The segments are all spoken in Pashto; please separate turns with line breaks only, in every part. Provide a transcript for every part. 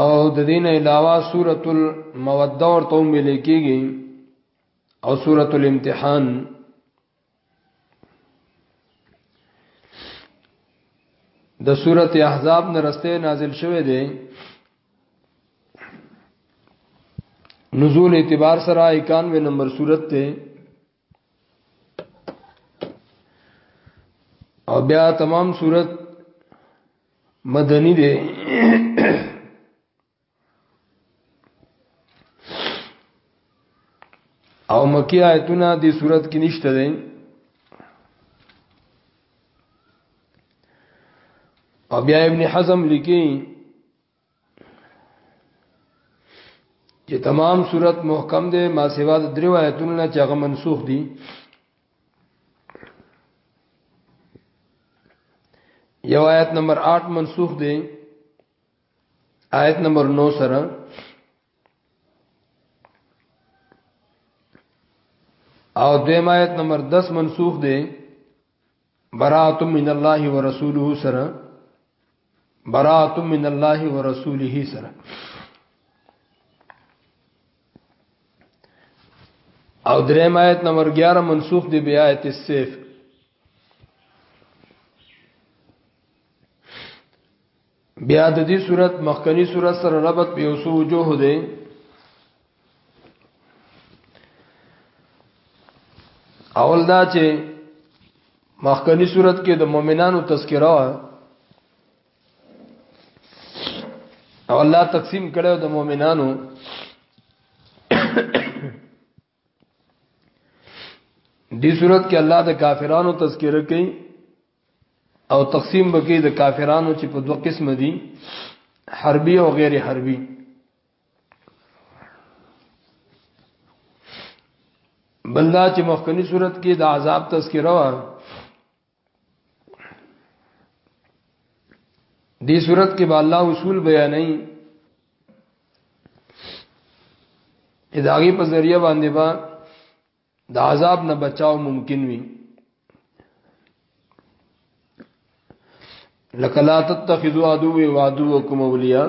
او د دین علاوه سورۃ الموده ورته ویل کیږي او سورۃ الامتحان د سورۃ احزاب نه رسته نازل شوه دی نزول اعتبار سره 91 نمبر سورۃ ته او بیا تمام صورت مدنی دی او مکی آیتونه دی صورت کې نشته دی او بیا ابن حزم لیکي چې تمام صورت محکم دی ما سوا د درو آیتونو نه چې هغه منسوخ دي یو آیت نمبر 8 منسوخ دی آیت نمبر 9 سره او دویم آیت نمبر 10 منسوخ دی برات من الله ورسوله سره برات من الله ورسوله سره او دریم آیت نمبر 11 منسوخ دی بیا آیت السیف بیا د دې صورت مخکنی صورت سره ربط به اوسو وجوه دی اول دا چې مخکنی صورت کې د مؤمنانو تذکرہ او الله تقسیم کړو د مؤمنانو دې صورت کې الله د کافرانو تذکرہ کوي او تقسیم بکی د کافرانو چې په دوه قسم دي حربي او غیر حربي بلدا چې مخکنی صورت کې د عذاب تذکرہ و دې صورت کې به الله اصول بیانې اداغي په ذریعہ باندې با د عذاب نه بچاو ممکن وي لکلا تتخذوا عدو وعدوکم اولیاء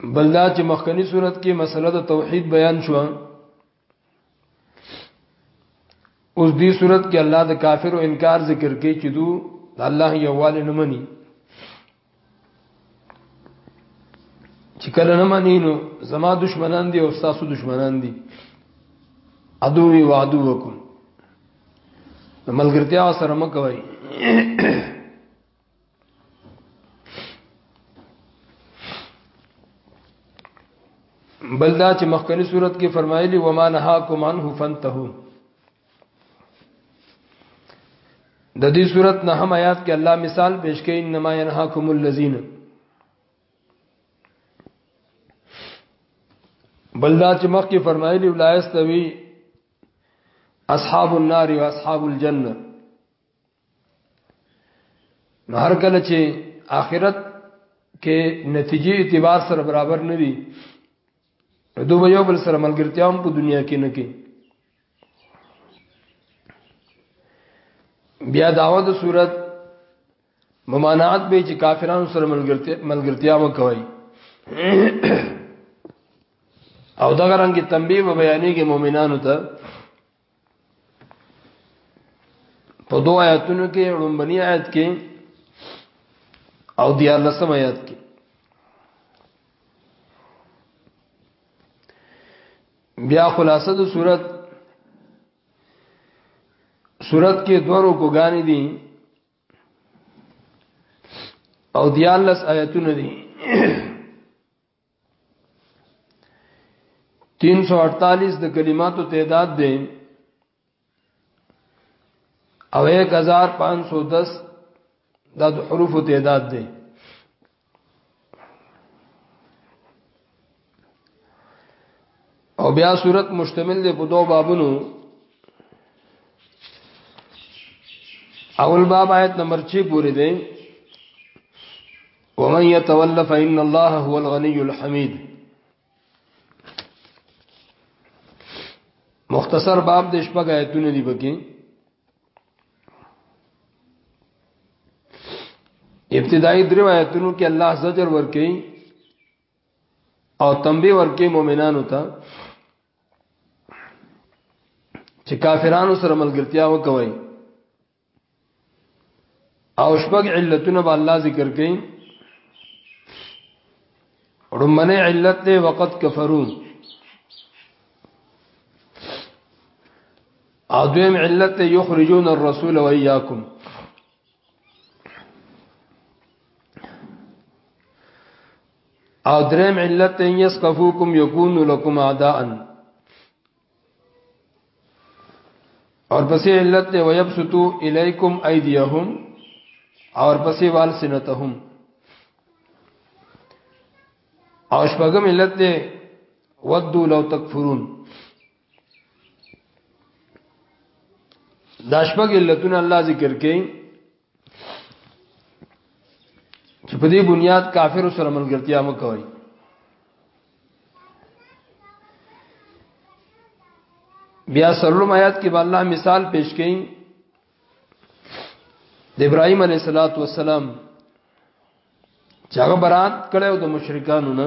بلدا چې مخکنی صورت کې مسله د توحید بیان شو اوس دې صورت کې الله د کافر او انکار ذکر کوي چې دو د الله یواله نه مني چې کله نه مني نو زما دشمنان دي او تاسو دشمنان دي ادو وی وعدو وکم ملګرتیا سره مکوي بلدا چې مخکنی صورت کې فرمایلی و ما نهاکم عنه فانتهوا د دې صورت نه هم آیات کې الله مثال پیش کوي انما ينهاکم الذين بلدا چې مخکې فرمایلی لا استوي اصحاب النار واصحاب الجنه نو هر کله چې آخرت کې نتیجې اعتبار سره برابر نه دي دوی به یو بل سره ملګرتیا هم په دنیا کې نه کوي بیا داوه د صورت ممانعت به چې کافرانو سره ملګرتیا ملګرتیا وکوي او دا غرانګي تنبیه و بیانېږي مؤمنانو ته په دوه آیاتونو کې لومبني آیت کې او د 14 آیات کې بیا خلاصه د صورت صورت کې دوه رکوګانی دي او دیالس آیتونه دي 348 د کلماتو تعداد دی او 1510 دا د حروف تعداد دی او بیا صورت مشتمل دی په دوه بابونو اول باب آیت نمبر 6 پورې دی ومن يتولى فإن الله هو الغني الحميد مختصر باب د شپږ آیتونه دی پکې ابتدایي درو آیتونو کې الله زجر ورکړي او تنبیه ورکړي مؤمنانو ته چې کافرانو سره ملګرتیا وکوي او شپږ علتونه به الله ذکر کړي رمنه علت دی وقت کفرون او دویم علت دی یخرجون الرسول و ایاکم او دریم علت دی یسقفوکم یکون لکم اعداءن اور پسې علت ته ويبسطو الیکم ایدیهم اور پسې وال سنتهم او شپږم علت ته ودو لو تکفرون دا شپږ علتونه الله ذکر کړي چې په دې بنیاد کافر سره ملګرتیا مکوئ بیا سرلم آیات کې الله مثال پیش کړي د ابراهيم عليه صلوات و سلام چې هغه برات کړو د مشرکانو نه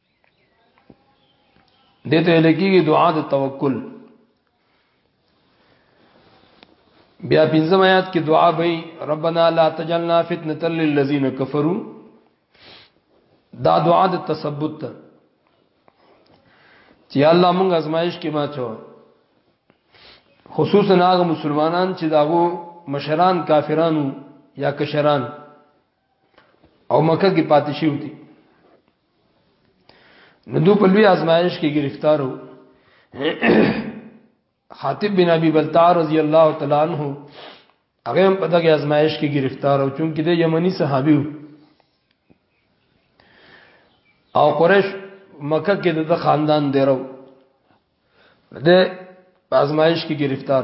دته لکیږي دعا د توکل بیا پنځم آیات کې دعا وای ربنا لا تجلنا فتنه للذین کفروا دا دعا د تثبت ته چې الله موږ ازمایش کې ما چو خصوصا هغه مسلمانان چې داغو مشران کافرانو یا کشران او مکه کې پاتې شوی دي نو دو په لوی آزمائش کې گرفتارو حاتب بن ابي بلتار رضی الله تعالی عنہ هغه هم په دغه آزمائش کې گرفتار او چونکې د یمني صحابي او قریش مکه کې د خاندان دیرو د آزمائش کې گرفتار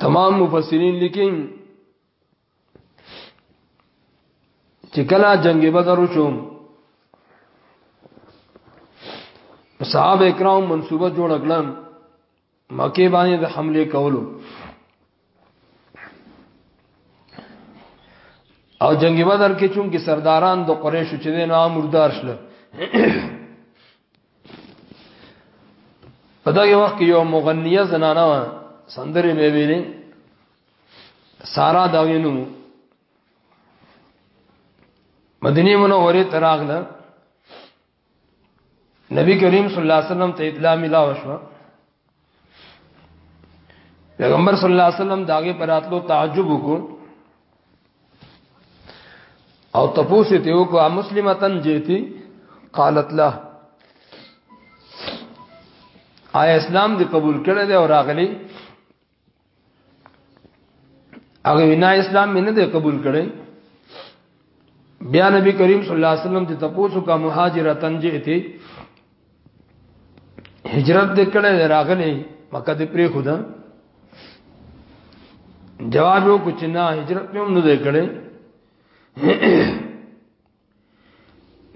تمام مفسرین لیکي چې کله جنگ بدر وشو صحابه کرام منصوبه جوړ کړم مکه باندې د حمله کولو او جنگ بدر کې چون کې سرداران د قریشو چې دین امردار شل په دغه وخت کې یو مغنیه زنانه و سندرې مې ویلې سارا داوینو مدینه منوره تراغله نبی کریم صلی الله علیه وسلم ته اطلاع ملاو شو پیغمبر صلی الله علیه وسلم داغه پراتلو تعجب وکړ او تپوسه ته وکړه مسلمتن جیتی قالت له آیا اسلام دی قبول کړی دی او راغلی هغه وینا اسلام مې نه دی قبول کړی بیا نبی کریم صلی الله علیه وسلم ته تاسو کا مهاجرتن جئتی هجرت دې کړه راغلې مکه دې پری خدا جواب یو کچ نه هجرت مې هم نه دې کړې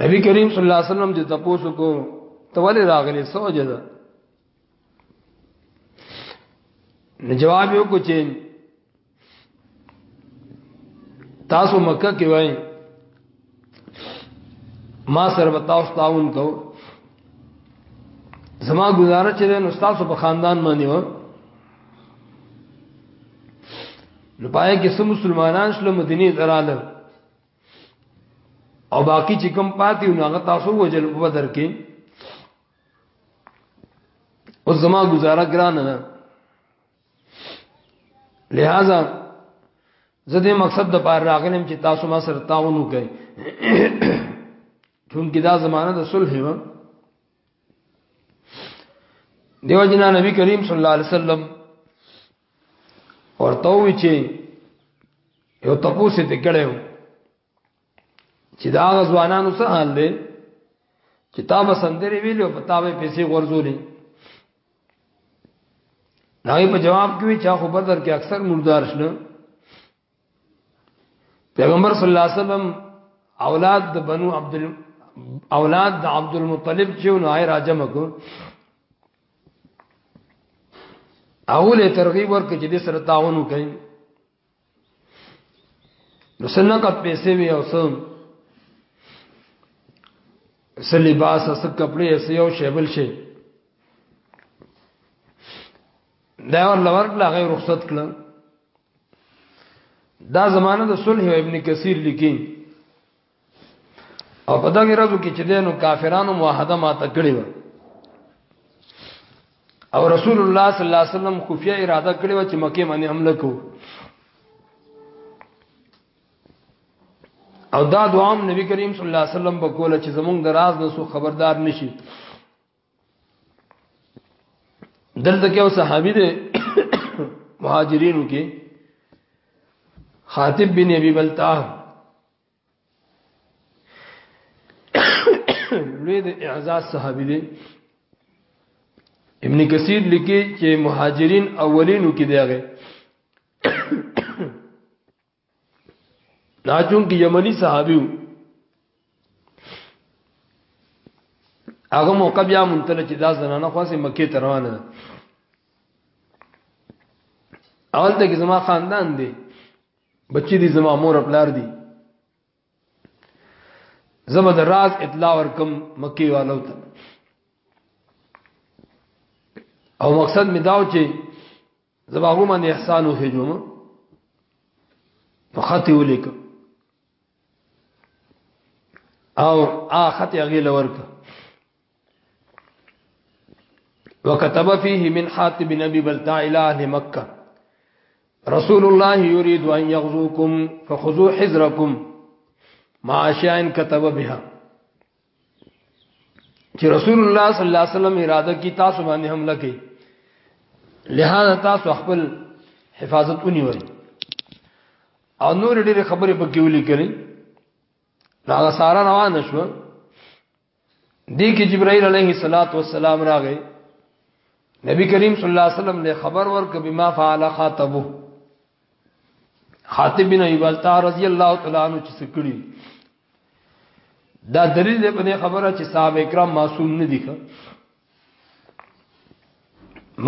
نبی کریم صلی الله علیه وسلم دې تاسو کو تواله راغلې سوجه ده جواب یو کو چې تاسو مکه کې وای ما سره وتاو تعاون کو زما گزاره چې نو تاسو په خاندان باندې و نو پای کې سم مسلمانان شله مدینه دراله او باقی چې کوم پاتې نو هغه تاسو وجل په بدر کې او زما گزاره ګرانه ده لہذا زه دې مقصد د پاره راغلم چې تاسو ما سره تعاون وکړئ چونکی دا زمانہ د صلح و دیو جنا نبی کریم صلی الله علیه وسلم ورته وی چې یو تپوسه ته کړو چې دا ځوانانو څه حال دی چې تا به سندري ویلو په تا به پیسې ورزولې داغه په جواب کې چا خو بدر کې اکثر مردار شنه پیغمبر صلی الله علیه وسلم اولاد د بنو عبد اولاد د عبد المطلب چې نو آی راجم کو اوله ترغیب ورکړي چې د سره تعاون وکړي نو سنقت پیسې وی او سم سر لباس سر کپڑے ایسے یو شی بل شی دا ور لور کلا غیر رخصت کلا دا زمانه د صلح ابن کثیر لیکي او په دغه ورځو کې چې دینو کافرانو موحده ماته کړی و او رسول الله صلی الله علیه وسلم خفیه اراده کړی و چې مکه باندې حمله کو او دا دعام نبی کریم صلی الله علیه وسلم په کوله چې زمونږ د راز نه سو خبردار نشي دلته کې او صحابي دي مهاجرینو کې خاطب بن ابي بلتاه لوی د اعزاز صحابي دی ابن کثیر لیکي چې مهاجرین اولینو کې دیغه دا چون کې یمنی صحابي وو هغه موقع بیا مونتل چې دا زنانه خاصه مکه ته روانه ده اول ته کې زما خاندان دی بچی دي زما مور خپلار دي زما د راز اطلاع ورکم مکی والو ته او مقصد می داو چې زما غو من احسان وکړم نو خط ولیکم او ا خطي غیله ورکه وكتب فيه من حاتب نبي بلتا الى مکه رسول الله يريد ان يغزوكم فخذوا حذركم ما شاء كتب بها چې رسول الله صلی الله علیه وسلم اراده کی تاسو باندې حمله کوي لہذا تاسو خپل حفاظت ونیوي او نور ډېر خبرې پکې ولي کړې هغه سارا روان شو دی کې جبرائیل علیه الصلاۃ والسلام راغی نبی کریم صلی الله علیه وسلم له خبر ورک بما فعل خاطبه خاطب بن ابي بلتا رضی الله تعالی عنہ چې سکړي دا دلیل دی په خبره چې صاحب کرام معصوم نه دي ښه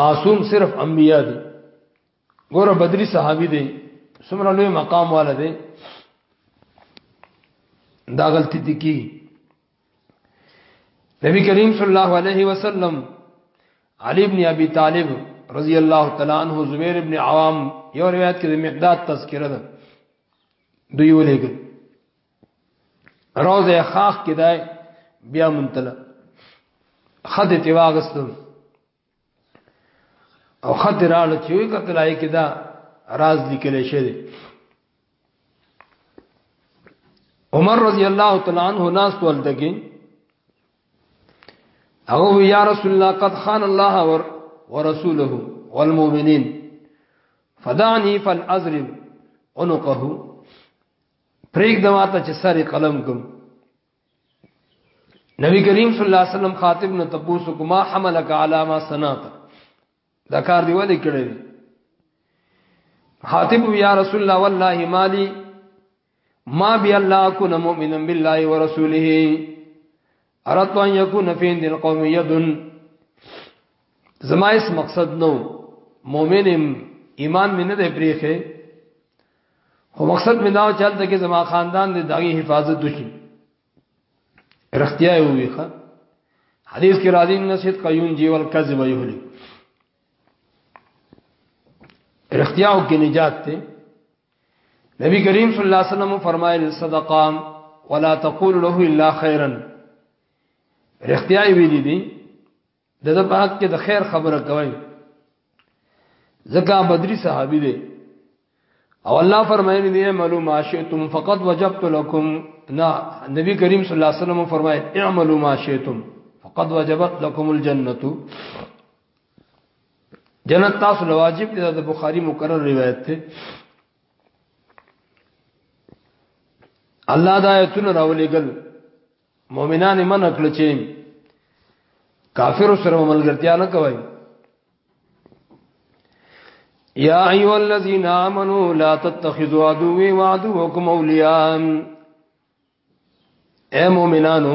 معصوم صرف انبیا دي ګوره بدری صحابي دی څومره لوی مقام والا دی دا غلطی دي کی نبی کریم صلی الله علیه وسلم علی ابن ابي طالب رضی الله تعالی عنہ زبیر ابن عوام یو روایت کې د مقداد تذکرہ ده دوی ولېګل روزه خاخ کې دای بیا منتله خد ته واغستم او خد رااله چې وی کتلای کې دا راز لیکل شوی عمر رضی الله تعالی عنہ ناس تول دګي او یا رسول الله قد خان الله ور ورسوله والمؤمنین فدانی فلازرم عنقه پریک دماته چې سره قلم کوم نبی کریم صلی الله علیه وسلم خاطب نو تبوسو کما حملک علی ما صنعت دا کار دی ولې کړی خاطب یا رسول الله والله مالی ما بي الله كن مؤمنا بالله ورسوله اردت ان يكون في عند القوم يد زما اس مقصد نو مؤمن ایمان مې نه دی پریخه خو مقصد مې دا چلته کې زما خاندان دې دغه حفاظت وشي رختیا یو ویخه حدیث کې راځي ان صدق یون جی ول کذب یهلی رختیاو کې نجات ته نبی کریم صلی الله علیه وسلم فرمایل صدقه ولا تقول له الا خيرا رختیا ویلي دي د د په حق کې د خیر خبره کوي زکه بدري صحابي دي او الله فرمایلی دی اعملوا ما شئتم فقد وجبت لكم نا نبی کریم صلی الله علیه وسلم فرمایي اعملوا ما شئتم فقد وجبت لكم الجنه جنت تاسو لواجب دي د بخاری مکرر روایت ته الله دا ایتونه راولېګل مؤمنان من کړ چې کافر سره ملګرتیا نه کوي یا ایو الذین آمنو لا تتخذوا عدوی و عدوکم اولیاء اے مومنانو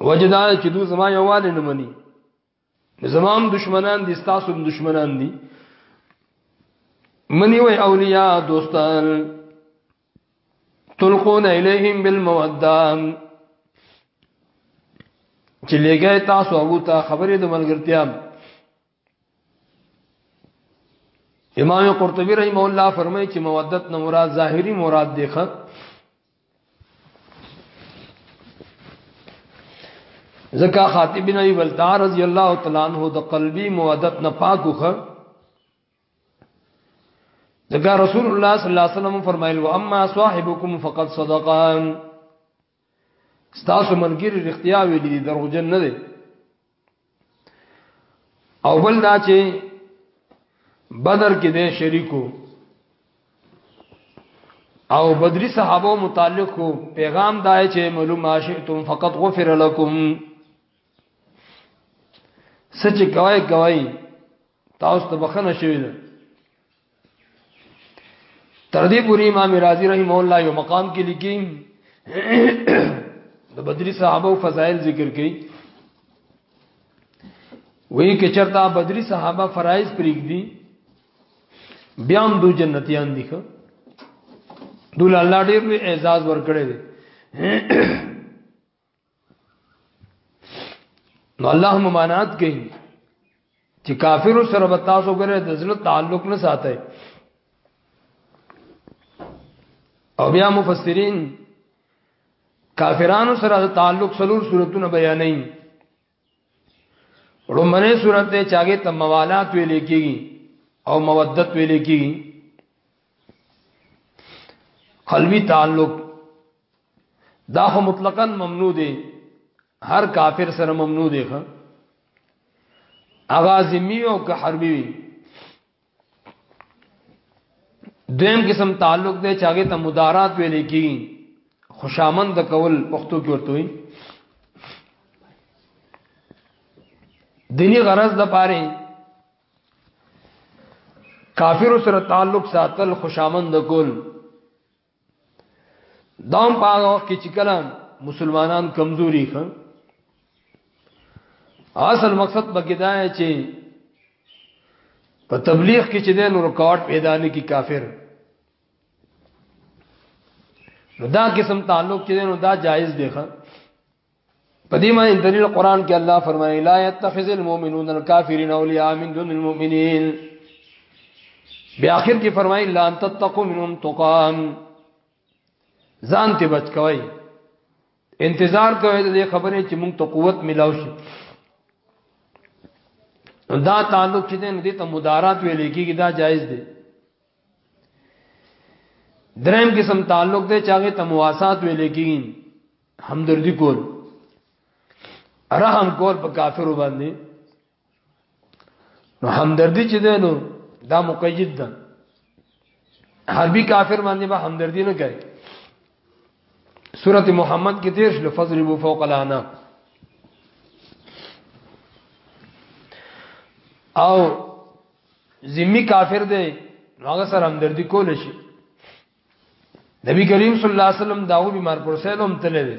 وجدا چې دوی زما یواله نه مني زمام دشمنان دي ستاسو دشمنان دي منی وی اولیاء دوستان تلقون الیہم بالمودان چې لګای تاسو ابو ته خبرې د ملګرتیا امام قرطبی رحم الله فرمایي چې مودت نه مراد ظاهری مراد دی ښه زکا خاطب بن ابي بلتع رضی الله تعالی عنہ د قلبي مودت نه پاکو خ زکا رسول الله صلی الله علیه وسلم فرمایل و اما صاحبکم فقد صدقان ستاسو ملګری رښتیا ویلي دي دروغجن نه دي او بل دا چې بدر کې دې شریکو او بدری صحابه متعلق پیغام دای چې معلوم عاشتم فقط غفر لكم سچ کوي کوي تاسو ته بخنه شوی ده تر دې پورې امام رازي رحم الله یو مقام کې لیکي د بدري صحابه او فضایل ذکر کړي وی کې چرتا بدري صحابه فرایز پریګ دي بیا هم دو جنتیان دي خو دول الله ډېر اعزاز ورکړي دي نو الله ممانعت کوي چې کافر سره به تاسو غره د زړه تعلق نه ساتي او بیا مفسرین کافرانو سره د تعلق سلور صورتونه بیانوي رومنه صورت ته چاګه ته موالات ویل کیږي او مودت ویل کیږي قلبي تعلق دا خو مطلقاً ممنوع دی هر کافر سره ممنوع دی ښه اغا ذمی او که حربی وی دویم قسم تعلق دی چې هغه ته مدارات ویل کی خوشامند کول پښتو کې ورته وي دینی غرض د پاره کافر سره تعلق ساتل خوشامند کول دام په هغه وخت کې چې کلام مسلمانان کمزوري خان اصل مقصد پکې دا دی چې په تبلیغ کې چې دین رکاوټ پیدا نه کی کافر نو دا قسم تعلق چې دین دا جایز دی خان په دې باندې دلیل قران کې الله فرمایي لا يتخذ المؤمنون الكافرين اولياء من دون المؤمنين بیا اخر کې فرمایي لا ان تتقوا منهم تقام ځان ته بچ کوي انتظار کوي د خبرې چې موږ ته قوت ملاو شي دا تعلق چې دې ته مدارات ویل کېږي دا جایز دی دریم قسم تعلق دی چې هغه ته مواسات ویل کېږي همدردی کول رحم کول په کافرو باندې نو همدردی چې ده نو دا مقید ده حربی کافر باندې به همدردی نه کوي سورت محمد کې تیر شل فضل بو فوق الانا او ذمی کافر دی هغه سره همدردی کول شي نبی کریم صلی الله علیه وسلم داو بیمار پر سیلم تللی دی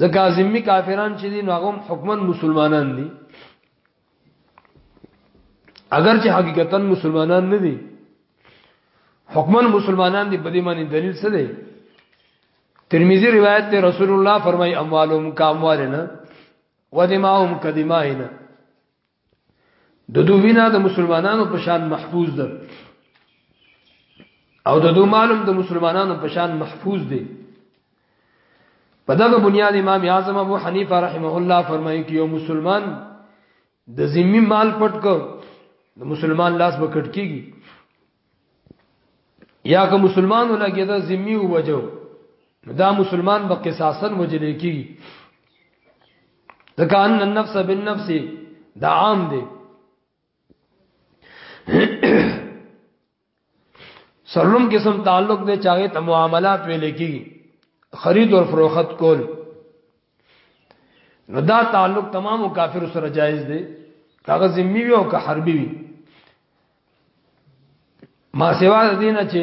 ځکه ذمي کافران چې دي هغه حکمن مسلمانان دي اگر چې حقیقتا مسلمانان نه دي حکمن مسلمانان دي په دې معنی دلیل څه دی ترمذی روایت ته رسول الله فرمای اموالهم کاموالنا ودماهم کدمائنا د دوی وینا د مسلمانانو په شان محفوظ ده او د دوی معلوم د مسلمانانو په شان محفوظ دي په دغه بنیاد امام اعظم ابو حنیفه رحمه الله فرمایي چې یو مسلمان د ذمي مال پټ کو د مسلمان لاس به کټ کیږي یا که مسلمان ولګي دا ذمي وجو دا مسلمان به قصاصا وجل کی ځکه ان النفس بالنفس دا عام دی سرلم قسم تعلق دے چاہے تا معاملات ویلے کی خرید اور فروخت کول نو دا تعلق تمامو کافر سره جایز دی کاغه ذمي وي او که حربي وي ما سیوا د دینه چې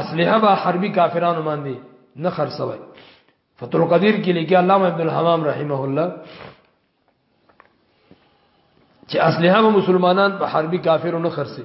اصله به حربي کافرانو باندې نه خرڅوي فتح القدیر کې لیکي علامه ابن الحمام رحمه الله چې اصله به مسلمانان په حربي کافرو نه خرڅي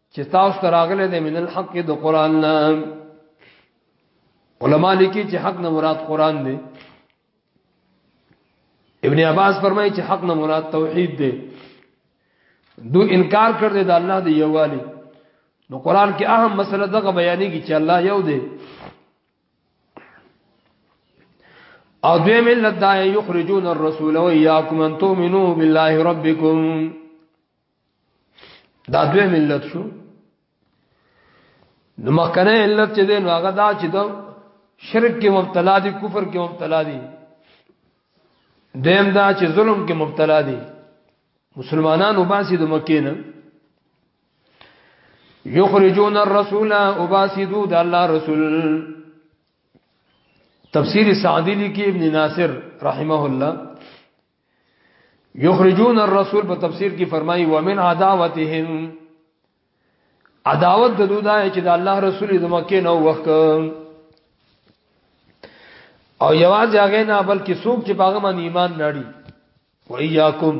چې تاسو ته راغله د من الحق د قران نه علما لیکي چې حق نه مراد قران دی ابن عباس فرمایي چې حق نه مراد توحید دی دو انکار کړ دې د الله دی یووالي نو قران کې اهم مسله دغه بیانېږي چې الله یو دی او دوی ملت دا یخرجون الرسول و ایاکم ان تؤمنو بالله ربکم دا دوی ملت شو نو مخکنه علت چې دی نو هغه دا چې دا شرک کې مبتلا دي کفر کې مبتلا دي دیم دا چې ظلم کې مبتلا دي مسلمانان وباسي د مکې نه یخرجون الرسول وباسدو د الله رسول تفسیر سعدی لیکي ابن ناصر رحمه الله یخرجون الرسول په تفسیر کې فرمایي ومن عداوتهم عداوت د دوی دا چې د الله رسول د مکه نو وخت او یواز هغه نه بلکې څوک چې باغ من ایمان نړي و ایاکم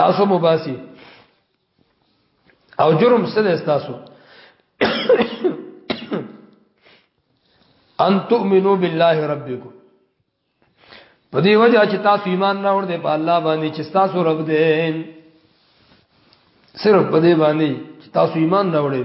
تاسو مباسي او جرم څه دی تاسو ان تؤمنو بالله ربکم په دې وجه چې تاسو ایمان نه ور دې په الله باندې چې تاسو رب دې صرف په دې باندې چې تاسو ایمان نه وړئ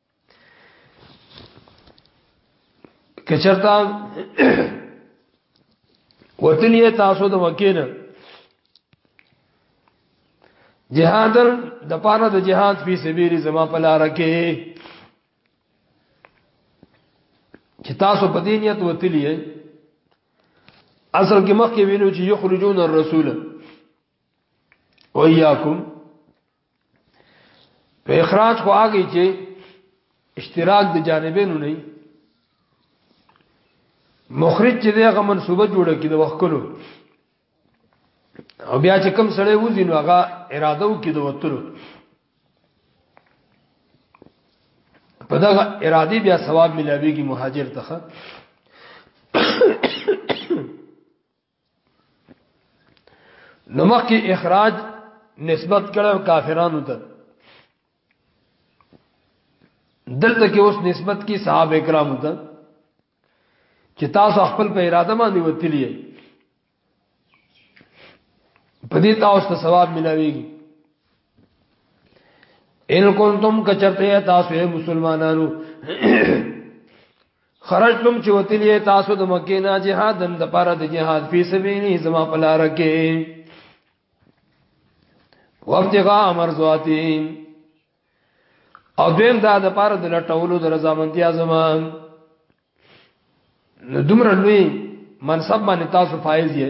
کچرتا وتلی تاسو د وکینه جهادر د پاره د جهاد فی سبیل زما په لار کې چې تاسو په دې نیت وتلی اصل کې مخکې ویلو چې یخرجون الرسول ویاکم په اخراج خو هغه چې اشتراک د جانبینو نه مخرج چې دغه منسوبه جوړه کړي د وکړو او بیا چې کم سړی وځي نو هغه اراده وکړي د وتلو په دغه ارادي بیا ثواب ملاويږي مهاجر ته نو مخکې اخراج نسبت کړو کافرانو ته دلته کې اوس نسبت کی صحابه کرامو ته چې تاسو خپل په اراده باندې وتلی په دې تاسو ته ثواب ملاويږي ان کنتم کچرته تاسو مسلمانانو خرجتم چې وتلی تاسو د مکې نه جهادن د پاره د جهاد په سبیلی زما په لار کې وابتغاء مرضاتی او دویم دا د پاره د لټولو د رضامندی ازمان نو دومره لوی منصب باندې تاسو فایز یې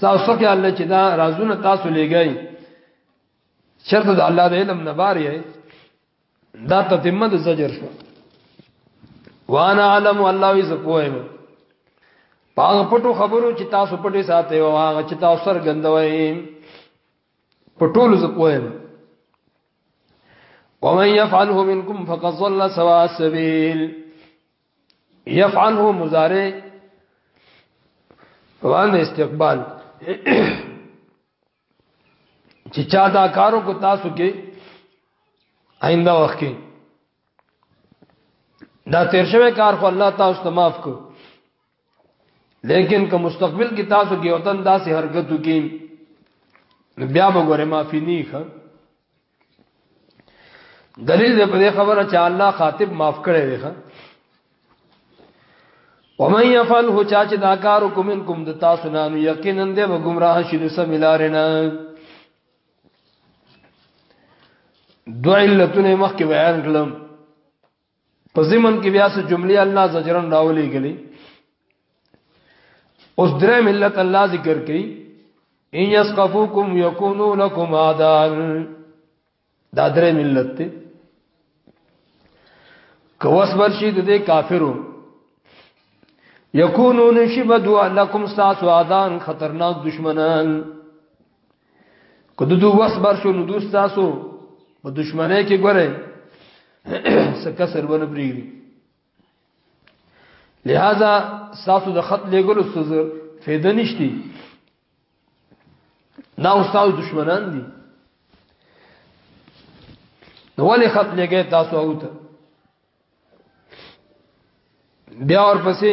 تاسو کې الله چې دا رازونه تاسو لګی چرته د الله د علم نه بار یې دا تتمه د زجر شو وانا علم الله وی زپویم پاغ پټو خبرو چې تاسو پټې ساتي او هغه چې تاسو سر غندوي پټول زپویم ومن يفعله منكم فقد ضل سواء السبيل يفعله مضارع روان استقبال چې چا دا کارو کو تاسو کې آینده وخت کې دا تیر شوی کار خو الله تاسو ته معاف کو لیکن که مستقبل کې تاسو کې وطن داسې حرکت وکړي بیا به ګوره معافي نه ښه دلیل دې په خبره چې الله خاطب معاف کړي دی ښه ومن يفعل هو چا چې دا کار کومن کوم د تاسو نه نو یقینا دې به گمراه شي د سمیلارنا دوه علتونه مخکې بیان کړم په زمن کې بیا سو جملې الله زجرن راولې غلي اوس درې ملت الله ذکر کړي ان يسقفوكم يكونوا لكم اعداء دا درې ملت ته کوس ورشي د دې کافرو یکونون شبدو لکم ساسو آدان خطرناک دشمنان که دو وس بر شو نو دوست تاسو په دشمنه کې ګوره سکه سر ونه پریږي لہذا تاسو د خط لګولو څه فائدہ نشتی دا استاد دشمنان دي نو ولې خط لګې تاسو او ته بیا ورپسې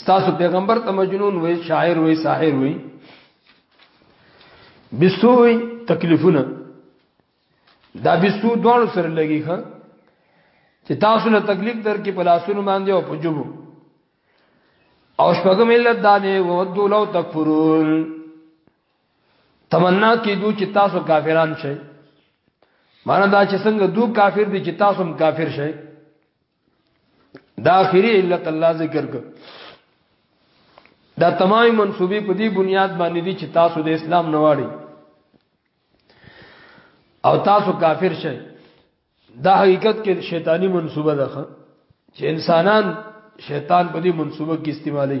ستاسو پیغمبر ته مجنون وای شاعر وای ساحر وای بستو وای تکلیفونه دا بستو دوړو سره لګي ښا چې تاسو له تکلیف در کې پلاسونو باندې او پجوبو او شپږم علت دا دی ودو لو تکفرون تمنا کې دوی چې تاسو کافران شئ مانا دا چې څنګه دوی کافر دي چې تاسو هم کافر شئ دا اخیری علت الله ذکر کړ دا تمام منسوبي په دې بنیاد باندې دي چې تاسو د اسلام نه واړی او تاسو کافر شئ دا حقیقت کې شیطانی منسوبه ده چې انسانان شیطان په دې منسوبه کې استعمالي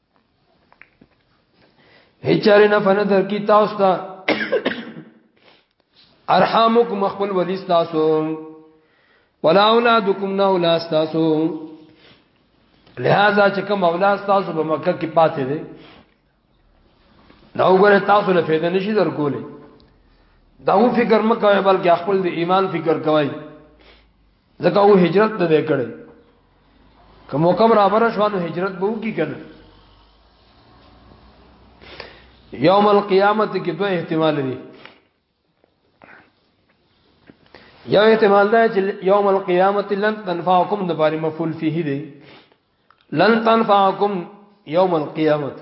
هچاره نه فن در کی تاسو ته ارحامکم خپل ولی تاسو ولا اولادکم نا اولاد تاسو لہذا چې کوم اولاد تاسو په مکه کې پاتې دي نو غره تاسو له فایده نشي درکولې دا و فکر مکه بلکې خپل د ایمان فکر کوي ځکه او هجرت نه دی کړی که موقع برابر شوه نو هجرت به وکړي کنه یوم القیامت کې دوه احتمال دي یو احتمال دا چې یوم القیامت لن تنفعکم د بارے مفعول فيه دی لن تنفعکم یوم القیامت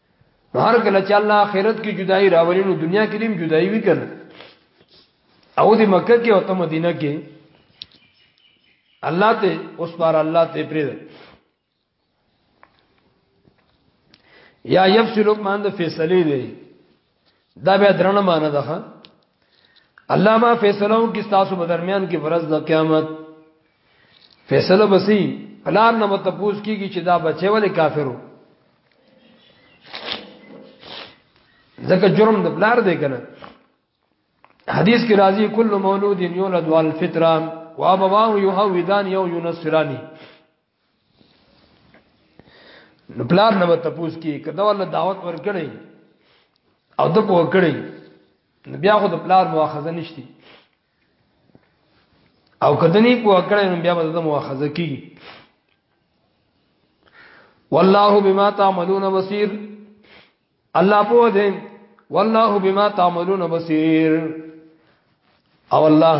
هر کله چې الله آخرت کې جدای راولي نو دنیا کې هم جدای وی کنه او د مکه کې او ته مدینه کې الله ته اوس بار الله ته پرې یا یفصلک مان د فیصله دی دا بیا درنه معنی ده الله ما فیصلو کې تاسو په درمیان کې فرض د قیامت فیصله بسی پلان نه متپوس کیږي چې دا بچي ولې کافرو ځکه جرم د پلار دی کنه حدیث کې راځي کل مولود یولد والفطره وابواه یهودان یو یونسرانی نو پلار نه تپوس کی کدا ول دعوت ورکړي او د کو ورکړي بیا خو د پلار مؤاخذه نشتی او کدنی کو ورکړي نو بیا به د مؤاخذه کی والله بما تعملون بصير الله په دې والله بما تعملون بصير او الله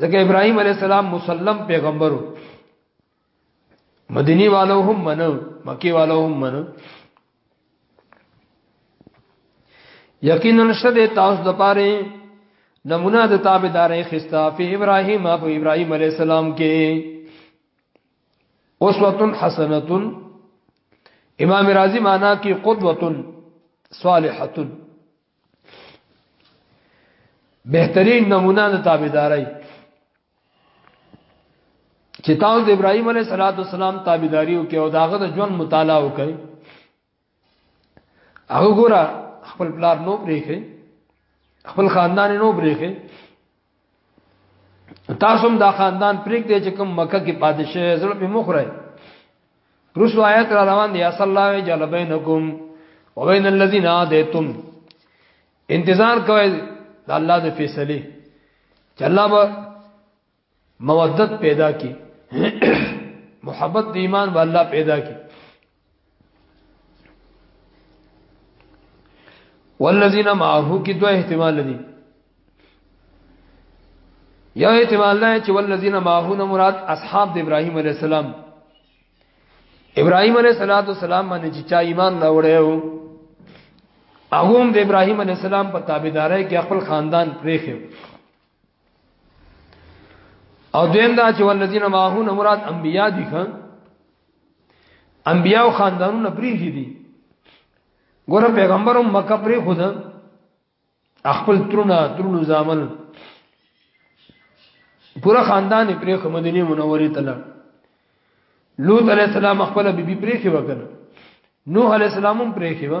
ځکه ابراهيم عليه السلام مسلم پیغمبر مدینی والو هم منو مکی والو هم منو یقینا شد تاسو د پاره نمونه د تابعدارې خستا په ابراهیم او ابراهیم علی السلام کې اسوه حسنه امام رازی معنا کې قدوه صالحه بهترین نمونه د تابعداري چې تاسو د ابراهيم عليه صلوات والسلام تابعداري وکي او داغه د ژوند مطالعه وکي هغه ګوره خپل پلار نو پرېخي خپل خاندان نو پرېخي تاسو هم دا خاندان پریک دی چې کوم مکه کې پاتې شي زړه په مخره رسو آیات را روان دي اصل الله جل بینکم وبین الذین عادیتم انتظار کوي د الله د فیصله چې الله به مودت پیدا کی محبت د ایمان والله پیدا کی والذین معه کی دوه احتمال دي یو احتمال دا چې والذین معه نه مراد اصحاب د ابراهیم علی السلام ابراهیم علیه السلام باندې چې چا ایمان راوړیو هغه هم د ابراهیم علیه السلام په تابعدارۍ کې خپل خاندان پرېخو او دویم دا چې ولذین ماهون مراد انبیا دي خان انبیا او خاندانونه پریږي دي ګور پیغمبر مکه پرې خود خپل ترونه ترونو زامن پورا خاندان پرې خو مدینه منوره ته لړ لوط علیہ السلام خپل بیبي پرې خو وکړ نوح علیہ السلام هم پرې خو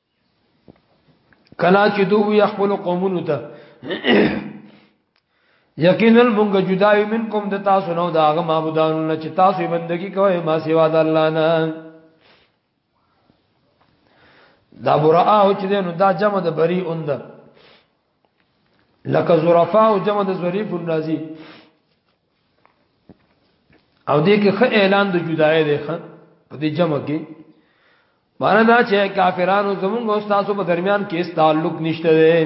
کلا چې دوی خپل قومونو ته یقینا مونږ جدا یو منکم د تاسو نو دا هغه معبودانو نه چې تاسو بندگی کوئ ما سیوا د الله نه دا برا او چې نو دا جمع د بری اوند لکه زرفا او جمع د ظریف النازی او دې کې خ اعلان د جدای دی خ په دې جمع کې معنی دا چې کافرانو زمونږ او تاسو په درمیان کې اس تعلق نشته دی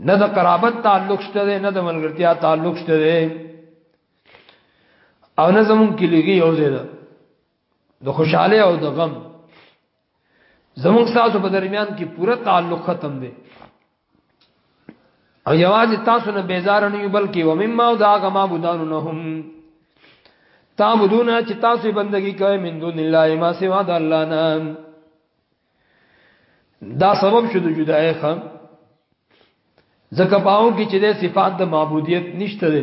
نه د قرابت تعلق شته دی نه د ملګرتیا تعلق شته دی او نه زمونږ کې لګي او زیاده د خوشاله او د غم زموږ تاسو په درمیان کې پوره تعلق ختم دی او یواز تاسو نه بیزار نه یو بلکې و مما او دا غما بودانو نه هم تعبدون چې تاسو بندگی کوي من دون الله ما سوا د الله نه دا سبب شو د جدای خام زکه پاو کې چې د صفات د معبودیت نشته ده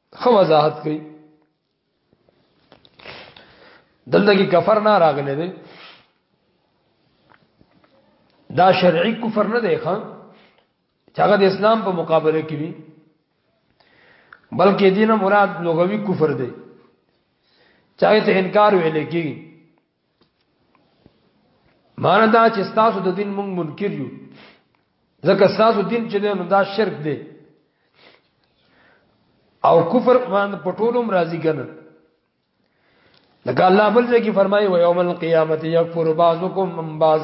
خو وضاحت کړي دلته کې کفر نه راغلی دی دا شرعي کفر نه دی ښا چې هغه د اسلام په مقابله کې وي بلکې دینه مراد لغوي کفر دی چاہے ته انکار ویل کېږي معنی دا چې تاسو د دین مونږ منکر یو ځکه تاسو دین چې دی نو دا شرک دی او کفر باندې پټولم راضی کنه لکه الله بل ځکه فرمایي و یوم القیامت یکفر بعضکم من بعض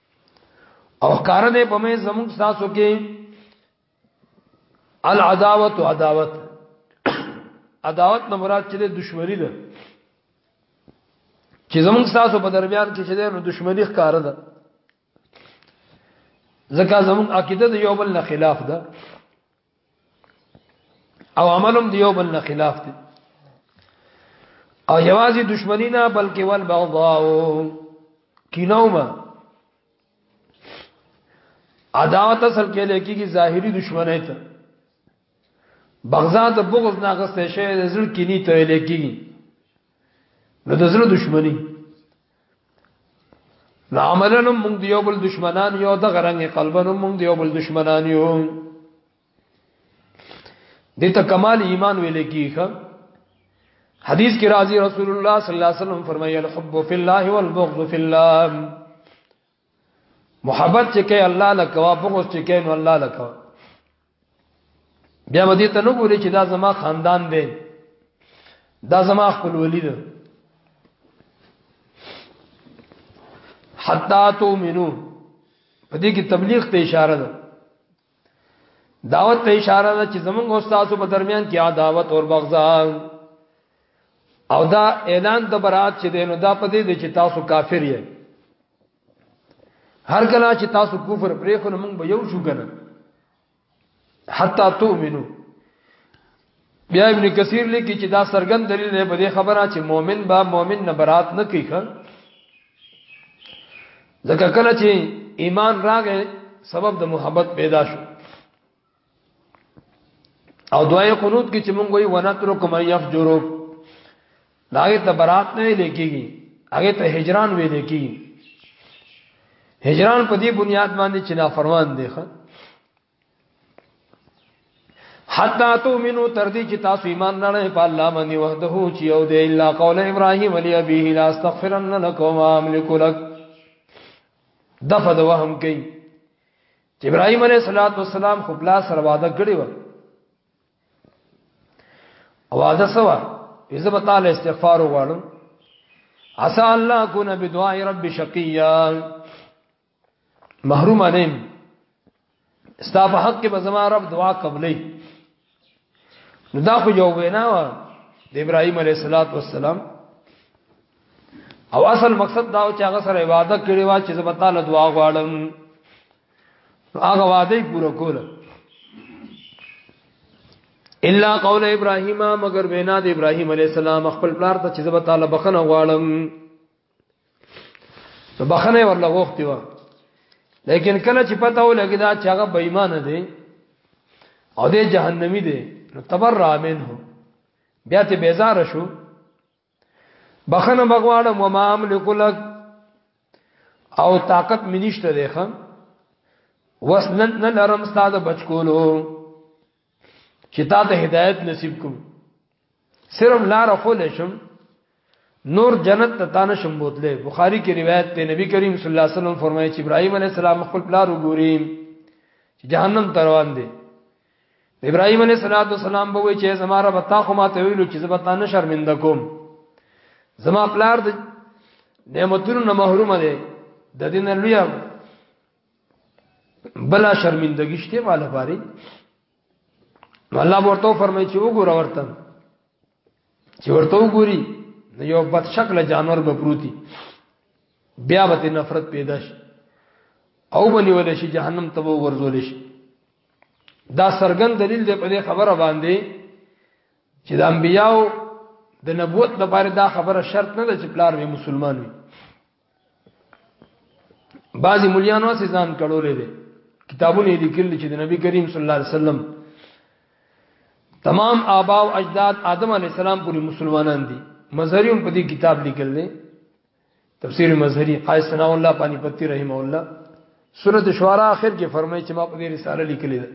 او کار دې په مې زموږ تاسو کې العداوت او عداوت عداوت نه مراد چې دښمنی ده چې زموږ تاسو په درمیان کې چې نو دښمنی ښکار ده ځکه زموږ عقیده د یو بل نه خلاف ده او عملم دیو بل نه خلاف دي او یوازې دشمنی نه بلکې ول بغضاء کینوما عداوت اصل کې لکه کی ظاهری دشمنی ته بغضا د بغض نه غسته شي د زړه کې ني ته لکه کی نو د زړه دشمنی نو عملا موږ دی یو بل دشمنان یو د غرنګ قلبنو موږ دی یو بل دشمنان یو د ته کمال ایمان ویل کیخه حدیث کې راځي رسول الله صلی الله علیه وسلم فرمایي الحب فی الله والبغض فی الله محبت چې کوي الله لکوا بغض چې کوي نو الله لکوا بیا ودی ته نو ګوري چې دا زما خاندان دی دا زما خپل ولی ده حتا تو منو په دې کې تبلیغ ته اشاره ده دعوت ته اشاره ده چې زمونږ استاد په درمیان کې عداوت او بغضا او دا اعلان د برات چې دینو دا پدې دي چې تاسو کافر یې هر کله چې تاسو کفر پرې خو موږ به یو شو کنه حتا تؤمنو بیا ابن کثیر لیکي چې دا سرګن دلیل دی په دې خبره چې مؤمن با مؤمن نه برات نه کوي ښه ځکه کله چې ایمان راغی سبب د محبت پیدا شو او دعای قنوت کې چې مونږ وی ونترک من یفجرو داغه ته برات نه لیکيږي هغه ته هجران وی لیکيږي هجران په دې بنیاد باندې چې نافرمان دی ښه حتا تؤمنو تر دې چې تاسو ایمان نه لرئ په الله باندې وحده چې یو دی الا قول ابراهیم علی ابیه لا استغفرن لك وما املك لك دفد وهم کوي چې ابراهیم علیه الصلاۃ والسلام خو بلا سره وعده کړی و وعده سوا اذا بتاله استغفار وغواړم عسى الله كن بدعاء رب شقيا محروم نه ستا په حق کې به زما رب دعا قبلې نو دا خو یو وینا و د ابراهيم عليه صلوات و سلام او اصل مقصد دا چې هغه سره عبادت کړي وا چې زما تعالی دعا غواړم هغه وعده پوره کوله الا قول ابراهيم مگر وینا د ابراهيم عليه السلام خپل پلار ته چې زما تعالی بخنه غواړم نو بخنه ورله وخت و لیکن کله چې پته ولګی دا چې هغه بېمانه دی او دې جهنمی دی نو تبرع منه بیا ته بیزار شو بخنه بغواړم و ما املک لك او طاقت منیشته دی خان وسنن نلرم استاد بچکولو چې تا ته هدایت نصیب کوم صرف لار خو لشم نور جنت ته تانه شم بوتله بخاری کې روایت ته نبی کریم صلی الله علیه وسلم فرمایي چې ابراهیم علیه السلام خپل پلار وګوري چې جهنم ته روان دي ابراهيم عليه صلوات والسلام به وی چې زما رب تا خو ما ته ویلو چې زه به تا نه شرمنده کوم زما پلار د نعمتونو نه محروم دی د دین لوی بلا شرمندگی شته مال پاره نو الله ورته فرمایي چې وګوره ورته چې ورته وګوري نو یو بد شکل جانور به پروتي بیا به نفرت پیدا شي او بني ول شي جهنم ته ورزول شي دا سرګن دلیل دی په دې خبره باندې چې د انبیاو د نبوت لپاره دا خبره شرط نه ده چې پلار وي مسلمان وي بعضی مليانو سي ځان کړولې دي کتابونه لیکل چې د نبی کریم صلی الله علیه وسلم تمام آبا او اجداد آدم علی السلام پورې مسلمانان دي مظهری هم په دې کتاب لیکل دي تفسیر مظهری قائد ثنا الله پانی پتی رحم الله سورۃ شعراء اخر کې فرمایي چې ما په دې رساله لیکلې ده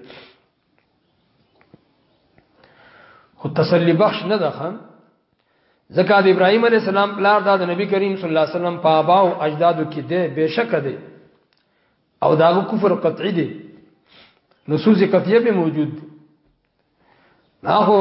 خو تسلی بخش نه ده خان ځکه د ابراهيم عليه السلام پلار دا د نبی کریم صلی الله علیه وسلم په ابا او اجدادو کې دی بهشکه دی او دا کفر قطعي دی نصوص قطعیه به موجود دی هغه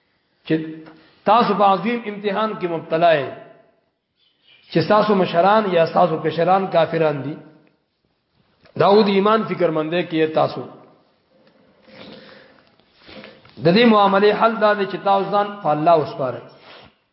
چې تاسو په عظیم امتحان کې مبتلا یې چې تاسو مشران یا تاسو کشران کافران دي داود ایمان فکر مندې کې تاسو د دې معاملې حل دا دی چې تاسو ځان په الله وسپاره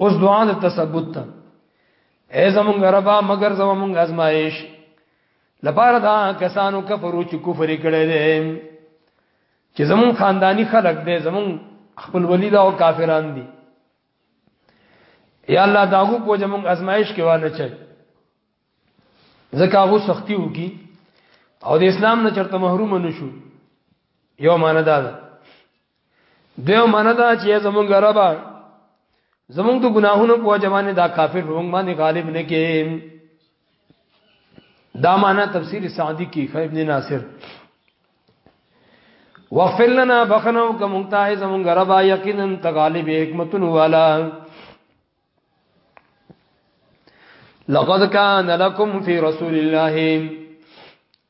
اوس دعا د تثبت ته اے زمونږ ربا مگر زمونږ ازمایش لپاره دا کسانو کفرو چې کفر کړي دي چې زمون خاندانی خلق دي زمون خپل ولیدا او کافران دي یا الله داغو په زمون ازمایش کې وانه چي ځکه هغه سختی وکي او د اسلام نه چرته محروم نشو یو معنی دا ده دیو معنی دا چې زمونږ ربا زمونږ د ګناهونو په وجه باندې دا کافر مونږ باندې غالب نه کې دا معنی تفسیر سعدی کې خیب ابن ناصر وغفر لنا بخنو کوم تا زمونږ ربا یقینا تغالب حکمتون والا لقد كان لكم في رسول الله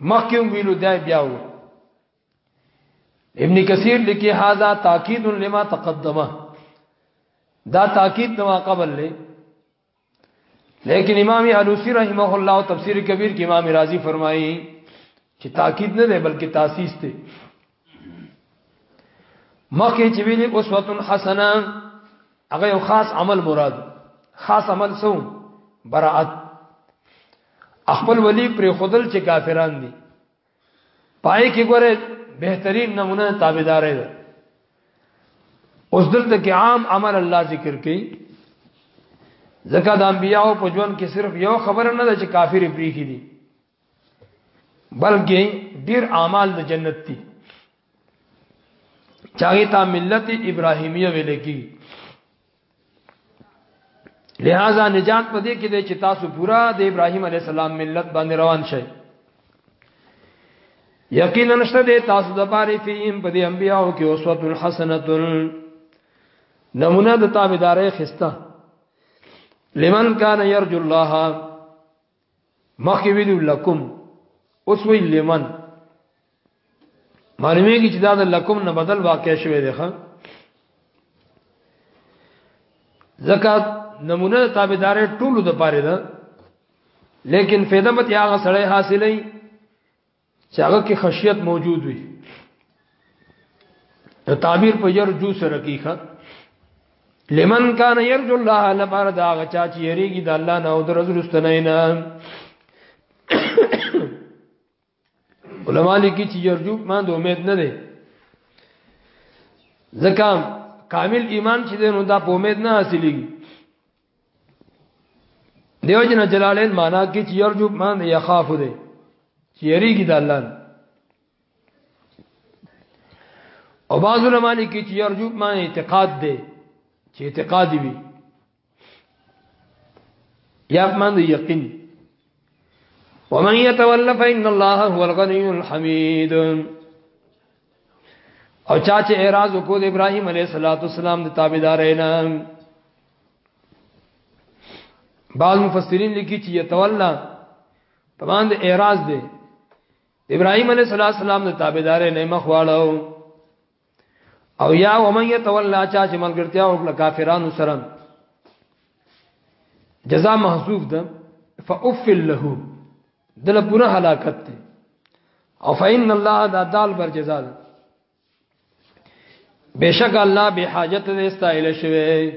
مخکې ویلو دی بیا و ابن کثیر لیکي هاذا تاکید لما تقدمه دا تاکید نو قبل لې لیکن امام علوسی رحمه الله تفسیر کبیر کې امام رازی فرمایي چې تاکید نه دی بلکې تاسیس دی مخکې چې ویلي اسوه حسنه هغه یو خاص عمل مراد خاص عمل سو براءت خپل ولی پر خودل چې کافران دي پای کې ګوره بهترین نمونه تابعدارې ده اوس دلته کې عام عمل الله ذکر کوي ځکه د انبیانو په ژوند کې صرف یو خبره نه ده چې کافر پریخي دي بلکې ډیر اعمال د جنت دي چاغه تا ملت ابراهیمیه ویل کی لہذا نجات پدې کې د چې تاسو پورا د ابراهیم علی السلام ملت باندې روان شئ یقینا نشته د تاسو د پاره فیم په دې انبیانو کې اسوه الحسنه نمونه د تابعدارې خسته لمن کان یرجو الله مخکې ویلو لکم اوس وی لمن معلومیږي چې دا د لکم نه بدل واقع شوی دی ښا زکات نمونه تابعدار ټولو د پاره ده لیکن فیدمت یا سړی حاصلې چې هغه کې خشیت موجود وي تعبیر په يرجو سره کیخه لمن کان يرجو الله لپار دا غچا چې یریږي د الله نه او د رسول ستنه نه علماء لیکي چې يرجو مان د امید نه دی ځکه کامل ایمان چې دی نو دا په امید نه حاصلېږي دیو جن جلالین معنا کې چې يرجو مان يخاف دي چې یریږي د الله او بعض علماء کې چې يرجو مان اعتقاد دي چې اعتقاد وي یا مان د یقین ومن يتولى فإن الله هو الغني الحميد او چا چې اعتراض وکړ ابراهيم عليه السلام د تابعدارینه بعض مفسرین لیکي چې یتولا په باندې اعتراض دی ابراهيم عليه السلام د تابعدارې نه مخ واړو او یا ومن یتولا چا چې ملګرتیا وکړه کافرانو سره جزاء محذوف ده فافل له دله پوره هلاکت ده او فإن الله دا دال بر جزاء ده بشک الله به حاجت دې استایل شوی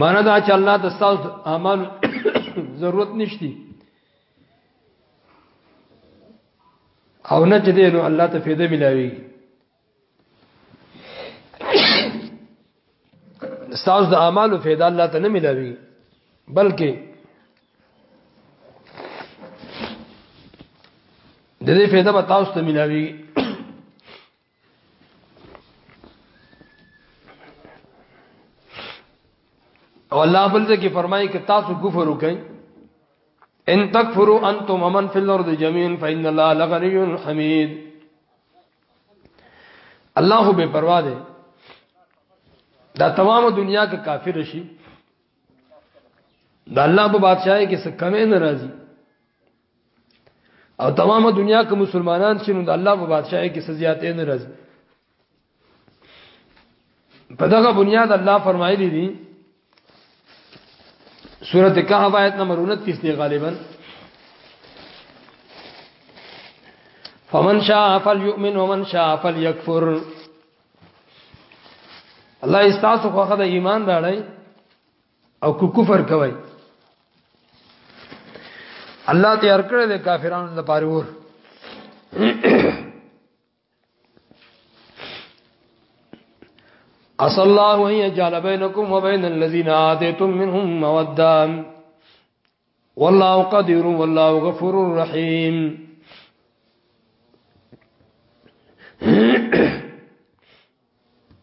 مانا دا چې الله د تاسو اعمال ضرورت نشتی او نه چې دې نو الله ته فایده ملاوي تاسو د اعمالو فایده الله ته نه ملاوي بلکې د دې فایده به تاسو ته ملاوي او الله بل ځکه فرمایي چې تاسو کفر وکئ ان تکفروا انتم ومن في الارض جميعا فان الله لغني حميد الله به پروا ده دا تمام دنیا کې کافر شي د الله په بادشاہي کې څه کمې نه راځي او تمامه دنیا کې مسلمانان شنو د الله په بادشاہي کې څه زیاتې نه راځي په دغه بنیاد الله فرمایلی دی سورته کهف آیت نمبر 29 دی غالبا فمن شاء فليؤمن ومن شاء فليكفر الله استاسو خو خدای ایمان راړی او کو کفر کوي الله تیار کړل د کافرانو لپاره ور اصل الله ان يجعل بينكم وبين الذين آتيتم منهم موده والله قدير والله غفور رحيم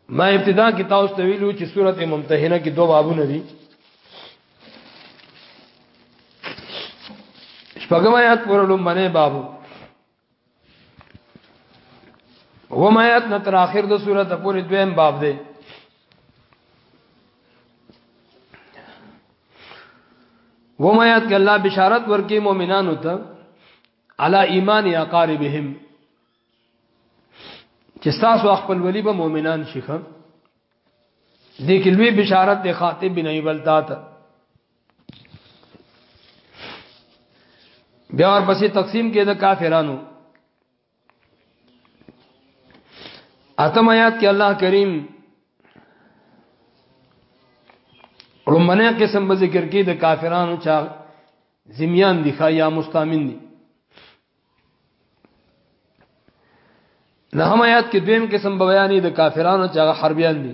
ما ابتدا کې تاسو ته ویلو چې سورته ممتحنه کې دوه بابونه دي شپږم آیات پر لومبنه بابو و ما آیات نه تر اخر د سورته پورې دویم باب دی و ما آیات کې الله بشارت ورکي مؤمنانو ته علی ایمان اقاربهم چې تاسو خپل ولی به مؤمنان شي خان دې کې لوی بشارت د خاطب بن ایبل تا ته بیا ورپسې تقسیم کې د کافرانو اتم آیات کې الله کریم لمنه قسم به ذکر کې د کافرانو چا زمیان دي خیا مستامین دي نه هم آیات کې دویم قسم بیانې د کافرانو چا حربیان دي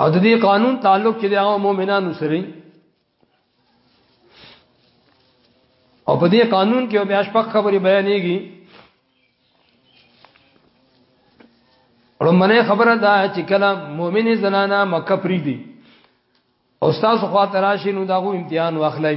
او د دې قانون تعلق چې د هغه مؤمنانو سره او په دې قانون کې بیا شپږ خبرې بیانېږي لومړنۍ خبره دا چې کله مؤمن زنانه مکه پریدي او تاسو خواته راشي نو داغو امتحان واخلئ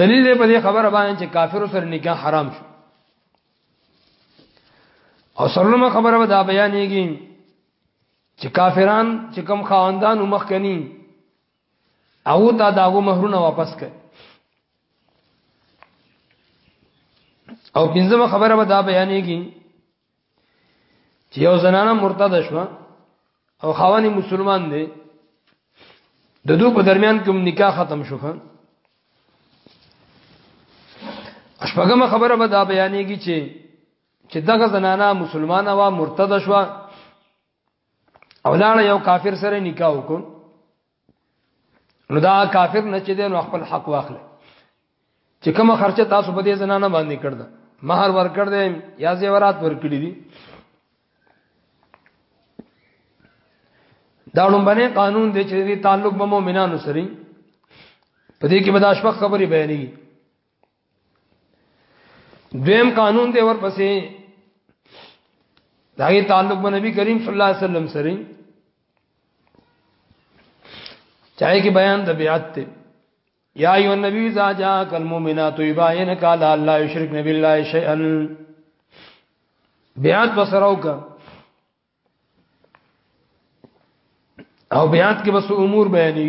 دلیل په دې خبره باندې چې کافر سره نکاح حرام شو او سرلمه خبره به دا بیانېږي چې کافران چې کم خواندان مخ کني او تا داغو مہرونه واپس کړي او پنځمه خبره به دا بیانېږي چې یو زنانه مرتد شوه او خواني مسلمان دی د دوی په درمیان کې نکاح ختم شو خان اشپګه خبره به دا بیانېږي چې چې دغه زنانه مسلمانه وا مرتد شوه او لاړه یو کافر سره نکاح وکړ نو دا کافر نه چې دین خپل حق واخلي چې کوم خرچه تاسو په دې زنانه باندې کړل مہر ور کړ دې یا زیورات ور کړی دي دا لومبنه قانون دی چې دې تعلق به مؤمنانو سره په دې کې به دا شپږ خبرې بیانېږي دویم قانون دی ورپسې داغه تعلق به نبی کریم صلی الله علیه وسلم سره چاہے کې بیان د بیات ته یا ایو النبی ذا جاء المؤمنات یباینک علی الله یشرکن بالله شیئا بیات بسراو کا او بیات کې بس امور بیانې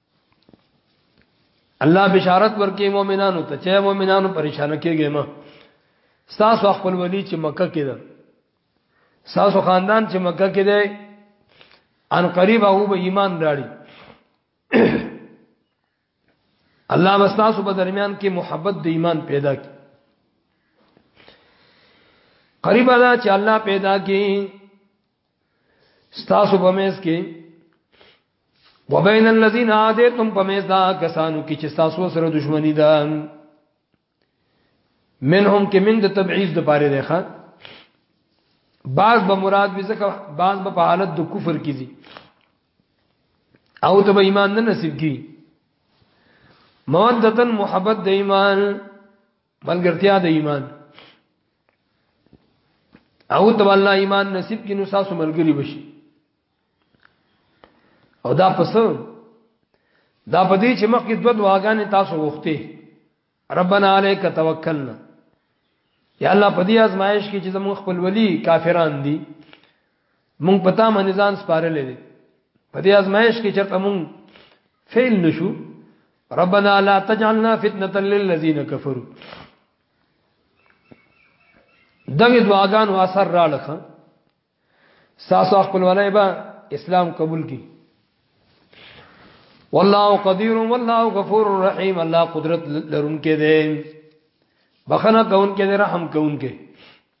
الله بشارت ورکې مؤمنانو ته چې مؤمنانو پریشان کېږي ما تاسو خپل ولی چې مکه کې ده تاسو خاندان چې مکه کې ده ان قریب هغه به ایمان راړي الله مستاسو په درمیان کې محبت د ایمان پیدا کی قریب دا چې الله پیدا کی ستاسو په میز کې وبین الذین عادتم په میز دا کسانو کې چې تاسو سره دښمنی ده منهم کې من د تبعیض د پاره ده ښا بعض به مراد به زکه بعض به په حالت د کفر کې دي او ته به ایمان نه نصیب کی مودتن محبت د ایمان ملګرتیا د ایمان او ته الله ایمان نصیب کینو تاسو ملګری بشي او دا پسند دا په دې چې مخکې دوه دعاګانې تاسو وغوښتې ربنا عليك توکلنا یا الله په دې ازمایش کې چې زموږ خپل ولی کافران دي مونږ پتا باندې ځان سپارلې دي په دې ازمایش کې چرته مونږ فیل نشو ربنا لا تجعلنا فتنه للذین کفروا دغه دعاګانو اثر را لخه ساسو خپل ولای با اسلام قبول کی والله قدیر والله غفور رحیم الله قدرت لرونکې ده بخنه کون کې ده رحم کون کې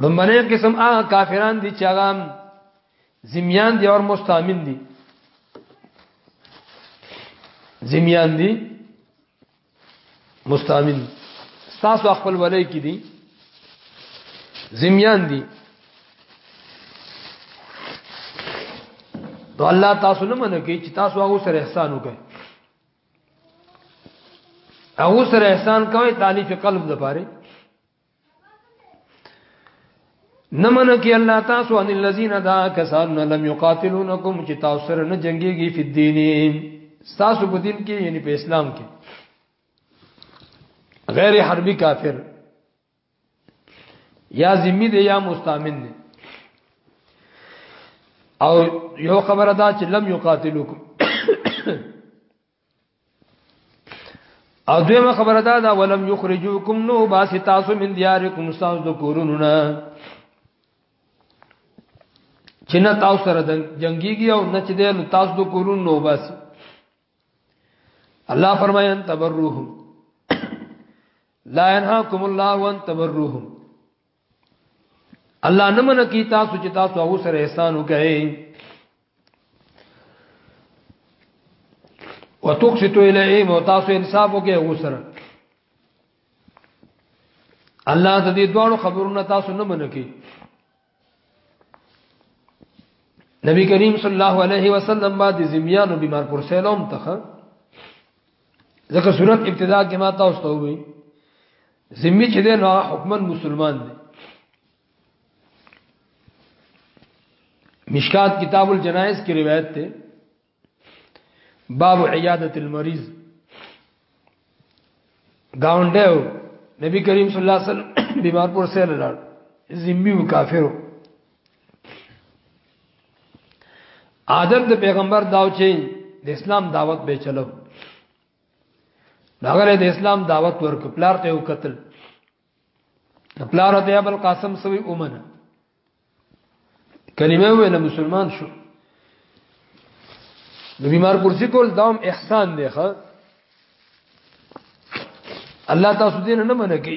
لمنه قسم هغه کافران دي چې هغه زمیان دي او مستامین دي زمیان دي مستامین تاسو خپل ولای کې دي زمیان دي نو الله تاسو نه منه کوي چې تاسو هغه سره احسان وکړي هغه سره احسان کوي تالیف قلب لپاره نمن کی الله تاسو ان الذين دا کسان لم يقاتلونکم چې تاسو سره نه جنگيږي په دین تاسو په دین کې یعنی په اسلام کې غیر حربي کافر یا ذمہ دی یا مستامن دی او یو خبره دا چې لم یقاتلوکم او دویمه خبره دا دا ولم یخرجوکم نو باس تاسو من دیارکم تاسو د کورونو نه چې نه تاسو سره جنگيږي او نه چې د تاسو د کورونو نو باس الله فرمایي ان تبروهم لا ينهاكم الله ان تبروهم الله نه من کی تاسو چې تاسو او سره احسان وکړي وتقسطوا الیهم او تاسو انصاف وکړي او سره الله د دې دوه خبرونه تاسو نه من کی نبی کریم صلی الله علیه وسلم باندې زمیانو بیمار پر سلام تخ ځکه صورت ابتدا کې ما تاسو ته وی ذمي چې دی نو حکمن مسلمان دی مشکات کتاب الجنائز کی روایت ته باب عیادت المریض گاونډه نبی کریم صلی الله علیه وسلم بیمار پر سره لاړ ذمي و کافرو عادت د پیغمبر داو چې د اسلام دعوت به چلو داغره د اسلام دعوت ورک پلار ته وکتل پلار ته ابو القاسم سوي اومنه کلمه ویله مسلمان شو د بیمار کرسی کول دام احسان دی ښا الله تاسو دین نه منکی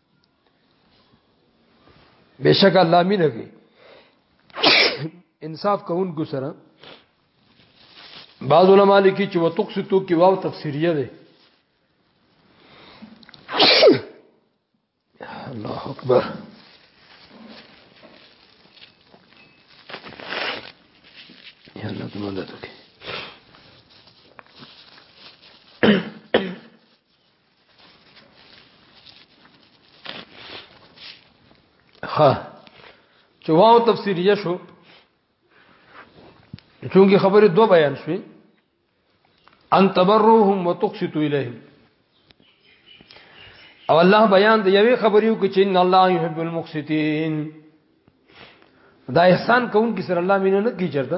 بشک الله مين کوي انصاف کوونکو سره بعض علماء لیکي چې وتقسطو کې واو تفسیریه ده الله اکبر یا الله دې مدد وکړي ها چې واو تفسیریه شو چونګي خبره دو بیان شوي ان تبروهم وتقسطوا اليهم او الله بیان د یوې خبرې وکړي چې ان الله يحب المقسطين دا احسان کوونکی سره الله مینه نه کی چرته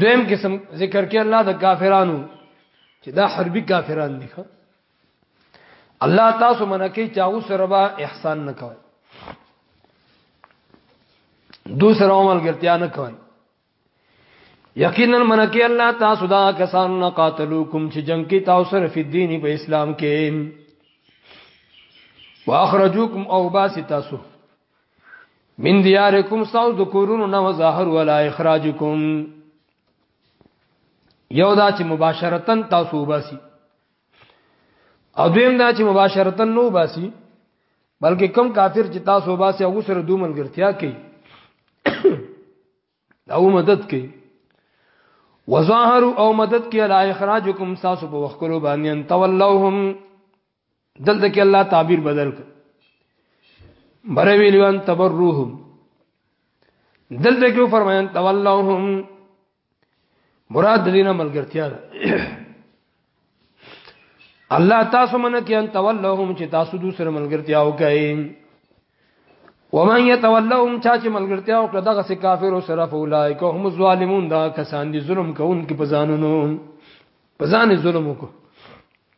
دویم قسم ذکر کې الله د کافرانو چې دا حربي کافران دي الله تاسو منکه چې هغه سره به احسان نه کوي دوسر عمل ګرتیا نه کوي یقینا منکی الله تاسو دا کسان نه قاتلوکم چې جنگ کې تاسو سره په دین په اسلام کې واخرجوکم او باسی تاسو من دیارکم ساو د کورونو نو ظاهر ولا اخراجکم یو دا چې مباشرتن تاسو وباسي او دویم دا چې مباشرتن نو وباسي بلکې کم کافر چې تاسو وباسي هغه سره دوه ملګرتیا کوي دا و مدد کوي وظاهر او مدد کې علی اخراجکم تاسو په وخت کولو باندې ان تولوهم دلته کې الله تعبیر بدل کړ بروی لوان تبروهم دلته کې فرمایان تولهم مراد دینه ملګرتیا ده الله تاسو من کې ان تولهم چې تاسو دوی سره ملګرتیا وکړئ ومن يتولهم چا چې ملګرتیا وکړه دغه سي کافر او سره فولایک هم ظالمون دا کسان دي ظلم کوونکي په ځانونو په ځان ظلم وکړي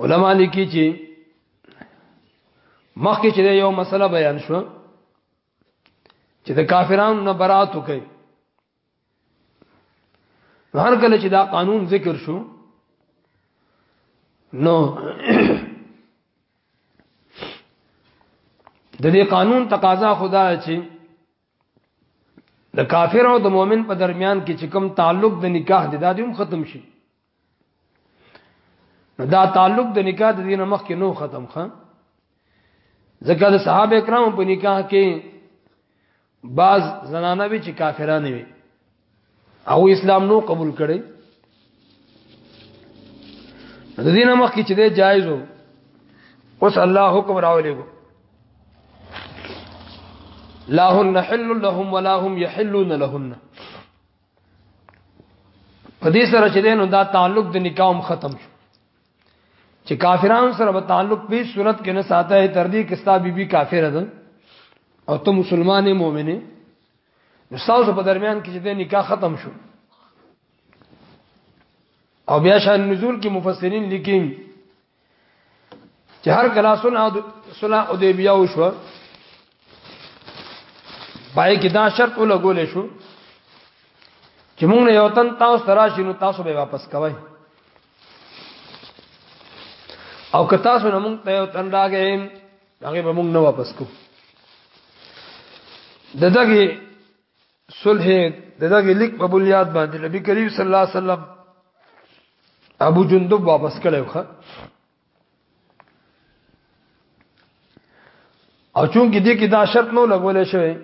علما لیکي چې مخکې چې یو مسله بیان شو چې د کافرانو نه برات وکړي هر کله چې دا قانون ذکر شو نو د دې قانون تقاضا خدا چې د کافر او د مؤمن په درمیان کې چې کوم تعلق د نکاح دی دا هم ختم شي نو دا تعلق د نکاح د دینه مخ کې نو ختم ښه ځکه د صحابه کرام په نکاح کې بعض زنانه وی چې کافرانه وی او اسلام نو قبول کړي د دین مخ کې چې دی جایز وو اوس الله حکم راولې وو لا هن حل لهم ولا هم يحلون لهن په دې سره چې دینو دا تعلق د نکاح ختم شو چې کافرانو سره به تعلق په صورت کې نه ساته تر دې کې ستا بیبي کافر ده او ته مسلمانې مؤمنه نو تاسو په درمیان کې چې د نکاح ختم شو او بیا شان نزول کې مفسرین لیکي چې هر کله صلح صلح حدیبیه وشو پای کې دا شرط ولګول شو چې موږ نه یو تن تاسو تراشي نو تاسو به واپس کوی او که تاسو نه موږ ته یو تن راغی هغه به موږ نه واپس کو د دغه صلح د دغه لیک په بنیاد باندې نبی کریم صلی الله علیه وسلم ابو جندب واپس کړو ښا او چونګې دې کې دا شرط نو لګول شوی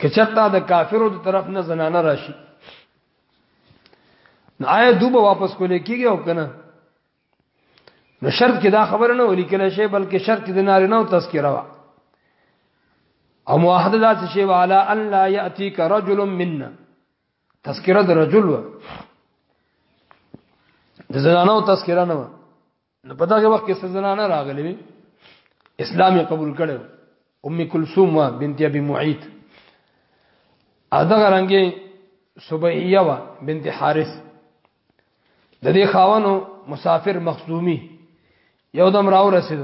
که چرته د کافرو د طرف نه زنانه راشي نو آیا دوبه واپس کولې کیږي او کنه نو شرط کې دا خبره نه ولي کله شی بلکې شرط د نارینه او تذکره وا او موحده دا څه شی والا ان لا یاتیک رجل منا تذکره د رجل و د زنانو تذکره نه و نو په دغه وخت کې زنانه راغلي وي اسلام قبول کړو ام کلثوم وا بنت ابي معيط ادا غرانګي صبيحيه وا بنت حارث د دې خاونو مسافر مخزومی یو دم راو رسید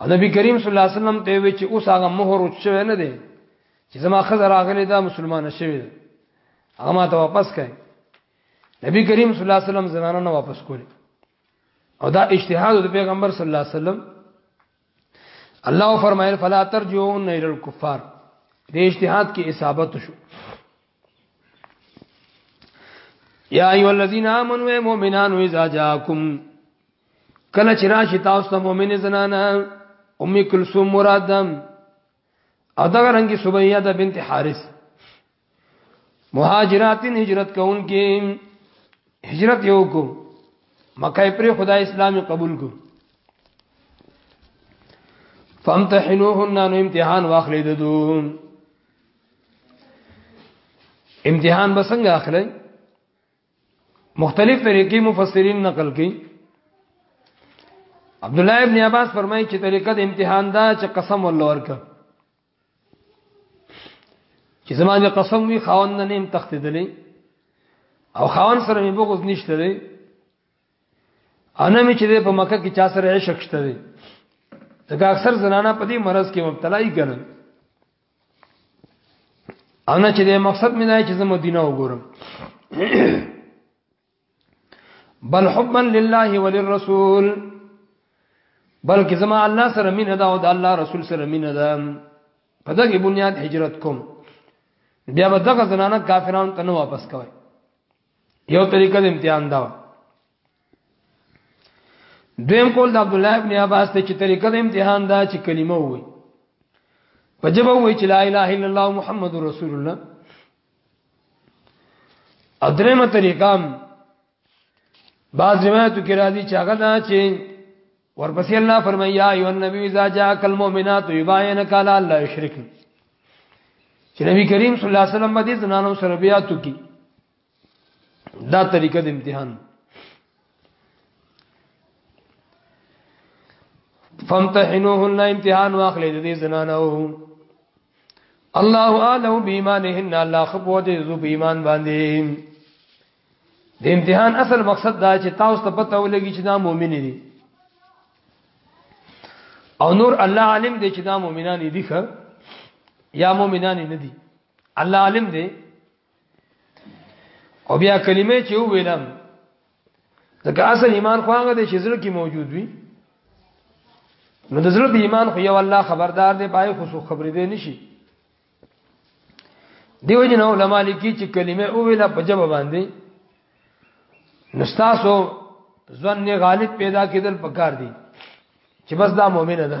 او نبی کریم صلی الله علیه وسلم ته وی چې اوس هغه مہر وچو نه دی چې زما خزر راغلی دا مسلمان شوی دی هغه ما ته واپس کړي نبی کریم صلی الله علیه وسلم زنانه نه واپس کړي او دا اجتهاد د پیغمبر صلی الله علیه وسلم الله فرمایل فلا ترجون الى الكفار د اجتهاد کې اصابت شو یا ایو الذین آمنوا ای مؤمنانو اذا جاءکم کله چې راشي تاسو ته مؤمن زنانه ام کلثوم مرادم او دغه رنګي سبیه د بنت حارث مهاجراتین هجرت کون کې هجرت یو کو مکه پر خدای اسلامي قبول کو فامتحنوهن نو امتحان واخلې ددو امتحان بسنګ اخلي مختلف طریقې مفسرین نقل کړي عبد الله ابن عباس فرمایي چې طریقه د امتحان دا چې قسم الله ورکړي چې زما د قسم وی خاوند نه نیم تختیدلې او خاوند سره مې بغض نشته دی انا مې چې په مکه کې چا سره عشق شته دی ځکه اکثر زنانا په دې مرض کې مبتلا یې کړل انا چې د مقصد مې نه چې زه مدینه وګورم بل حبا لله وللرسول بلکې زما الله سره مینه ده او د الله رسول سره مینه ده په دغه بنیاد هجرت کوم بیا به دغه زنانه کافرانو ته نه واپس کوي یو طریقه د امتحان دا دویم کول د عبد الله ابن عباس ته چې طریقه د امتحان دا چې کلمه وي په جواب وي چې لا اله الا الله محمد رسول الله ادرمه طریقه بعض روایتو کې راځي چې هغه دا چې ورپسې الله فرمایا ایو النبی اذا جاءک المؤمنات یباینک علی الله یشرک چې نبی کریم صلی الله علیه وسلم باندې زنانو سره بیا تو کی دا طریقه د امتحان فامتحنوهن امتحان واخلې د دې زنانو الله اعلم بإيمانهن الله خبو دې زو په ایمان باندې د امتحان اصل مقصد دا چې تاسو ته پته ولګي چې دا مؤمن دي او نور الله عالم دی چې دا مؤمنان دي ښه یا مؤمنان نه دي الله عالم دی او بیا کلمه چې ویلم ځکه اصل ایمان خو هغه دی چې زړه کې موجود وي نو د زړه د ایمان خو یو الله خبردار دی پای خو څو خبرې به نشي دیو جن علماء لیکي چې کلمه او ویلا په جواب باندې نستاسو ځنه غالب پیدا کېدل پکار دي چې بس دا مؤمنه ده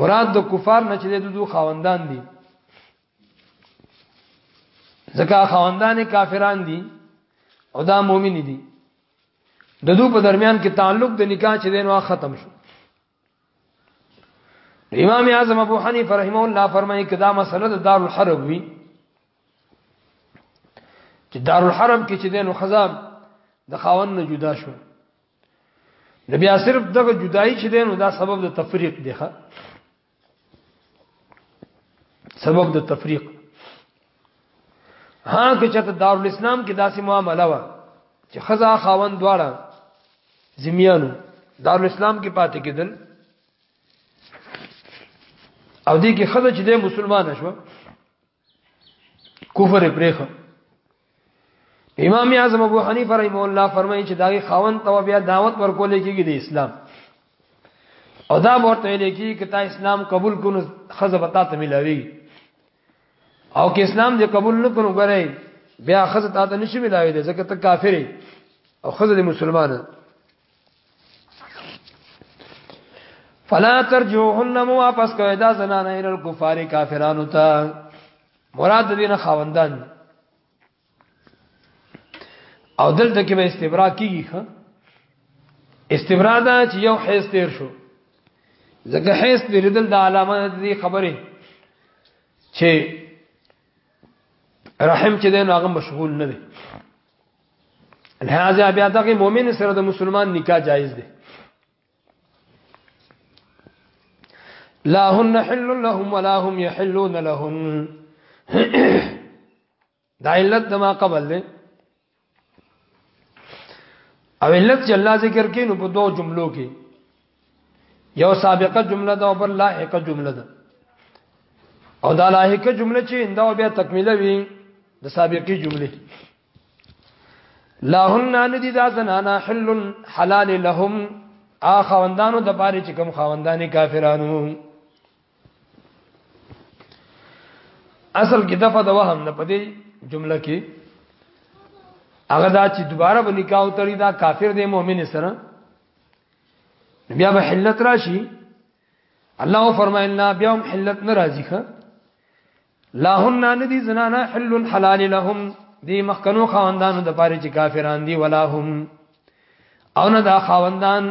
مراد د کفار نه چې د دوه خاوندان دي ځکه خاوندان کافران دي او دا مؤمن دي د دوه په درمیان کې تعلق د نکاح چې دینو ختم شو امام اعظم ابو حنیفه رحمه الله فرمایي کدا مسله د دار الحرب وی چې دار الحرب کې چې دینو خزاب د خاوند نه جدا شو نو بیا صرف دغه جدائی چې دین دا سبب د تفریق دی ښا سبب د تفریق ها که چته دارالاسلام کې داسې معاملې و چې خزا خاون دواړه زمیانو دارالاسلام کې پاتې کېدل او دې کې خزه چې د مسلمان شوه کفر پرېخ امام اعظم ابو حنیفه رحم الله فرمایي چې داغي خاون ته بیا دعوت ورکول کېږي د اسلام او دا ورته لیکي چې تا اسلام قبول کونو خزه بتا ته ملاوي او که اسلام دې قبول نه کونو غره بیا خزه تا ته نشي ملاوي ځکه ته کافر او خزه دې مسلمان فلا ترجوهن مو واپس کوي دا زنانه ان الکفار کافرانو ته مراد دین خاوندان او دلته کې به استبرا کیږي ښه استبرا دا چې یو حیث تیر شو ځکه حیث تیر دل د علامه دې خبره چې رحم چې دین هغه مشغول نه دی لہذا بیا دغه مؤمن سره د مسلمان نکاح جایز دی لا هن حل لهم ولا هم يحلون لهن دا علت دما قبل دی او علت چې الله ذکر کین په دوه جملو کې یو سابقه جمله ده او بل لاحقه جمله ده او دا لاحقه جمله چې انده بیا تکمیله وي د سابقه جمله لهن ندی دا زنانا حل حلال لهم آ خواندانو د پاره چې کوم خواندانې کافرانو اصل کې دفعه د وهم نه پدې جمله کې هغه دا چې دوباره به نکاح وتړي دا کافر دی مؤمن سره بیا به حلت راشي الله فرماینا بیا هم حلت ناراضی ښه لاهن نه دي زنانا حل حلال لهم دي مخکنو خواندانو د پاره چې کافران دي ولا هم او نه دا خواندان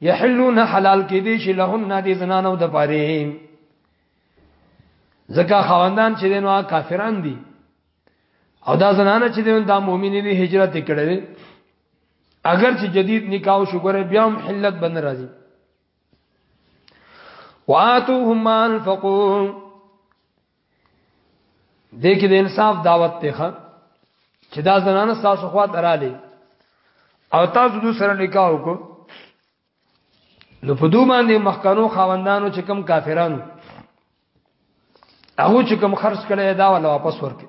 یحلون حلال کې دي چې لهن نه دي زنانو د پاره زکه خواندان چې دینو کافران دي او دا زنانه چې دین دا مؤمنین دي هجرت کړي اگر چې جدید نکاح شو ګره بیا هم حلت بن راځي واتوهم ما انفقوا دې کې د انصاف دعوت ته ښه چې دا زنانه تاسو خوا دراله او تاسو دوی سره نکاح وکړو نو په دوه باندې مخکانو خاوندانو چې کم کافرانو هغه چې کم خرج کړي دا ولا واپس ورکړي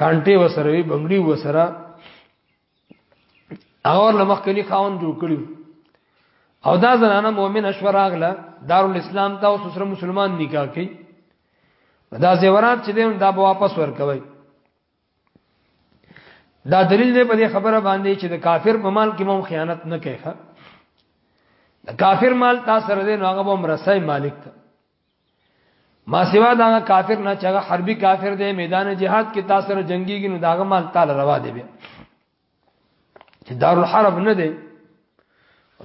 کانټي وسره وی بنگړي وسره هغه لمخ کلی خاون جوړ کړو او دا زنانه مؤمن اشور اغله دارالاسلام ته او سره مسلمان نکاح کوي دا زیورات چې دین دا به واپس ورکوي دا دلیل دی په دې خبره باندې چې د کافر په مال کې مو خیانت نه کوي د کافر مال تاسو سره دی نو هغه به مرسای مالک ته ما سوا دا کافر نه چاغه حربي کافر دی میدان جهاد کې تاسو سره جنگيږي نو داغه مال تعالی روا دی بیا چې دارالحرب نه دی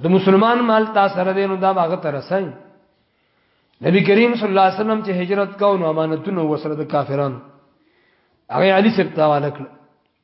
د مسلمان مال تاسو سره دی نو دا هغه تر سای نبی کریم صلی الله علیه وسلم چې هجرت کاو نو امانتونه وسره د کافرانو هغه علي سپتاواله کړ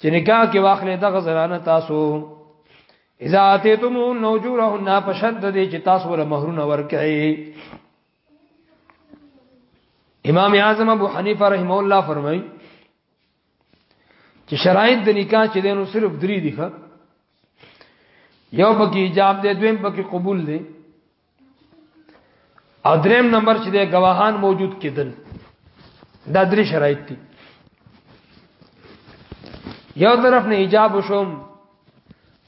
چې نکاح کې واخلې دغه زنانه تاسو اذا اتیتم نوجورهن پشد دې چې تاسو ول مہرونه ورکړي امام اعظم ابو حنیفه رحم الله فرمای چې شرایط د نکاح چې دینو صرف درې دي ښه یو پکې ایجاب دی دویم پکې قبول دی او دریم نمبر چې د گواهان موجود کېدل دا درې شرایط دي یو طرف نه ایجاب وشوم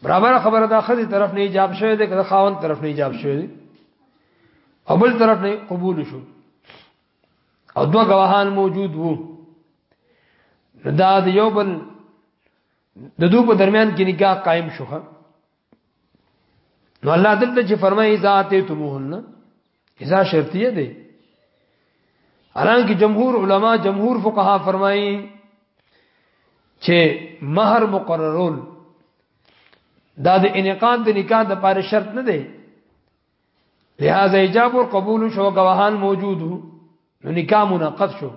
برابر خبره دا خدي طرف نه ایجاب شوه دي که خاون طرف نه ایجاب شوه دي او بل طرف نه قبول شو او دوه گواهان موجود وو دا د یو بل د دوه په درمیان کې نکاح قائم شوه نو الله دلته چې فرمایي ذات تمهن اذا شرطیه ده حالانکه جمهور علما جمهور فقها فرمایي چې مہر مقررول دا د انعقاد د نکاح د پاره شرط نه دی لہذا ایجاب ور قبول شو گواهان موجودو نو نکاح منعقد شو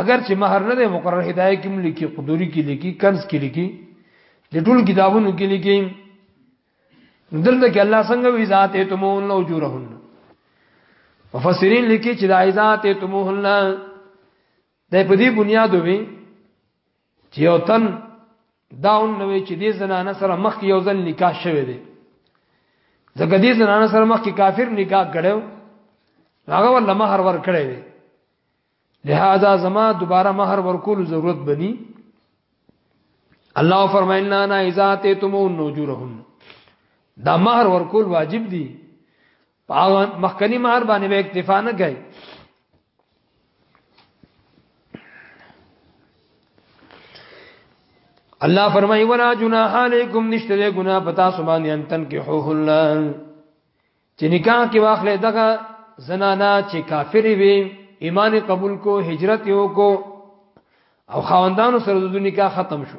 اگر چې مہر نه دی مقرر هدايه کې ملکی قدوري کې لیکي کنز کې لیکي د ټول کتابونو کې لیکي دلته کې الله څنګه وی ذات ایتمون لو جورهن مفسرین لیکي چې د ذات ایتمون د په دې بنیاد وی چې یو تن دا ونوي چې دې زنانه سره مخ یو ځل نکاح شوه دی ځکه دې زنانه سره مخ کې کافر نکاح کړو هغه ول مہر ور کړی دی لہذا زما دوباره مہر ورکول ضرورت بني الله فرماینا نا اذا تتمون نجورهم دا مہر ورکول واجب دي په مخکنی مار باندې به اکتفا نه کوي الله فرمایي ولا جناح علیکم نشته دې ګنا پتا سبحان ان تنکحوه الله چې نکاح کې واخلې دغه زنانا چې کافر وي ایمان قبول کو هجرت یو کو او خاوندانو سره د نکاح ختم شو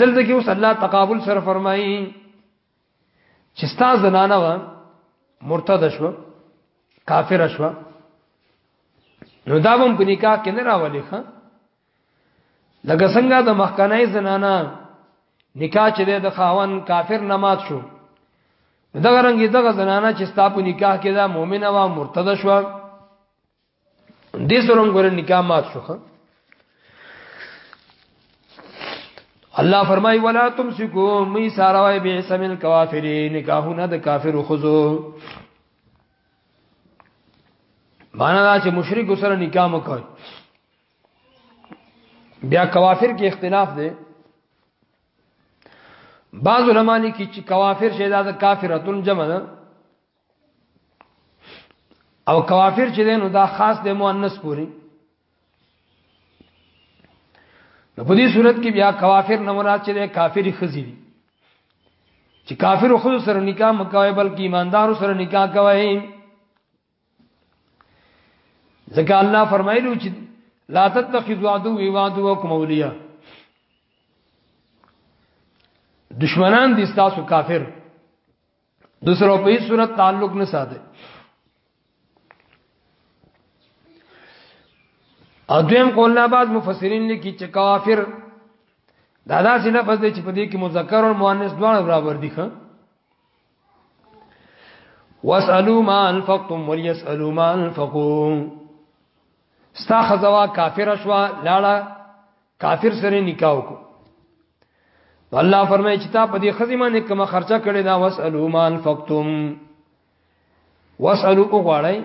دلته کې اوس الله تقابل سره فرمایي چې ستا زنانه و مرتد شو کافر شو نو دا هم په نکاح کې نه راولې ښا لکه څنګه د مخکنه زنانه نکاح چې د خاون کافر نماز شو دغه رنګي دغه زنانه چې ستا په نکاح کې دا مؤمنه و مرتد شو دې سره هم ګور نکاح مات شو خان الله فرمای ولا تمسکو می ساروی به سمل کافرین نکاحونه د کافر خزو معنا دا چې مشرک سره نکاح مکوي بیا کوافر کې اختلاف دی بعض علما لیکي چې کوافر شیدا د کافرتون جمع ده او کوافر چې دینو دا خاص د مؤنث پوری نو په دې صورت کې بیا کوافر نه مراد چې کافر خزي دي چې کافر خود سره نکاح مکوي بلکې ایماندار سره نکاح کوي ځکه الله فرمایلو چې لا تتخذوا عدو وعدوكم اولیاء دشمنان دي تاسو کافر د سره په هیڅ صورت تعلق نه ساته اذیم قول نه بعض مفسرین لیکي چې کافر دا داسې لفظ دی چې په دې کې مذکر او مؤنث دواړه برابر دي ښه واسالو ما انفقتم وليسالو ما انفقوا استخذوا کافر شوا لاړه کافر سره نکاح وکړو الله فرمایي چې تا په دې خزي باندې کومه خرچه کړې دا وسالو مال فقتم وسالو وګړی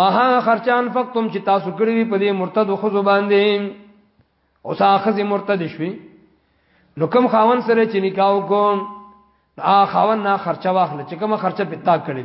ما ها خرچان فقتم چې تاسو کړی وي په دې مرتد خزو باندې او سا خزي مرتد شوي نو کوم خاون سره چې نکاح وکم آ خاون نه خرچه واخله چې کومه خرچه پتا کړی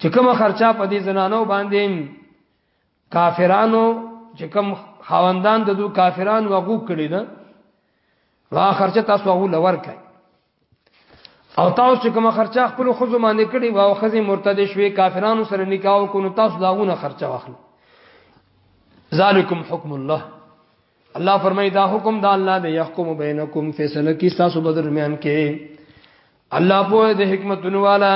چې کوم خرچه په دې زنانو باندې کافرانو چې کوم خواندان د دوه کافران وغو کړی نه وا خرچه تاسو هغه لور کړئ او تاسو چې کوم خرچه خپل خو زمانه کړی واو خزه مرتد شوي کافرانو سره نکاح کو نو تاسو داغونه خرچه واخلئ ذالکم حکم الله الله فرمای دا حکم دا الله دی يحكم بينكم فیصله کی تاسو په درمیان کې الله په دې حکمتونو والا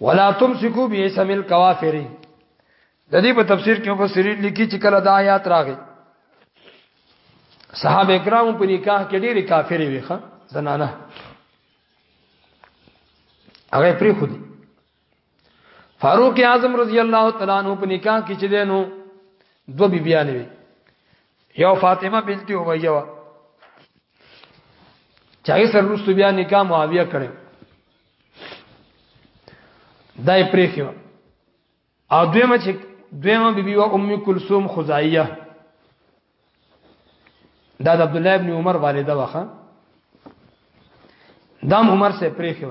ولا تمسكوا باسم الكوافر د دې په تفسیر کې مفسرین لیکي چې کله دا آیات راغی صحابه کرام په نکاح کې ډېری کافر وي ښا زنانه هغه پری خودي فاروق اعظم رضی الله تعالی عنہ په نکاح کې چې دینو دو بیبیانې وي یو فاطمه بنت امیه وا چاغه سر رسو بیا نکاح معاویه کړو دای پریخو او دویمه چې دویمه بیبي وا ام کلثوم خزایه دا د عبد الله ابن عمر والده واخه دام عمر سے پریخو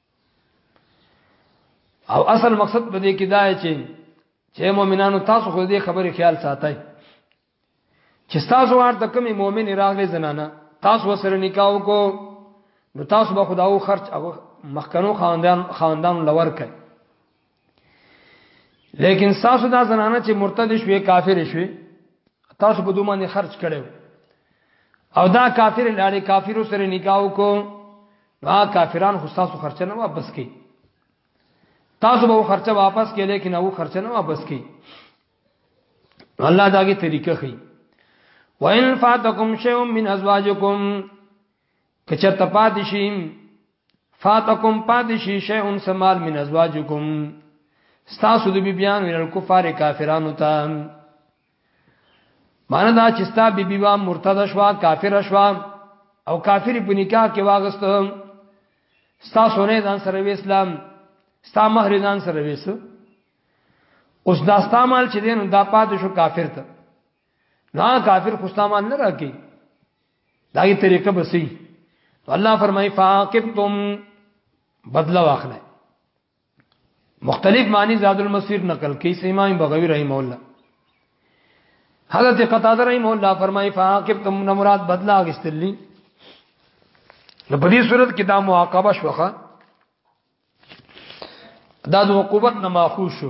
او اصل مقصد په دې کې دا چې چې مؤمنانو تاسو خو دې خبرې خیال ساتئ چې تاسو ورته کومې مؤمن راغلي زنانه تاسو سره نکاح وکړو نو تاسو به خداو خرج او مخکنو خاندان خاندان لور کړئ لیکن تاسو دا زنانه چې مرتد شوي کافر شوي تاسو په دوه باندې خرج کړو او دا کافر لاړې کافرو سره نکاح وکړو وا کافران خو تاسو خرچه نه واپس کړي تاسو به خرچه واپس کړي لیکن هغه خرچه نه واپس کړي الله داګه طریقه خي وان فاتکم شیء من ازواجکم که چرته پاتې شي فاتکم پاتې شي شی ان سمال من ازواجکم ستاسو د بیبیان من الکفار کافرانو ته معنی دا چې ستا بیبی وا مرتد شوا کافر شوا او کافر په نکاح کې واغست ستا سونه ځان سره وی اسلام ستا مہر ځان سره ویس اوس دا ستا مال چې دین دا پات شو کافر ته نه کافر خو ستا مال نه راکې دا یې طریقه بسې الله فرمای فاقبتم بدلا واخله مختلف معنی زاد المسیر نقل کوي سیما بغوی رحم الله حضرت قتاده رحم الله فرمای فاقبتم مراد بدلا غستلی نو په دې صورت کې دا معاقبه شوخه دا د عقوبت نه ماخوذ شو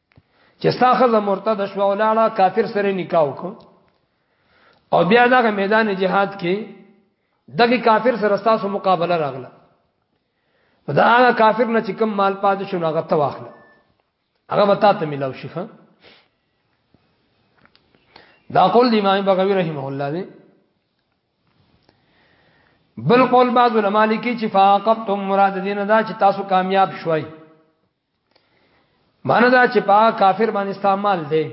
چې ستا خزه مرتد شو او لاړه کافر سره نکاح وکړه او بیا دغه میدان جهاد کې دغه کافر سره تاسو مقابله راغله دا هغه کافر نه چې کم مال پاتې شو هغه ته واخله هغه وتا ته ملاو شي ښا دا قول دی امام بغوی رحمه الله دی بل قول بعض علماء لیکي چې فاقبتم مراد دین دا چې تاسو کامیاب شوي معنی دا چې پا کافر باندې استعمال دی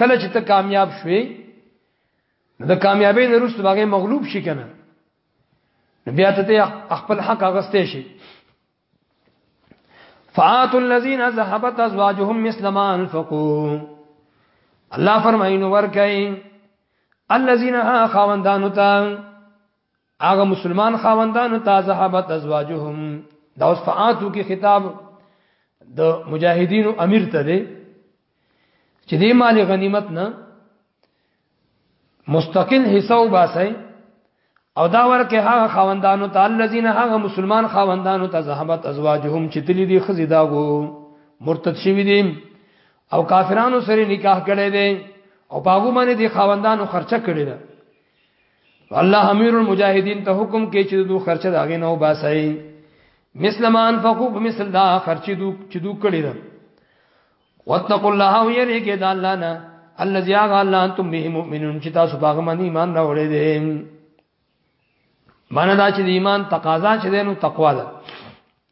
کله چې ته کامیاب شوې د کامیابی نه وروسته باغې مغلوب شي کنه بیا ته خپل حق اغستې شي فات الذين ذهبت ازواجهم مثل ما انفقوا الله فرمایي نو ورکای الذين خواندانو ته هغه مسلمان خاوندانو ته زهابت ازواجهم دا اوس فعاتو کې خطاب د مجاهدینو امیر ته دی چې دې مال غنیمت نه مستقل حصہ وباسي او دا ورکه هغه خاوندانو ته الذين هغه مسلمان خاوندانو ته زهابت ازواجهم چې تللی دي خزي داغو مرتد شوی دي او کافرانو سره نکاح کړي دي او باغو باندې دي خاوندانو خرچه کړي ده الله امیر المجاهدین ته حکم کوي چې دوی خرچه دا غي نه وباسي مثل ما انفقوا بمثل دا خرچه دوی چې دوی کړی دا واتقوا الله ويرګه دا الله نه الذي اغا الله انتم به مؤمنون چې تاسو باغ باندې ایمان راوړې دي مانه دا چې ایمان تقاضا چې دینو تقوا ده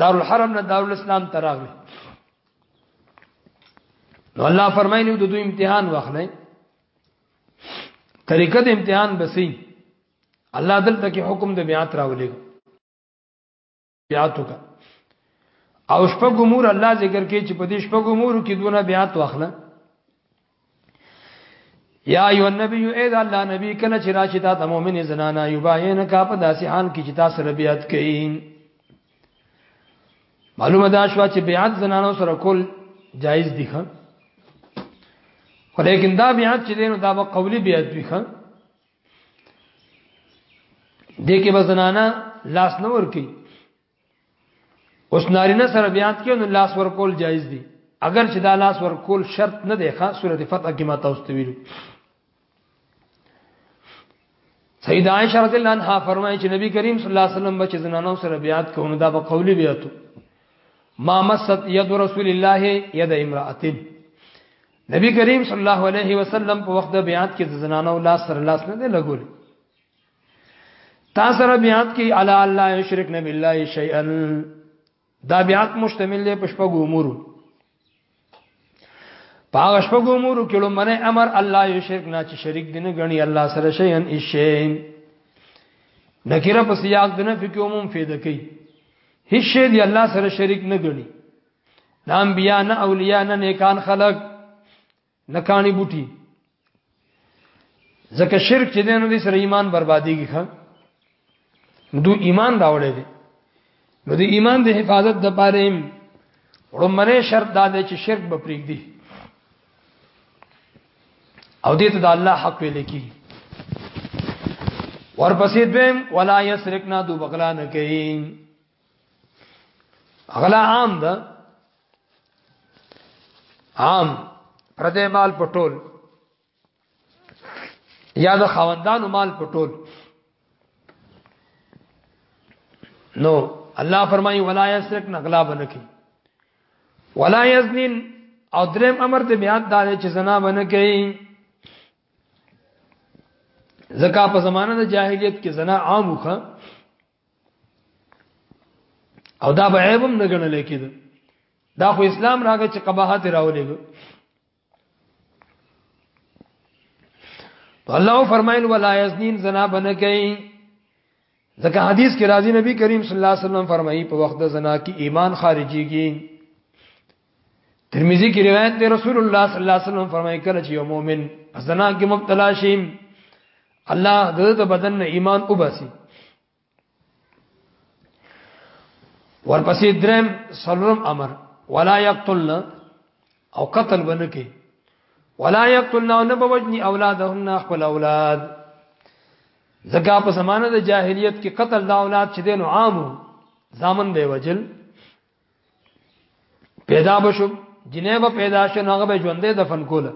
دارالحرم نه دارالاسلام ته راغلي نو الله فرمایلی د دوی امتحان واخلئ طریقه د امتحان بسې الله دلته کې حکم د بیعت راولې بیعتو کا او شپږ امور الله ذکر کې چې په دې شپږ امور کې دونه بیعت واخلئ یا ایو النبی اے دا الله نبی کله چې راشي تا ته مؤمن زنانا یباین کا په داسې حال کې چې تاسو ربیات کړئ معلومه دا شو چې بیعت زنانو سره کول جایز دي خان ولیکن دا بیعت چې دینو دا به قولی بیعت وي خان دې کې بزنانا لاس نه ور کوي اوس نارینه سره بیات کې نو لاس ورکول جایز دي اگر چې دا لاس ورکول شرط نه دی ښا سورته فتح کې ما تاسو ته ویلو سید عائشہ رضی الله عنها فرمایي چې نبی کریم صلی الله علیه وسلم بچ زنانو سره بیات کوو دا په قولي بیاتو ما مست ید رسول الله ید امراتن نبی کریم صلی الله علیه وسلم په وخت د بیات کې زنانو لاس سره لاس نه دی لګول تا سره بیات کی علی الله یشرک نبی الله شیئا دا بیات مشتمل دی پشپغو امور پاغ شپغو امور کلو من امر الله یشرک نه چې شریک دینه غنی الله سره شیئا اشین نکره په سیاق دنه فکر عموم فیده کوي هیڅ شی دی الله سره شریک نه غنی نام بیا نه اولیاء نه نیکان خلق نه کانی بوټي ځکه شرک چې دینو دې سره ایمان برباديږي خان دو ایمان راوړې دي نو دې ایمان د حفاظت د پاره هم رومنه شرط دا دی چې شرک به پریږدي او دې ته د الله حق ویل کی ورپسې دویم ولا یسرکنا دو بغلان کوي غلا عام ده عام پردې مال پټول یا د خاوندانو مال پټول نو الله فرمایي ولا یسرک نغلا بنکی ولا یزنین او دریم امر ته بیا دا چې زنا بنکی زکا په زمانه د جاهلیت کې زنا عام وخه او دا به عیب هم نه ګڼل کېده دا خو اسلام راغی چې قباحت راولېګو الله فرمایل ولا یزنین زنا بنکای ځکه حدیث کې راځي نبی کریم صلی الله علیه وسلم فرمایي په وخت د زنا کې ایمان خارجيږي ترمذی کی روایت دی رسول الله صلی الله علیه وسلم فرمایي کله چې یو مؤمن زنا کې مبتلا شي الله د بدن نه ایمان وباسي ورپسې درم سلام امر ولا یقتلنا او قتل بنکي ولا یقتلنا او نه بوجني اولادهن خپل اولاد زګه په زمانه د جاهلیت کې قتل د اولاد چې دین عامو زامن دی وجل پیدا بشو جنې به پیدا شو هغه به ژوندې دفن کوله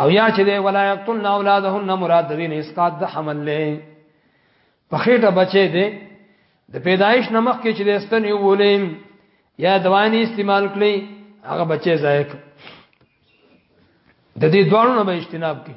او یا چې دی ولا یقتلن اولادهن مراد دین اسقاط د حمل له په خېټه بچي دی د پیدایش نمخ کې چې د استن یو ولیم یا دوانی استعمال کړي هغه بچي ځای د دې دوانو نه به اجتناب کړي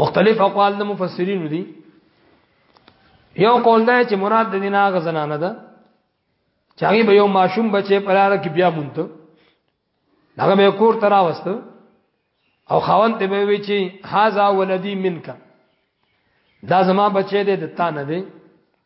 مختلف اقوال د مفسرین دي یو قول دا چې مراد د دینه غزنانه ده چاغي به یو ماشوم بچي پرار کې بیا مونته هغه به کور ترا وسته او خاون ته به وی چې هاذا ولدی منک دا زما بچي دې د تا نه دی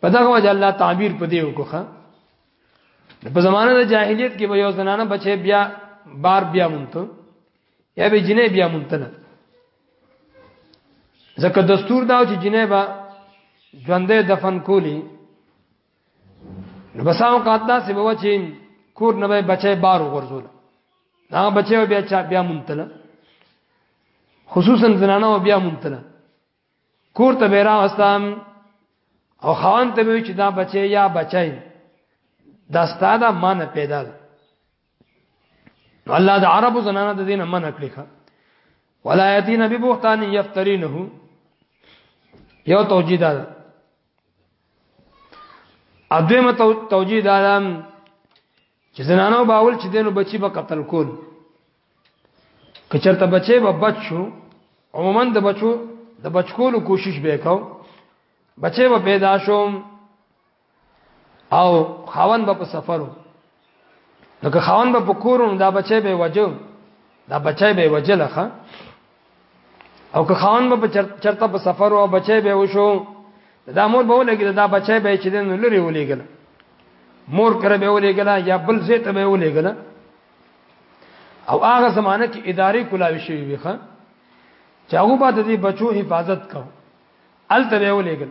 په دغه وجه الله تعبیر په دې وکړه په زمانه د جاهلیت کې به یو زنانه بچي بیا بار بیا مونته یا به جنې بیا مونته نه ځکه دستور دا چې جنې با ژوندې دفن کولی نو بساو قاطا سی بوا چې کور نه به بچي بار وغورځول دا بچي بیا چا بیا مونته خصوصا زنانه بیا مونته کور ته به راوستم او خوان ته به چې دا بچي یا بچي دا ستاده مان پیدا ده الله د عربو زنانه د دینه من کړی ښه ولایتین ببهتان یفترینه یو توجیه ده ادمه توجیه دا ده چې زنانو باول چې دینو بچي به قتل کول کچرته بچي به بچو عموما د بچو د بچکولو کوشش به وکاو بچي به پیدا شوم او خاون به په سفرو لکه خاون به پکورون دا بچي به وجو دا بچي به وجلخه او که خاون به چرته په سفر او بچي به وشو دا مور به ولګي دا بچي به چې دین لري ولېګل مور کړه به ولېګل یا بل زیت به ولېګل او هغه زمانہ کې ادارې کولاوي شوی وي ښه چاغو باندې بچو حفاظت کو ال ته ولېګل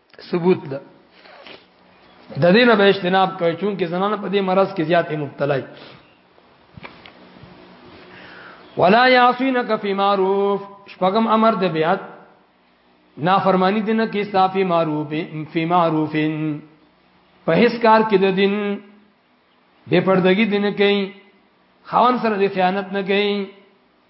ثبوت ده د دې نه به اجتناب کوي چون کې زنانه په دې مرض کې زیاتې مبتلا دي ولا یعصینک فی معروف شپغم امر د بیات نافرمانی دینه کې صافی معروف فی معروفین په هیڅ کار کې د دین بے پردګي دینه کوي خوان سره د خیانت نه کوي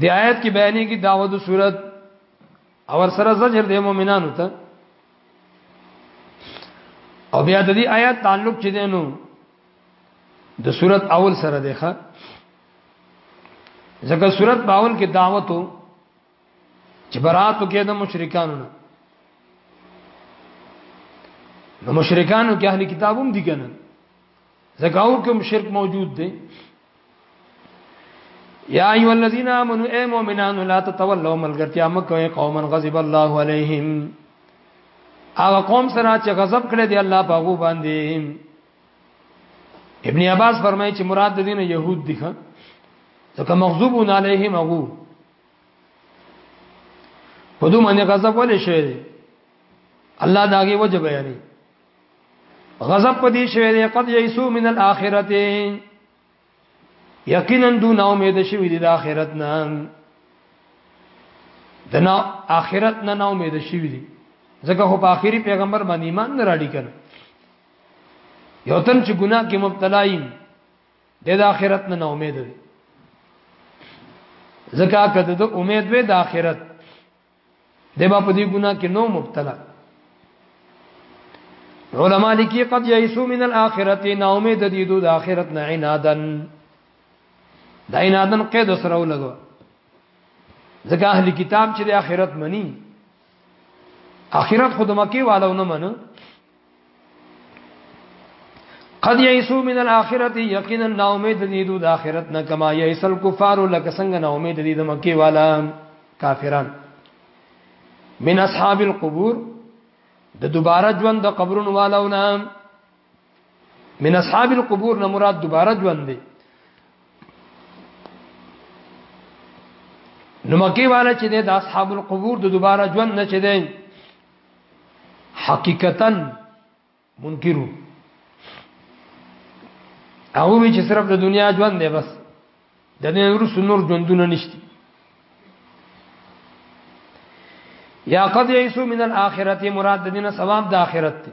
دی آیت کې بیانې کې دعوت او صورت اور سره زجر د مؤمنانو ته او بیا د دې آیات تعلق چې دینو د صورت اول سره دی ښا ځکه صورت باول کې دعوت او چې برات وکړي د مشرکانو نه نو مشرکانو کې اهلي کتابوم دي کنه زکاو کوم شرک موجود دی یا ایو الذین آمنو اے مومنان لا تتولوا ملګرتیا مکوئ قوما غضب الله علیهم هغه قوم سره چې غضب کړی دی الله په غو باندې ابن عباس فرمایي چې مراد د دین يهود دي ځکه مغضوب علیهم هغه په دوه باندې غضب ولې شوی دی الله داګه وجه بیانې غضب په دې شوی دی قد یسو من الاخرته یقینا دون امید شوی دی د اخرت نه د نا اخرت نه نا امید شوی دی ځکه خو په اخیری پیغمبر باندې ایمان نه راړي کړ یو تن چې ګناه کې مبتلا یم د آخرت نه امید دی ځکه کده د امید وې د آخرت د با په دې ګناه کې نو مبتلا علماء لیکي قد یئسوا من الاخرته نا امید دي د آخرت نه عنادن دا عنادن قید سره ولګو ځکه اهل کتاب چې د آخرت مني اخرت خود مکی والو نه منو قد یئسو من الاخرته یقینا نا امید دي دو د اخرت نه کما یئس الکفار لک څنګه نا امید دي د مکی والا کافران من اصحاب القبور د دوباره ژوند د قبرونو والو نه من اصحاب القبور نه مراد دوباره ژوند دی نو مکی والا چې د اصحاب القبور د دوباره ژوند نه چي دی حقیقتا منکرو او وی چې صرف د دنیا ژوند دی بس د دې نور سنور ژوندونه نشته یا قد یئسو من الاخرته مراد دینه ثواب د اخرت دی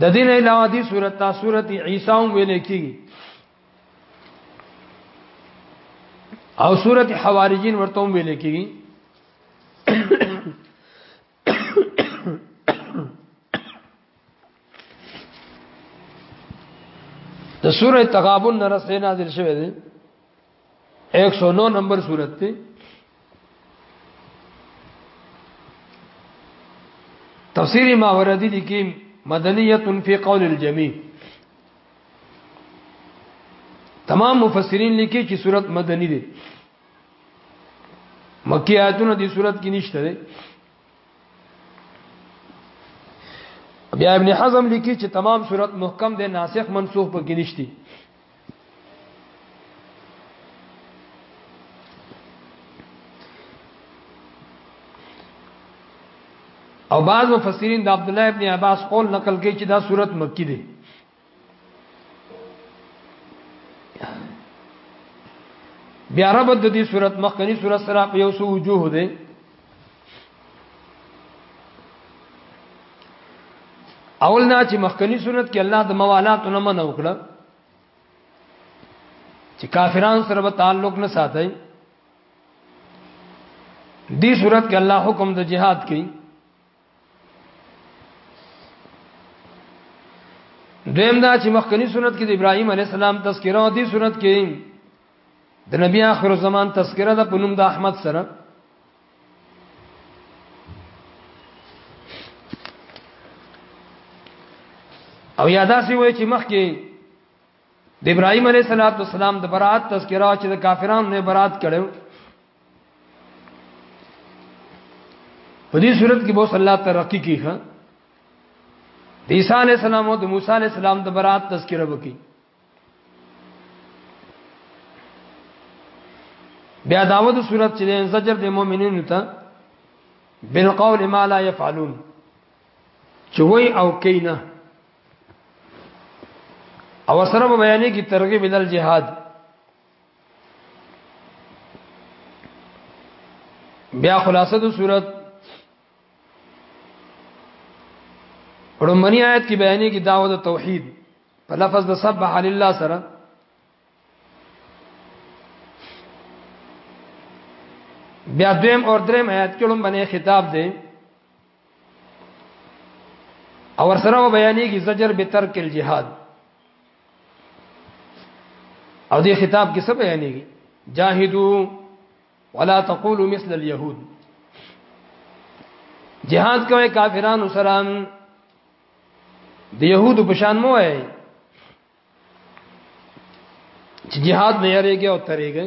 د دین علاوه دی سورته تا سورته عیسی هم ویل کیږي او سورته حواریجین ورته هم ویل کیږي د سورې تغابن نرسته نازل شوه دی 109 نمبر صورت ته تفسیر ماوردی لیکي مدنیه فی قول الجمی تمام مفسرین لیکي چې صورت مدنی دی مکی آیتونه دی صورت کې نشته دی بیا ابن حزم لیکي چې تمام صورت محکم دی ناسخ منسوخ پکې نشتی او بعض مفسرین د عبد الله ابن عباس قول نقل کوي چې دا صورت مکی دی بیا رب د دې صورت مخکنی صورت سره په یو سو وجوه دی اول نه چې مخکنی صورت کې الله د موالات نه منع وکړه چې کافران سره به تعلق نه ساتي دې صورت کې الله حکم د جهاد کوي دویم دا چې مخکنی سنت کې د ابراهیم علی السلام تذکرہ او دی سنت کې د نبی آخر زمان تذکرہ د پنوم د احمد سره او یادا سی وای چې مخکې د ابراهيم عليه السلام د برات تذکرہ چې د کافرانو نه برات کړو په دې صورت کې به الله ترقی کی ها د عیسی علی السلام او د موسی علی السلام د برات تذکرہ وکي بیا داوود صورت چې زجر د مؤمنینو ته بالقول ما لا يفعلون چوي او کینا او سره په بیانې کې ترغیب ال جهاد بیا خلاصه د صورت رومنی آیت کې بیانې کې دعوت توحید په لفظ د سبح لله سره بیا دویم اور دریم آیت کې لومبنه خطاب دی او سره بیانېږي زجر به ترک الجهاد او دې خطاب کې څه بیانېږي جاهدوا ولا تقولوا مثل اليهود جهاد کوي کافرانو سره د يهودو په شان مو وي چې جهاد نه یریږي او ترېږي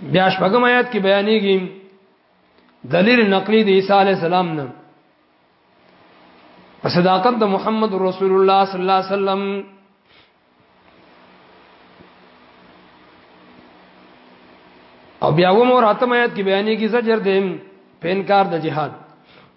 بیا شپږم آیات کې بیانېږي دلیل نقلی د عیسی علی السلام نه په صداقت د محمد رسول الله صلی الله علیه وسلم او بیا و مور اتم آیات کې بیانې کې زجر دیم په انکار د جهاد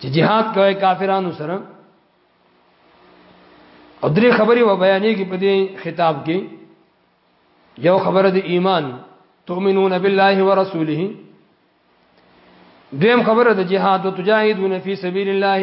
چې jihad کوي کافرانو سره او درې خبرې و بیانې کې په دې خطاب کې یو خبره د ایمان تؤمنون بالله ورسوله دیم خبره د جهاد او تجاهدون فی سبیل الله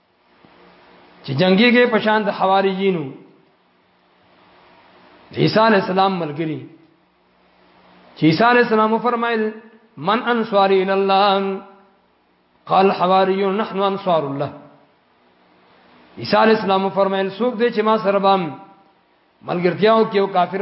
چې جنگيږي په شان د حواریینو عیسی علی السلام ملګری چې عیسی علی السلام فرمایل من انصاری الی الله قال حواریون نحن انصار الله عیسی علی السلام فرمایل څوک دی چې ما سره بام ملګرتیاو کې او کافر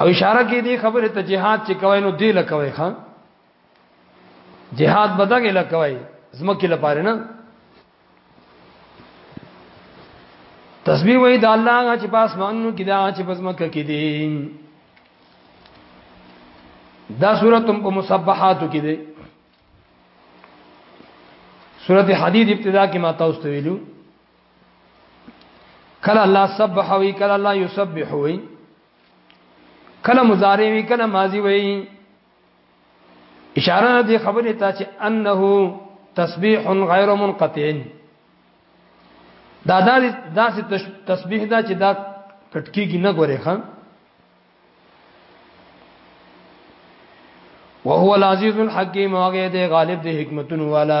او اشاره کې دی خبره ته جهاد چې کوي نو دی لکوي خان جهاد بدګه لکوي زمکه لپاره نه تسبیح وای د الله چې پاس مانو کې دا چې پس مکه کې دي دا سورۃ په مسبحات کې دي سورۃ حدید ابتدا کې ما تاسو ته ویلو کله الله سبح وی کله الله یسبح وی کله مضارع وی کله ماضی وی اشاره دې خبره ته چې انه تسبیح غیر منقطع دا دا داسې تسبیح دا چې دا کټکیږي نه ګورې خان وهو العزیز الحکیم هغه دې غالب دې حکمتونو والا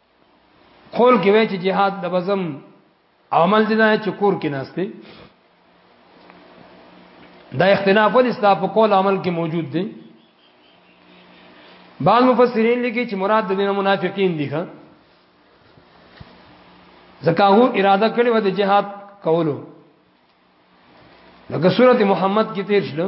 خول کې وای چې jihad د بزم عمل دي نه چې کور کې ناشته دا اختلاف ولې ستا په قول عمل کې موجود دي بعض مفسرین لیکي چې مراد د دینه منافقین دي ښا ځکه هو اراده کړې و د جهاد کولو لکه سورته محمد کې تیر شلو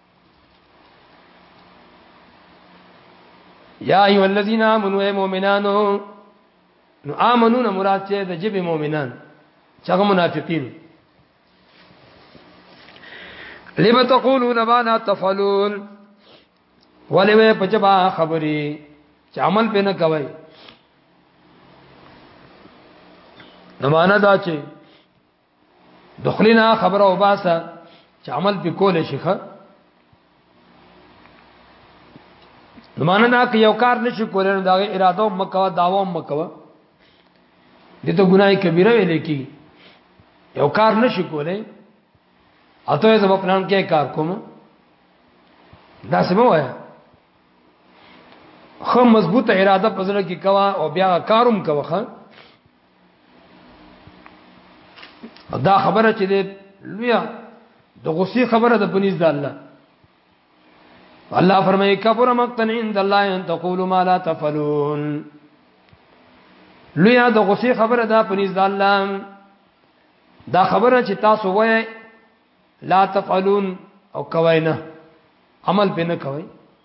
یا ایو الذین آمنوا ای مؤمنانو نو آمنون مراد چې د جبه مؤمنان څنګه منافقین لم تقولون ما لا تفعلون ولې وې پچبا خبري چې عمل به نه کوي نو معنا دا چې دخلینا خبره وباسه چې عمل په کول شي ښه زمانه نه کې یو کار نشي کولای دا اراده مکو داوا مکو دې ته ګناي کبیره ویل کی یو کار نشي کولای اته زه په پلان کې کار کوم دا سمه وای خو مضبوطه اراده پزړه کې کوا او بیا کاروم کوخه دا خبره چې دی لوی د غصې خبره د پنيز د الله الله فرمایي کبر مقتن عند الله ان تقول ما لا تفعلون لوی د غصې خبره دا پنيز د الله دا خبره چې تاسو وایي لا تفعلون او کوي نه عمل به نه کوي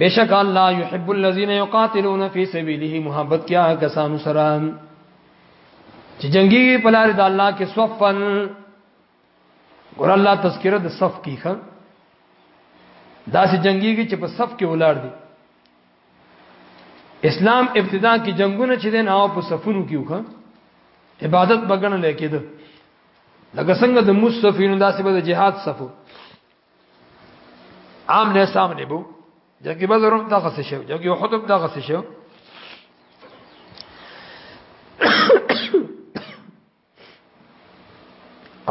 بشک الله يحب الذين يقاتلون في سبيله محبت کیا کسانو سره چې جنگي په لار د الله کې صفن ګور الله تذکرہ د صف کې خان دا چې جنگي کې چې په صف کې ولار دي اسلام ابتدا کې جنگونه چې دین او په صفونو کې وکړه عبادت بګنه لیکې ده لکه څنګه د مصطفینو داسې به د جهاد صفو عام نه سامنے بو جنگی بدرم دا غسی شو جنگی احدم دا غسی شو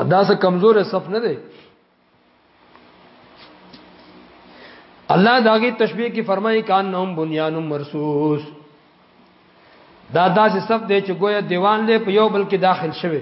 ادا سے کمزور صف نه دی الله داغي تشبيه کې فرمایي کان نوم بنيان مرصوص دا داسې صف دی چې گویا دیوان له په یو بل کې داخل شوی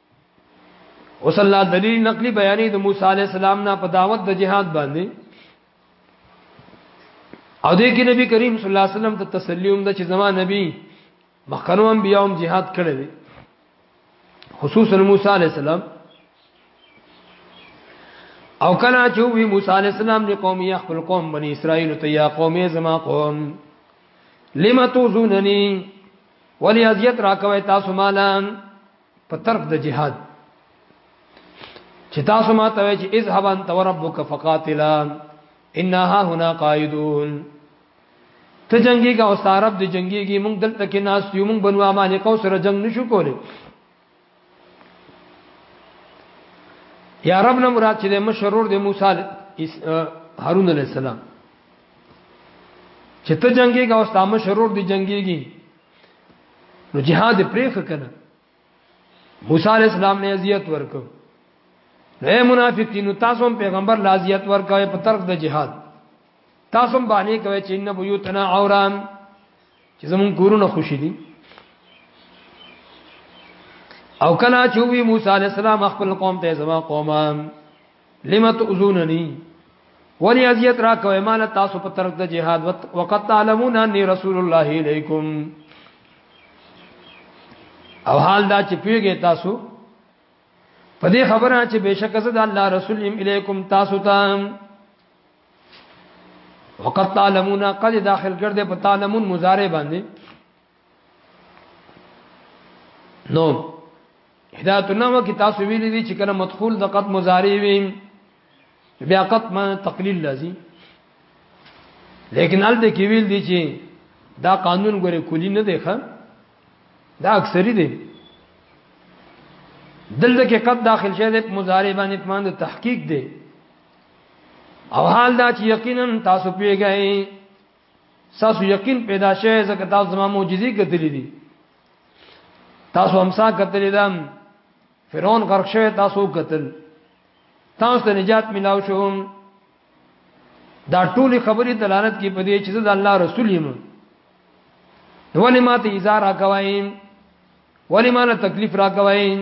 اوس الله دلیل نقلی بیانې د موسی علی السلام نه په دعوت د جهاد باندې او دې کې نبی کریم صلی الله علیه وسلم ته تسلیوم د چې زما نبی مخکنو انبیاوم jihad کړی دی خصوصا موسی علی السلام او کله چې وی موسی علی السلام دی قوم یې خپل قوم بنی اسرائیل ته یا قوم زما قوم لما توزوننی ولی اذیت راکوي تاسو مالان په طرف د جهاد چې تاسو ما ته چې اذهب انت وربك فقاتلا انها هنا قائدون ته جنگي کا او سارب د جنگي کی مونږ دلته کې ناس یو مونږ بنو امانه کو سره جنگ نشو کوله یا رب نه مراد چې مشرور د موسی هارون علی السلام چې ته جنگي کا او ستا مشرور دی جنگيږي نو جهاد پرې خکنه موسی علی السلام نه اذیت ورکو نو اے منافقین تاسو هم پیغمبر لازیت ورکوي په ترک د جهاد تاسو هم باندې کوي چې ان بیوتنا اوران چې زمون کورونه خوشی دي او کله چې وی موسی علی السلام خپل قوم ته زما قومه لما تؤذونني ولی اذیت را کوي مال تاسو په ترک د جهاد وقت تعلمون ان رسول الله الیکم او حال دا چې پیږي تاسو په دې خبره چې بشک زه د الله رسول ام الیکم تاسو ته وقت تعلمون قد داخل کړ دې په تعلمون مضارع باندې نو هدایت النامه کې تاسو ویل دي چې کله مدخول د قد مضارع وي بیا قد ما تقلیل لازم لیکن ال دې کې ویل دي چې دا قانون ګوره کلی نه دی ښه دا اکثری دی دلته کې قد داخل شه د مضارع باندې پمان د تحقیق دی او حال دا چې یقینا تاسو پیګئ تاسو یقین پیدا شوه ځکه تاسو زما معجزې کتلې دي تاسو همسا کتلې ده فرعون غرق شوه تاسو قتل تاسو ته نجات ملاو شو دا ټول خبرې دلالت کوي په دې چې د الله رسول یم ولې ما ته ایزار راکوایم ولې ما له تکلیف راکوایم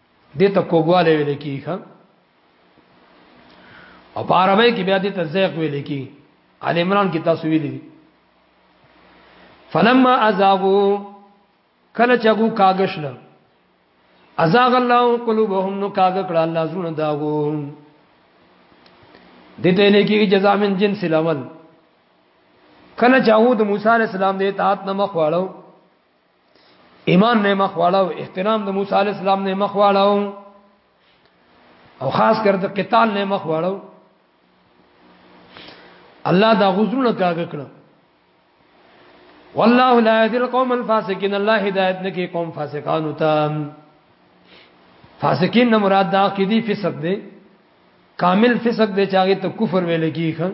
دې ته کوګواله ویل کیږي او په عربی کې بیا دې ته زیق ویل کیږي ال عمران کې تاسو ویل دي فلما ازاغو کله چغو کاغشل ازاغ الله قلوبهم نو کاغ کړه الله زونه داغو دې ته نه کیږي جزاء من جنس العمل کله چاو د موسی علی السلام د اطاعت نه مخ واړو ایمان نه مخ واړاو احترام د موسی علی السلام نه مخ واړاو او خاص کر د قتال نه مخ واړاو الله دا غزرونه کاږه کړو والله لا يهدي القوم الفاسقين الله هدايت نکي قوم فاسقان ته فاسقین نه مراد دا عقیدی فسق دی کامل فسق دی چې هغه ته کفر ویل کیږي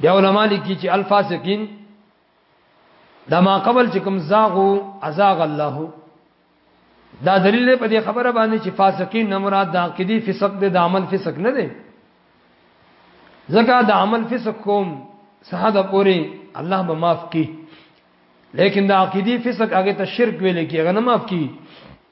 بیا علماء لیکي چې الفاسقین دا ما قبل چې کوم زاغو ازاغ الله دا دلیل په دې خبره باندې چې فاسقین نه مراد د عقیدی فسق دی د عمل فسق نه دی ځکه د عمل فسق کوم ساده پوری الله به معاف کی لیکن د عقیدی فسق هغه ته شرک ویل کیږي هغه نه معاف کی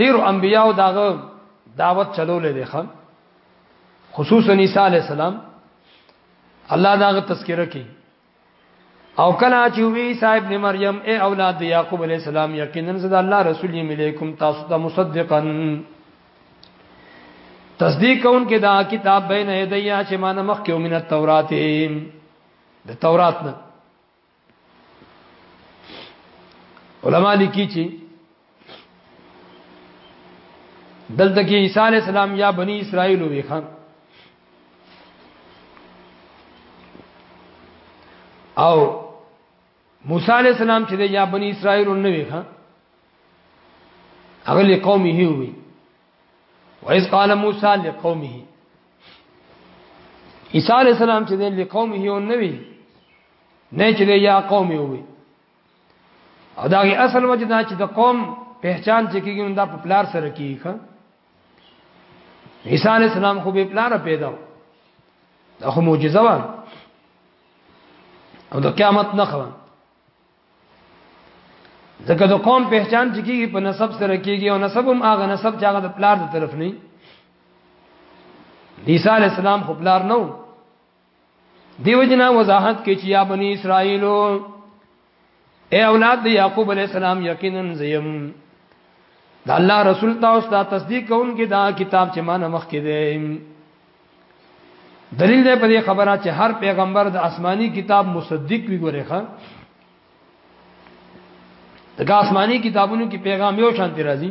ډیرو انبیاو داغه دعوت چلولې دی خان خصوصا عیسی علی السلام الله داغه تذکرہ کوي او کله چې وی صاحب ابن مریم اے اولاد یعقوب علی السلام یقینا زدا الله رسول یم علیکم تاسو ته مصدقا تصدیق کون کې دا کتاب بین یدیا چې مان مخ کې من التورات د تورات نه علما لیکي چې دلته کې عیسی علی السلام یا بنی اسرائیل وی خان او موسی علی السلام چې یا بنی اسرائیل نه وی خان هغه له قومه هی وی وایس قال موسی له قومه عیسی علی السلام چې له قومه هی نه وی نه چې یا قوم وي او دا غي اصل وجه دا چې د قوم پہچان چې کیږي دا په پلار سره کیږي ښا عیسی علی السلام خو به پلار پیدا و دا خو معجزه و او د قیامت نه خو ځکه د قوم پہچان چې کیږي په نسب سره کیږي او نسب هم هغه نسب چې هغه د پلار د طرف نه عیسی علی السلام خو پلار نه و دیو جنا وضاحت کې چې یا بنی اسرائیلو اے اولاد د یعقوب علی السلام یقینا زیم دا الله رسول تاسو ته تصدیق کوونکې دا کتاب چې ما نه مخ کې دی دلیل دی په دې خبره چې هر پیغمبر د آسمانی کتاب مصدق وی ګوري ښا دغه آسمانی کتابونو کې پیغام یو شانتی راځي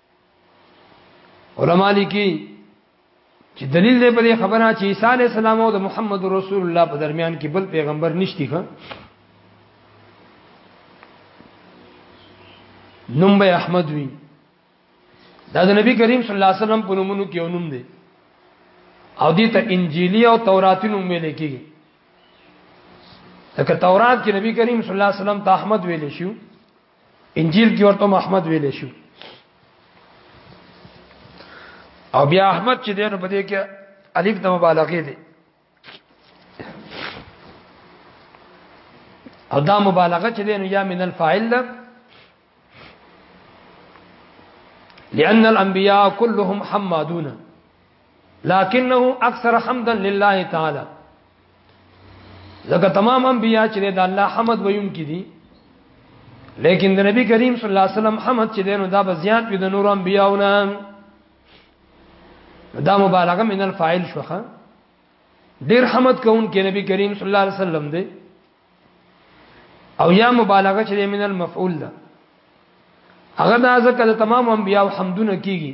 علماء لیکي چې دلیل دې په دې خبره چې عیسی علی السلام او د محمد رسول الله په درمیان کې بل پیغمبر نشتی ښه نوم به احمد وی دا د نبی کریم صلی الله علیه وسلم په نومونو کې نوم دی او دې ته انجیلی او توراتی نوم ویل کېږي لکه تورات کې نبی کریم صلی الله علیه وسلم ته احمد ویل شو انجیل کې ورته احمد ویل شو او بیا احمد چې دینو په دې کې الف د مبالغه دی او دا مبالغه چې دینو یا من الفاعل ده لأن الأنبياء كلهم حمادون لكنه اکثر حمدا لله تعالی ځکه تمام انبیا چې د الله حمد ویون کې دي لیکن د نبی کریم صلی الله علیه وسلم حمد چې دینو دا به زیات وي د نور انبیاونه دا مبالغه من الفاعل شوخه ډیر حمد کوون کې نبی کریم صلی الله علیه وسلم دی او یا مبالغه چې من المفعول ده هغه دا ځکه د تمام انبیاو حمدونه کیږي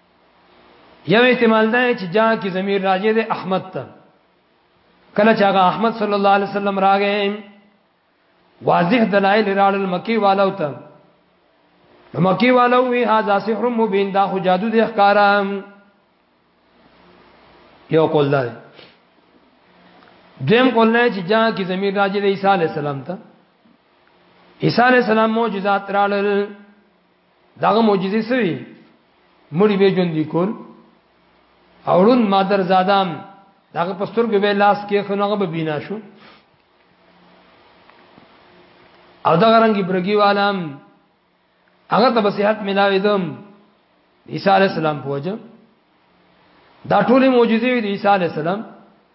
یو احتمال دا چې جا کی ضمیر راځي د احمد ته کله چې هغه احمد صلی الله علیه وسلم راغی واضح دلائل راړل مکی والو ته مکی والو وی هاذا سحر مبین دا خو جادو د احکارام یو قول دا دی دیم قول نه چې جا کی زمير راځي د عيسى عليه السلام ته عيسى عليه السلام معجزات راړل داغه معجزې سوي مړي به ژوند دي کول اورون مادر زادام داغه پستر کې به لاس کې خنوغه به بینا شو او دا غرنګي برګي والام هغه ته صحت ملاوي دم عيسى عليه السلام پوجا دا ټول معجزې وي د عيسى عليه السلام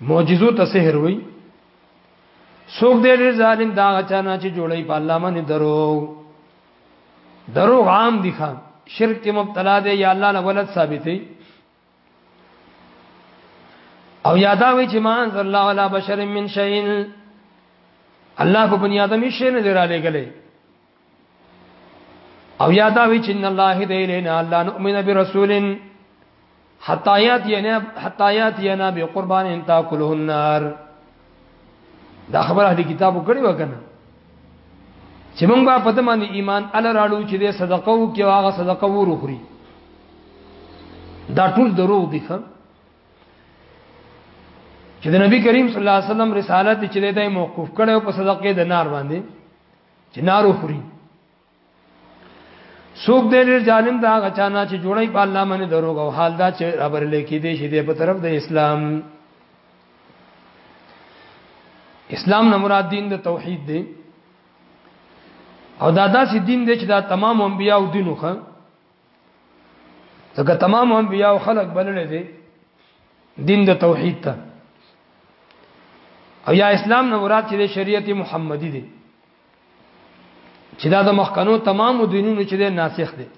معجزو ته سحر وای څوک دې ډېر ظالم دا چانه چې جوړي په الله باندې درو درو عام دي خان شرک کې مبتلا دي یا الله نه ولد ثابتې او یادا وی چې مان صلی الله علی بشر من شیء الله په بنی آدم هیڅ نه درا لګلې او یادا وی چې ان الله دې لینا الله نؤمن برسول حتا یاتینا حتا یاتینا بقربان تاکله النار دا خبره اهل کتابو کړي وکنه چې موږ په پته باندې ایمان ال راړو چې دې صدقه وو کې واغه صدقه وو روخري دا ټول دروغ دي خان چې د نبی کریم صلی الله علیه وسلم رسالت چې دای موقوف کړو په صدقې د نار باندې چې نارو خوري سوق دې ډېر ظالم دا غچانا چې جوړي په الله باندې دروغ او حال دا چې خبر لیکي دې شي دې په طرف د اسلام اسلام نه مراد دین د توحید دی او دا داسې دین دی چې دا تمام انبیا او دینو خان ځکه تمام انبیا او خلق بلل دي دین د توحید ته او یا اسلام نه مراد چې د شریعت محمدي دي چې دا د مخکنو تمام دینونو چې د ناسخ دي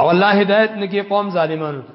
او الله هدایت نکي قوم ظالمانو ته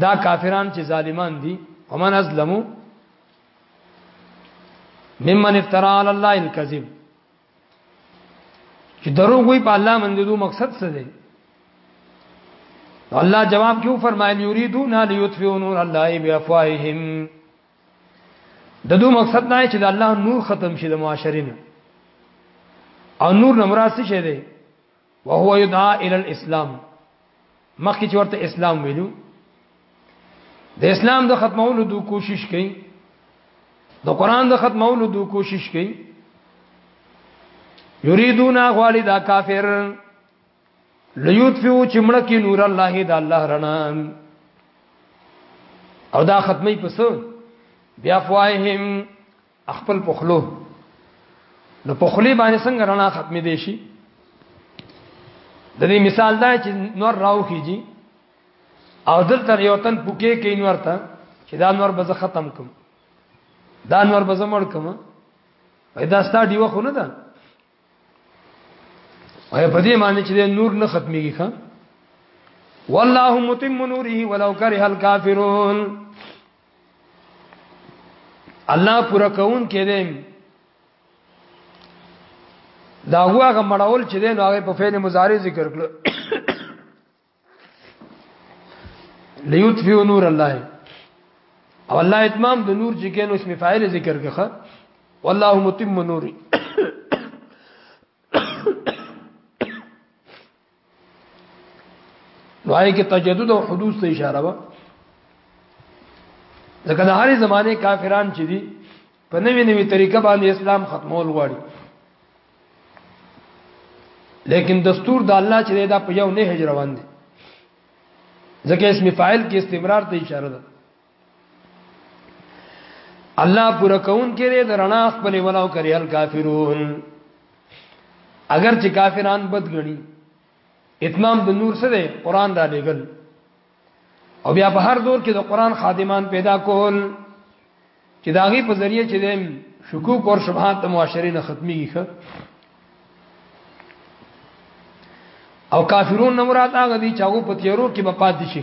دا کافران چې ظالمان دي ومن ازلمو ممن افترا علی الله الكذب چې دروغ وي په الله باندې دوه مقصد څه دی الله جواب کیو فرمایلی یریدون ان یطفئوا نور الله بیافواههم د دوه مقصد نه چې د الله نور ختم شي د معاشرینو او نور نه مراد څه شي دی وهو يدعى الى الاسلام مخکې چې ورته اسلام ویلو د اسلام د ختمولو دوه کوشش کړي د قران د ختمولو دوه کوشش کړي یریدون غواړي دا کافر لیوتفو چې مړه کې نور الله د الله رڼا او دا ختمي پس بیا فواهم خپل پخلو نو پخلی باندې څنګه رڼا ختمې دي شي د دې مثال دا چې نور راو کیږي او دلته یو تن پوکې کې نور ته چې دا نور به ختم کوم دا نور به زمړ کوم پیدا ستا دیو خو نه ده وای په دې معنی چې نور نه ختميږي ښا والله متم نوره ولو كره الكافرون الله پورا کون کې دې دا هوغه مړول چې دې نو هغه په فعل مضارع ذکر کړ ليطفئ نور الله او الله اتمام د نور چې کینو اسم فاعل ذکر کړه والله متم نوري نو آی کې تجدد او حدوث ته اشاره و ځکه د هرې زمانه کافران چې دي په نوې نوې طریقه باندې اسلام ختمول غواړي لیکن دستور د الله چې دا په یو نه هجر روان دي ځکه اسم فاعل کې استمرار ته اشاره ده الله پر کون کې دې درنا خپل ولو کړي ال کافرون اگر چې کافران بد غني اتمام د نور سره دی قران را لګل او بیا په هر دور کې د قران خادمان پیدا کول چې داغي په ذریعه چې دیم شکوک او شبهات د معاشرې نه ختميږي او کافرون نه مراد هغه دي چې هغه په تیرو کې په پاتې شي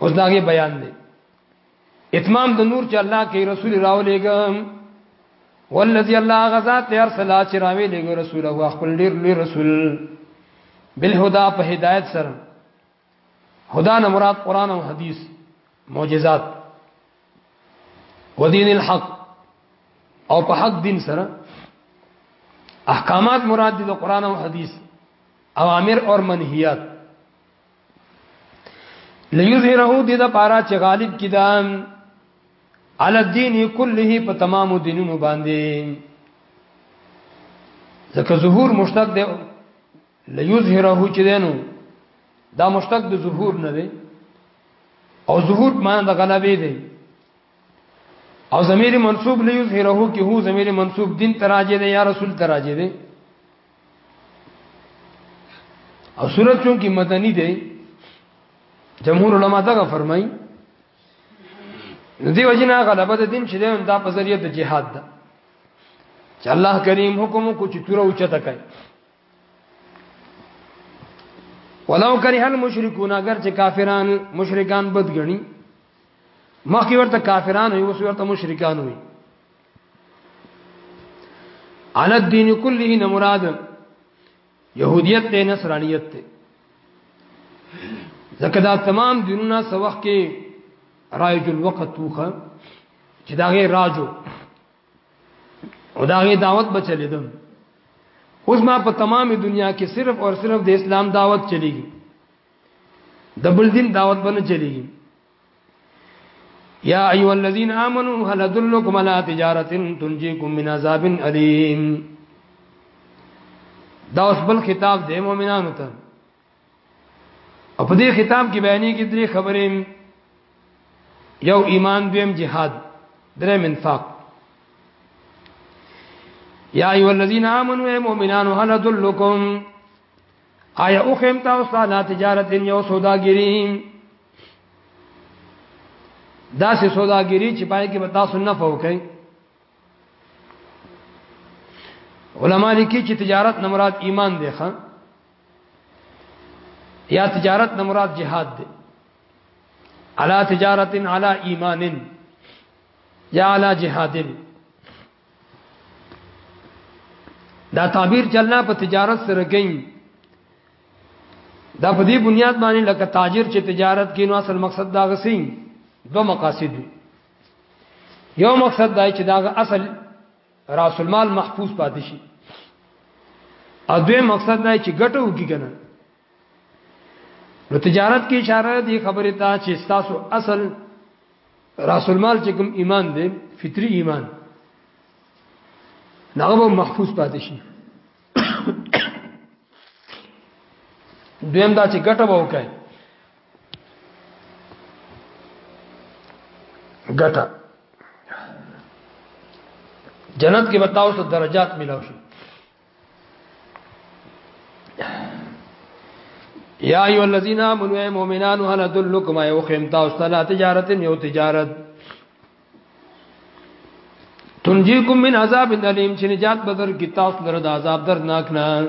اوس داګه بیان دی اتمام د نور چې الله کې رسول راولېګم والذي الله غزا ته ارسل چې راوي لګو رسول هو خپل ډیر لوی رسول بالهدى په هدایت سره هدا نه مراد قران او حديث معجزات ودین الحق او په حق دین سره احکامات مراد دي د قران او حديث اوامر او منهیات ليظهره دې د پاره چې غالب کیدا علی الدین کله په تمامو دینونو باندې ځکه ظهور مشتق دی ليظهره چې دینو دا مشتق د ظهور نه دی او ظهور معنی د غلبې دی او ضمیر منصوب ليظهره کې هو ضمیر منصوب دین تراجه دی یا رسول تراجه دی او سورۃ چون کې مدنی دی جمهور علما دا فرمایي ندی وجنا غلبه د دین چې دا په ذریعہ د جهاد ده چې الله کریم حکم کو چې تور او چته کوي ولو کرہ المشرکون اگر چې کافران مشرکان بدګنی مخکې ورته کافران وي اوس ورته مشرکان وي علی الدین کله نه مراد يهوديت ته نصرانيت ته ځکه دا تمام دینونه سو وخت کې رایج الوقت توخه چې دا غي راجو او دا غي دعوت بچلې دم اوس ما په تمام دنیا کې صرف اور صرف د اسلام دعوت چلیږي د بل دین دعوت باندې چلیږي یا ایو الذین آمنو هل ادلکم علی تجارت تنجیکم من عذاب الیم دا اوس بل خطاب دی مؤمنانو ته په دې خطاب کې بیانې کې درې خبرې یو ایمان دویم جهاد درې منفاق یا ایو الذین آمنو اے مؤمنانو هل ادلکم آیا او خیم تا استاد تجارت یو سوداګری دا سه سوداګری چې پای کې به تاسو نه فوکئ علما لیکي چې تجارت نه مراد ایمان دی ښا یا تجارت نه مراد jihad دی علا تجارت علا ایمان یا علا جهاد دا تعبیر چلنا په تجارت سره کوي دا په دې بنیاد باندې لکه تاجر چې تجارت کوي نو اصل مقصد دا غسي دو مقاصد دي یو مقصد دا چې دا اصل راس المال محفوظ پاتې شي ا دوی مقصد دا چې ګټو کی کنه نو تجارت کې اشاره دی خبره ته چې تاسو اصل راس المال چې کوم ایمان دی فطری ایمان نغه محفوظ پاتې شي دویم دا چې ګټه به وکړي ګټه جنت کې بتاو څه درجات ملاو شي یا ایو الذین آمنوا ای مؤمنان هل ادلکم ایو خیم تاسو ته تجارت یو تجارت تنجیکم من عذاب الیم چې نجات بدر کی تاسو لره د عذاب درناک نه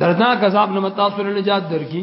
درناک عذاب نه تاسو لره نجات درکې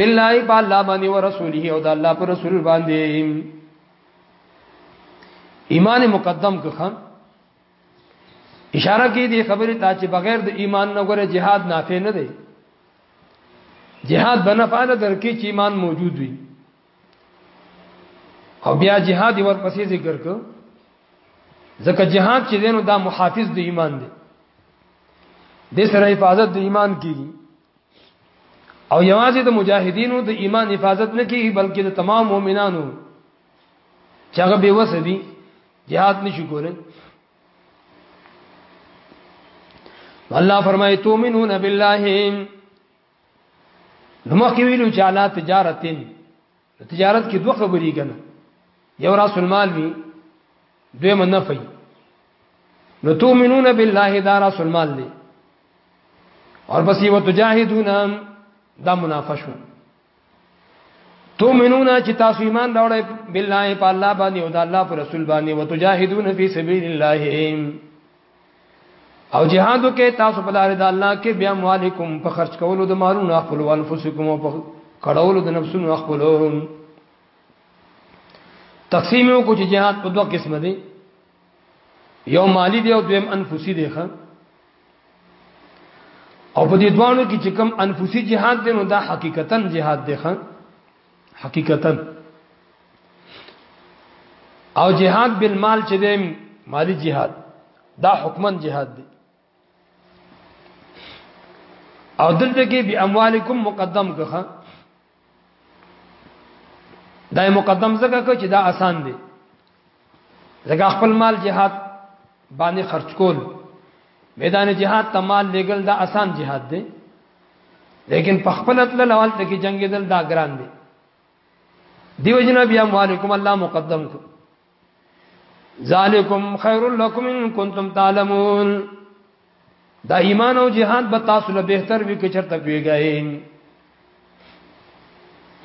بالله بالله باندې او رسوله او د الله پر رسول باندې ایمان مقدم که خان اشاره کې دي خبره ته چې بغیر د ایمان نه غره jihad نافع نه دی jihad بنفع نه درکې چې ایمان موجود وي او بیا jihad ورپسې ذکر کو ځکه jihad چې دینو دا محافظ د ایمان دی د سره حفاظت د ایمان کیږي او یوازې د مجاهدینو د ایمان حفاظت نه کیږي بلکې د تمام مؤمنانو چې هغه به وسه دي jihad نشي کولای الله فرمایي تؤمنون بالله نو مخکې ویلو چې علا تجارتین تجارت کې دوه خبرې کنه یو راس المال وی دوی منفي نو تؤمنون بالله دا راس المال دی اور بس یو تجاهدون دا منافشو تؤمنون چې تاسو ایمان راوړی بالله په الله باندې او د الله پر رسول باندې وتجاهدون فی سبیل الله او جهاد وکي تاسو په لار د الله کې بیا مالکم په خرج کولو د مالونو خپل او انفسکم او په کړولو د نفسونو خپل تقسیم یو کو چې جهاد په دوه قسم دي یو مالی دی او دویم انفسی دی ښا او په دې دوانو کې چې کم انفسی جهاد دی نو دا حقیقتا جهاد دی ښا حقیقتا او جهاد بالمال چې دی مالی جهاد دا حکمن جهاد دی او دلته کې به اموالکم مقدم کخه دا مقدم زکه کو چې دا آسان دی زګه خپل مال جهاد باندې خرج کول میدان جهاد ته مال لګل دا اسان جهاد دی لیکن په خپل تل لوال ته کې جنگ دل دا ګران دی دیو جنا بیا علیکم الله مقدم کو ذالکم خیر لکم ان کنتم تعلمون دا ایمان او جهاد به تاسو له بهتر وی کې چرته پیږئ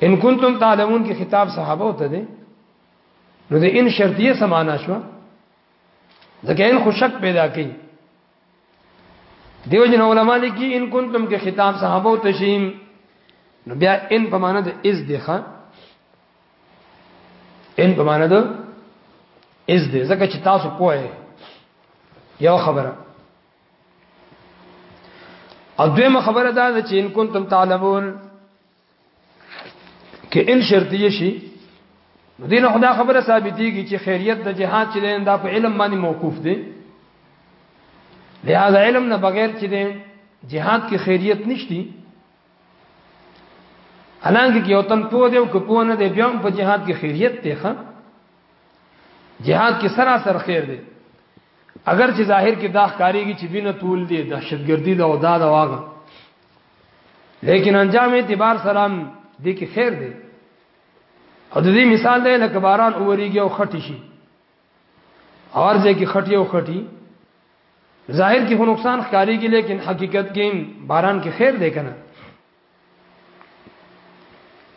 ان کنتم تعلمون کې خطاب صحابه ته دی نو د ان شرطیه سمانا شو ځکه ان خو شک پیدا کړي دیو جن علماء لیکي ان کنتم کې خطاب صحابه او تشیم نو بیا ان په معنا د از دی ښا ان په معنا د از دی ځکه چې تاسو پوهه یو خبره او دویمه خبره دا ده چې ان کنتم تعلمون کې ان شرطیه شي دین خدا خبره ثابتېږي چې خیریت د جهاد چې لین دا په علم باندې موقوف دی لہذا علم نه بغیر چې دی جهاد کې خیریت نشتی حالانکه یو تن پوه دی او که پوه نه دی بیا هم په جهاد کې خیریت دی ښه جهاد کې سراسر خیر دی اگر چې ظاهر کې دا ښکاریږي چې بینه تول دی دهشتګردي دا او دا دا واغه لیکن انجام اعتبار سلام دې کې خیر دی او د دې مثال دی لکه باران اوریږي او خټي شي اور ځای کې خټي او خټي ظاهر کې خو نقصان ښکاریږي لیکن حقیقت کې باران کې خیر دی کنه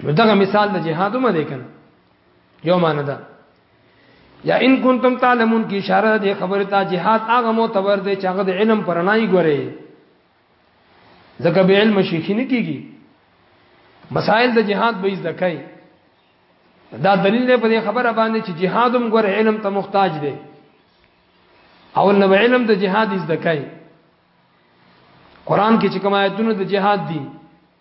نو دغه مثال د جهاد هم دی کنه یو معنی ده یا ان کنتم تعلمون کی اشاره ده خبره ته جهاد هغه معتبر دی چې هغه د علم پر نه ګوري ځکه به علم شیخی نه کیږي مسائل د جهاد به زده کوي دا دلیل دی په دې خبره باندې چې جهاد هم ګور علم ته محتاج دی او نو علم د جهاد زده کوي قران کې چې کوم آیتونه د جهاد دي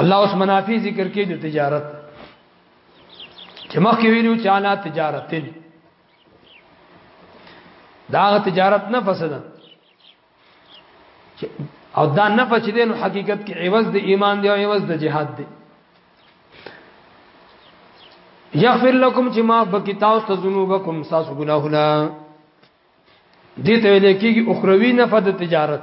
الله اوس منافع ذکر کوي د تجارت چې مخکې ویلو چې انا تجارتن دا تجارت نه فسد او دا نه فسد دی نو حقیقت کې عوض د ایمان دی او عوض د جهاد دی یغفر لكم چې ما بکی تاسو ته ذنوبکم تاسو ګناهونه دي ته ویل کېږي اخروی نه فد تجارت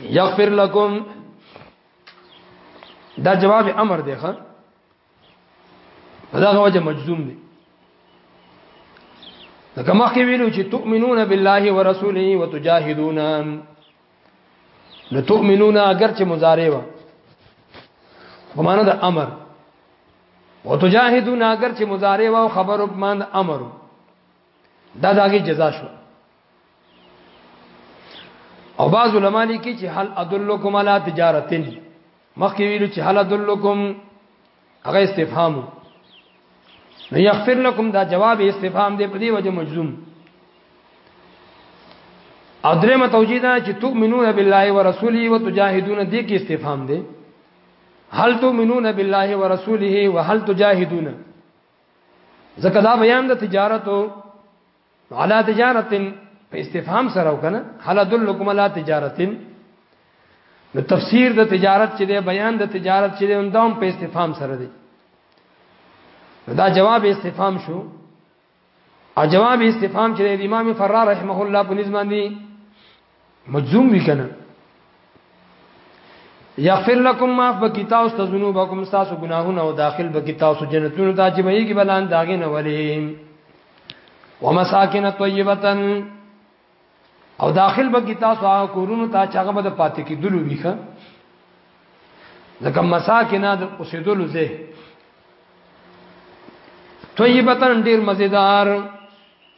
یغفر لكم دا جواب امر دی ښا دا غوجه مجزوم دی لکه مخکې ویلو چې تؤمنون بالله ورسوله وتجاهدون نو تؤمنون اگر چې مضارع و په معنا د امر وتجاهدون اگر چې مضارع و خبر په معنا امر دا داګه جزا شو او بعض علما لیکي چې هل ادلکم علی تجارتن مخکې ویلو چې هل ادلکم هغه استفهام نو یغفر لكم دا جواب استفهام دی په دې وجه مجزوم او درېمه توجیه ده چې تؤمنون بالله ورسوله وتجاهدون دې کې استفهام دی هل تؤمنون بالله ورسوله وهل تجاهدون زکه دا بیان د تجارت علا تجارتن په استفهام سره وکنه هل ادلکم علا تجارتن نو تفسیر د تجارت چې دی بیان د تجارت چې دی اندام په استفهام سره دی دا جواب استفهام شو او جواب استفهام چې د امام فرار رحمه الله په نظم باندې مجزوم وی کنه یغفر لكم ما فبکی تاسو ته ذنوبکم تاسو ګناهونه او داخل بکی تاسو جنتونو ته چې بهږي بلان داګه نه ولي ومساکن طیبه او داخل بکی تاسو هغه کورونو ته چې هغه به پاتې کیدلو ویخه ځکه مساکن د اوسېدلو ځای طیبه ډیر مزیدار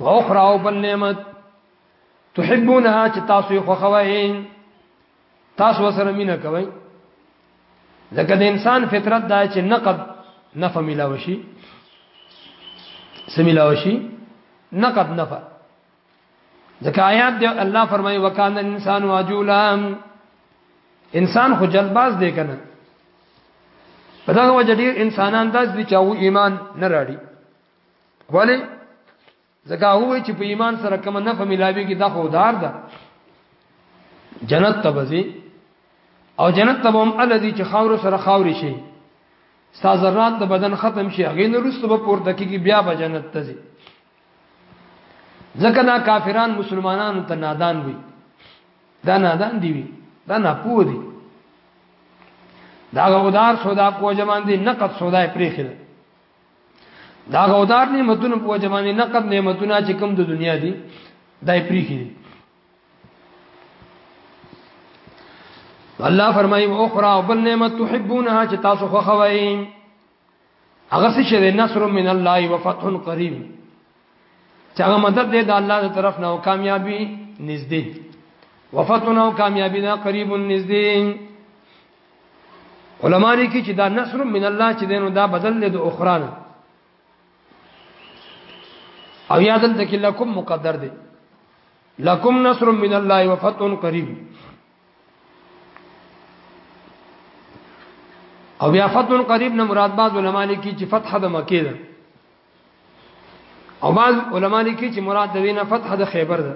واخرى او بل نعمت تحبونها چې تاسو یې خوښوي تاسو سره مینه کوي ځکه د انسان فطرت دا چې نقد نفع ملاوي شي سملاوي شي نقد نفع ځکه آیات دی الله فرمایي وکانه انسان واجولا انسان خو جلباز دی کنه په دغه وجه ډیر انسانان داس دي چې او ایمان نه راړي ولی زکه هو چې په ایمان سره کوم نه فهملاوي کې دا خودار ده جنت تبزي او جنت تبهم الذي چې خاور سره خاوري شي سازرات د بدن ختم شي هغه نه رسو په پور دکی کې بیا به جنت تزي ځکه دا کافران مسلمانانو ته نادان وي دا نادان دی وي دا نه پوه دي دا غودار سودا کو جمان دي نقد سودا پرې خره دا غودار نعمتونه په جمانه نقد نعمتونه چې کوم د دنیا دي دای پریخي دي الله فرمایي او اخرى او بل نعمت تحبونها چې تاسو خو خوي هغه څه چې نصر من الله وفتح قریب چې هغه مدد دی د الله تر طرف نه او کامیابی نږدې وفتح او کامیابی نه قریب نږدې علماء لیکي چې دا نصر من الله چې دینو دا بدل له اخران او یا دلته کې لکم مقدر دی لکم نصر من الله وفتح قریب او بیا فتح قریب نه مراد بعض علماء لیکي چې فتح د مکه ده او بعض علما لیکي چې مراد د وینه فتح د خیبر ده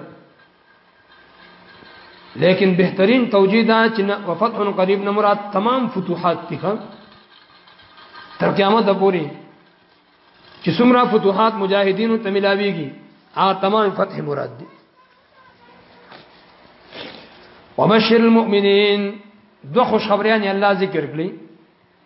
لیکن بهترین توجیه دا چې وفتح قریب نه مراد تمام فتوحات دي تر قیامت پورې چې څومره فتوحات مجاهدینو ته ملاويږي هغه تمام فتح مراد دي وبشر المؤمنین دو خوشخبریان الله ذکر کړی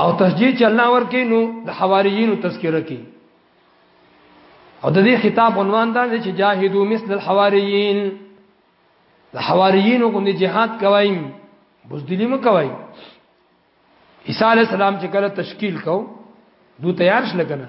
او تشجیع چې الله ورکې نو د حواریینو تذکرہ کې او د دې خطاب عنوان دا دی چې جاهدوا مثل الحواریین د حواریینو کوم جهاد کوي بوزدلی مو کوي عیسی علی السلام چې کله تشکیل کو دو تیار شل کنه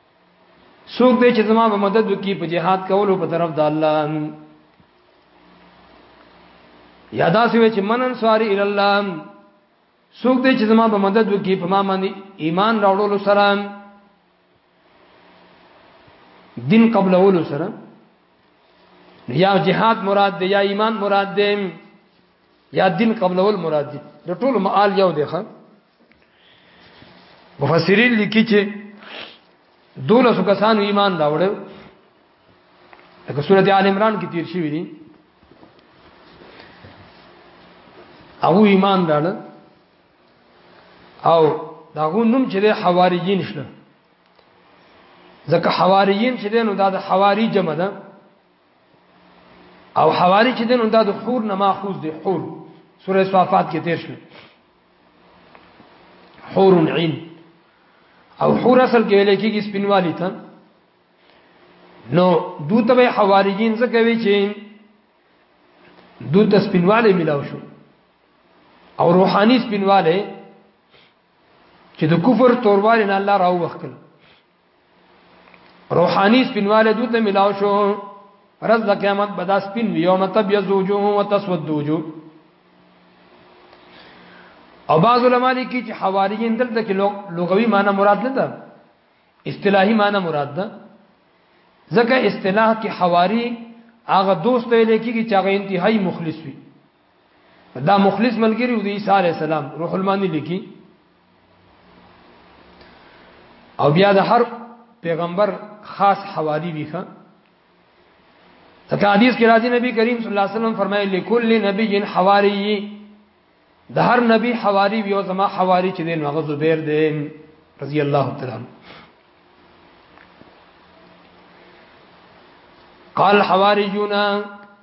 څوک دی چې زما په مدد وکي په جهاد کولو په طرف د الله یادا سوي چې من انصاری ال الله څوک دی چې زما په مدد وکي په ما باندې ایمان راوړلو سره دین قبلولو سره یا جهاد مراد دی یا ایمان مراد دی یا دین قبلول مراد دی رټول مال یو دی خان مفسرین لیکي چې دولس کسانو ایمان راوړ لکه سورته آل عمران کې تیر شوی دی او ایمان راړ او دا غو نوم چې د حواریین شله ځکه حواریین چې نو دا د حواری جمع ده او حواری چې نو دا د حور نه ماخوذ دی حور سورې صفات کې تیر شله حور عین او حور اصل کې ویل کېږي سپینوالی ته نو دوته به حواریین څه کوي چې دوته سپینواله ملاو شو او روحاني سپینواله چې د کفر تورواله نه الله راو وکړ روحانی سپینواله دوی ته ملاو شو رز د قیامت بدا سپین یوم تبیض وجوه وتسود وجوه او بعض علما لیکي چې حواریین دلته کې لغوي معنی مراد نه ده اصطلاحي معنی مراد ده ځکه اصطلاح کې حواری هغه دوست ویل کېږي چې هغه انتهایی مخلص وي دا مخلص ملګری و دی عیسی علی السلام روح المانی لیکي او بیا د هر پیغمبر خاص حوالی دي ښه ځکه حدیث کې راځي نبی کریم صلی الله علیه وسلم فرمایي لكل نبی حواری د هر نبی حواری یو زما حواری چې دین هغه زبیر دی رضی الله تعالی عنہ قال حواریون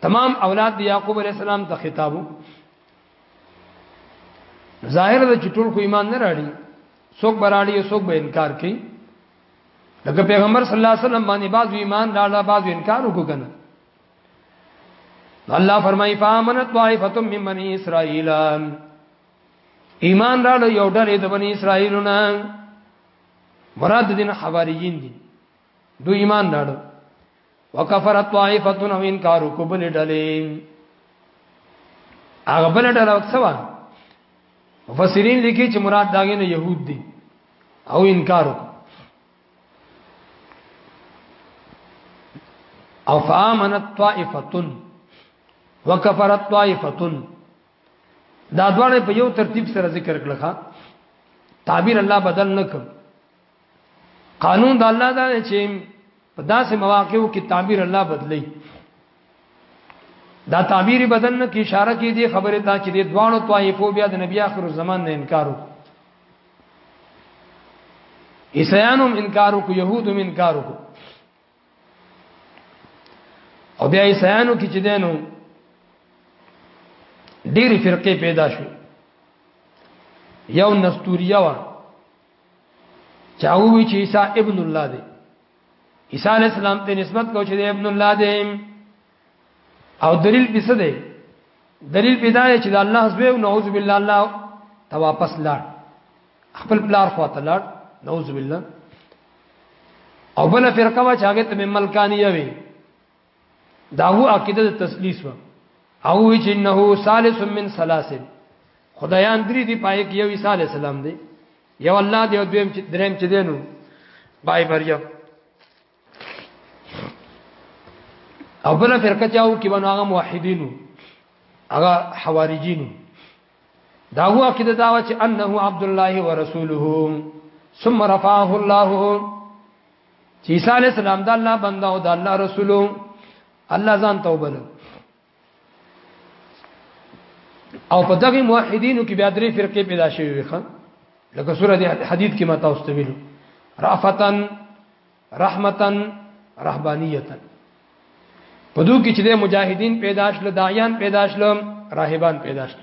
تمام اولاد دی یعقوب علی السلام ته خطابو ظاهر د چټول کو ایمان نه راړي څوک براړي څوک به انکار کوي لکه پیغمبر صلی الله علیه وسلم باندې بعض ایمان راړه بعض انکار وکړ کنه الله فرمایي فامنت طائفه من بني اسرائيل ایمان راړه یو ډلې د بني اسرائیلونه مراد دین حواریین دي دوی ایمان راړه وکفرت طائفه او انکار کوبل ډلې هغه بل ډله وکسوا مفسرین لیکي چې مراد داګه نه يهود دي او انکار او فامنت طائفه وکفرت طائفه دا دوړې په یو ترتیب سره ذکر کړل ښا تعبیر الله بدل نکړ قانون د الله دا دی چې په داسې مواقعو کې تعبیر الله بدلی دا تعبیر بدن نه کې اشاره کې دی خبره دا چې د دوانو طائفو بیا د نبی آخر زمان نه انکار وکړ عیسیانم انکار وکړو يهودم انکار وکړو او بیا عیسیانو کې چې دینو ډېری فرقې پیدا شو یو نستوریا و چاو وی چې عیسی ابن الله دی عیسی علی السلام ته نسبت کو چې ابن الله دی او دلیل به څه دی دلیل به دا چې د الله زوی او نعوذ بالله الله ته واپس لاړ خپل پلار خو ته لاړ نعوذ بالله او بل فرقه وا چاګه ته ملکانیه وی دا هو عقیده د تسلیث و او وی چې انه ثالث من سلاسل خدایان درې دی پای کې یو عیسی علی السلام دی یو الله دی او دویم چې دریم چې دینو بای مریم او بل فرقه چاو کې بنو هغه موحدینو هغه حواریجینو دا هو عقیده دا چې انه عبد الله ورسوله ثم رفعه الله چې عیسی علی السلام د الله بنده او د الله رسول الله ځان توبه له او په دغه موحدینو کې بیا درې فرقې پیدا شوې وي خان لکه سوره د حدید کې ما تاسو ته ویلو رافتن رحمتن رهبانیتن په دوی کې چې د مجاهدین پیدا شل داعیان پیدا شل راهبان پیدا شل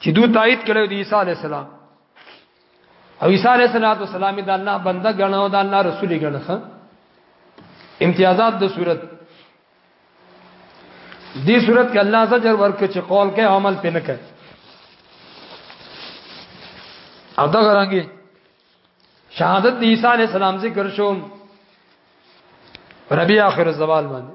چې دوی تایید کړو د عیسی علی السلام او عیسی علی السلام د الله بنده غنو د الله رسول غنه امتیازات د صورت دې صورت کې الله زجر ورکړي چې قول کې عمل پې نه کوي او دا غرانګي شهادت د عیسی علی السلام ذکر شو ربي اخر الزوال باندې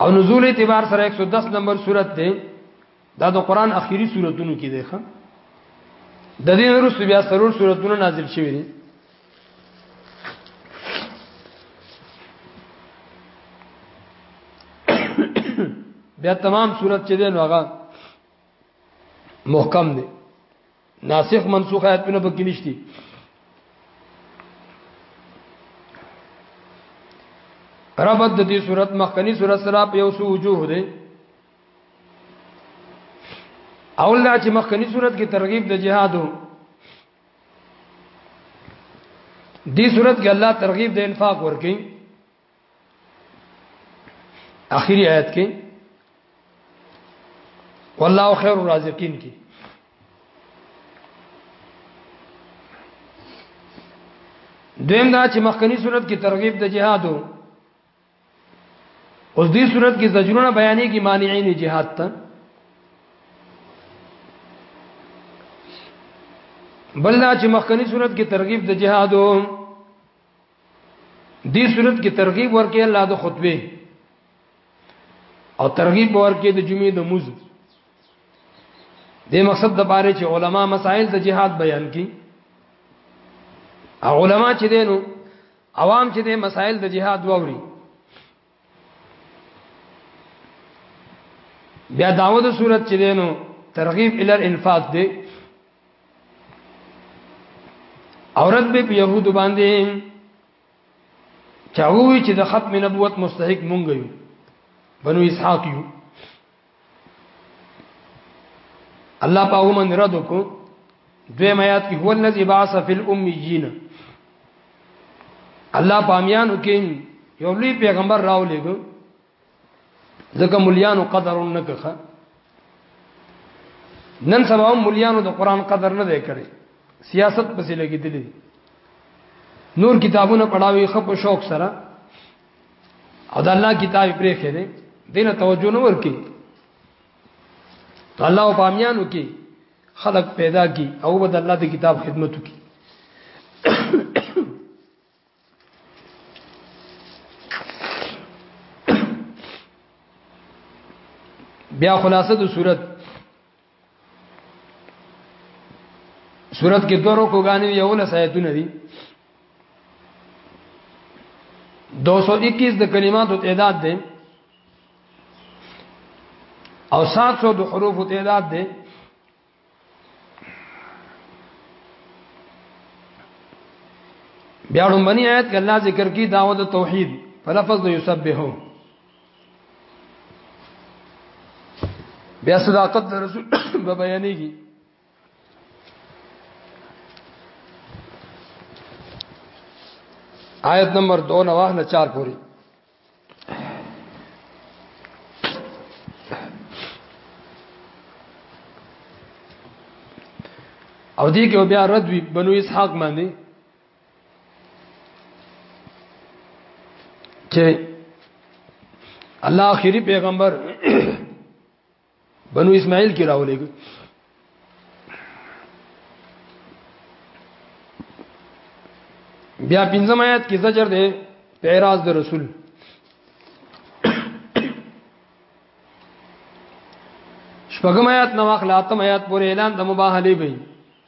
او نزول اعتبار سره 110 نمبر صورت دی دا د قران اخیری صورتونو کې دی ښه د دې وروسته بیا سرور صورتونه نازل شوي دي بیا تمام صورت چې دی نو هغه محکم دی ناسخ منسوخ آیاتونه پکې نشتی ربط د دې صورت مخکنی صورت سره په یو سو وجوه دی اول دا چې مخکنی صورت کې ترغیب د جهادو دې صورت کې الله ترغیب د انفاق ورکړي اخیری آیت کې والله خیر الرازقین کې دویم دا چې مخکنی صورت کې ترغیب د جهاد وو اوس دې صورت کې زجرونه بیانې کې مانعین جهاد ته بل دا چې مخکنی صورت کې ترغیب د جهاد وو دې صورت کې ترغیب ورکې الله د خطبه او ترغیب ورکې د جمعې د موز د مقصد د باره چې علما مسائل د جهاد بیان کړي او علما چې دینو عوام چې د مسائل د جهاد ووري بیا داوه د صورت چې دینو ترغیب ال الانفاق دی اورد به په يهودو باندې چاوي چې د ختم نبوت مستحق مونږ یو بنو اسحاق یو الله په هغه من رد کو دوی میات کې هو الذی باث فی الامیین الله پامیانو کې یو لوی پیغمبر راو لګو ځکه مليانو قدر نه کخه نن سبا هم مليانو د قران قدر نه دی کړی سیاست پسې لګیدلی نور کتابونه پڑھاوي خپ شوق سره او د الله کتاب پرې خېره دین توجه نه ورکی الله او بامیانو کې خلق پیدا کی او بد الله د کتاب خدمت کی بیا خلاصه د صورت صورت کې دوه رکو غانې یو لس آیتونه دي 221 د کلماتو تعداد دی او 700 د حروفو تعداد دی بیا هم بنی آیت کې الله ذکر کی دعوت توحید په لفظ یسبحو بیا صداقت د رسول به بیانېږي آیت نمبر 2 نواه نه 4 پوری او دې کې بیا رد وی بنو اسحاق باندې چې الله اخیری پیغمبر بنو اسماعیل کې راولېګ بیا پنځم آیات کې زجر دی پیراز د رسول شپږم آیات نو اخلاطم آیات پورې اعلان د مباهله وي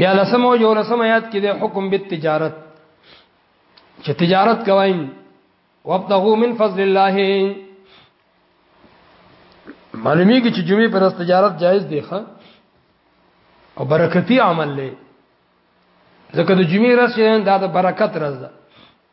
بیا لسم او جو لسم آیات کې د حکم به تجارت چې تجارت کوي وابتغوا من فضل الله معلومی کی چې جمعې پر تجارت جایز دی ښه او برکتی عمل لې ځکه د جمعې ورځ دا د برکت ورځ ده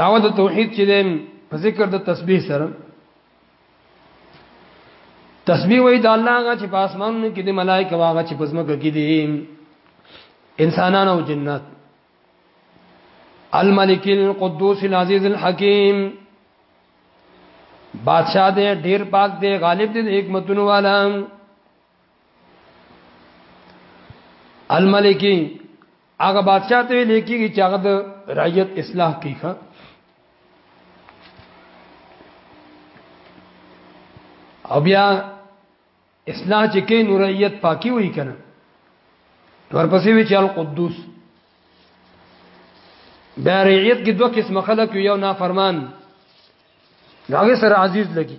دعوت توحید چې دیم په ذکر د تسبیح سره تسبیح وای د الله هغه چې په اسمانونو کې دي ملائکه هغه چې په ځمکه کې دي انسانان او جنات الملک القدوس العزیز الحکیم بادشاہ دې ډیر پاک دې غالب دې حکمتونو والا الملکی هغه بادشاہ ته لیکيږي چې هغه د رعیت اصلاح کوي ښا او بیا اصلاح چې کې نو رعیت پاکي وي کنه ورپسې وی چې القدوس بیا رعیت کې دوه قسم خلک یو نافرمان هغه سره عزیز لګي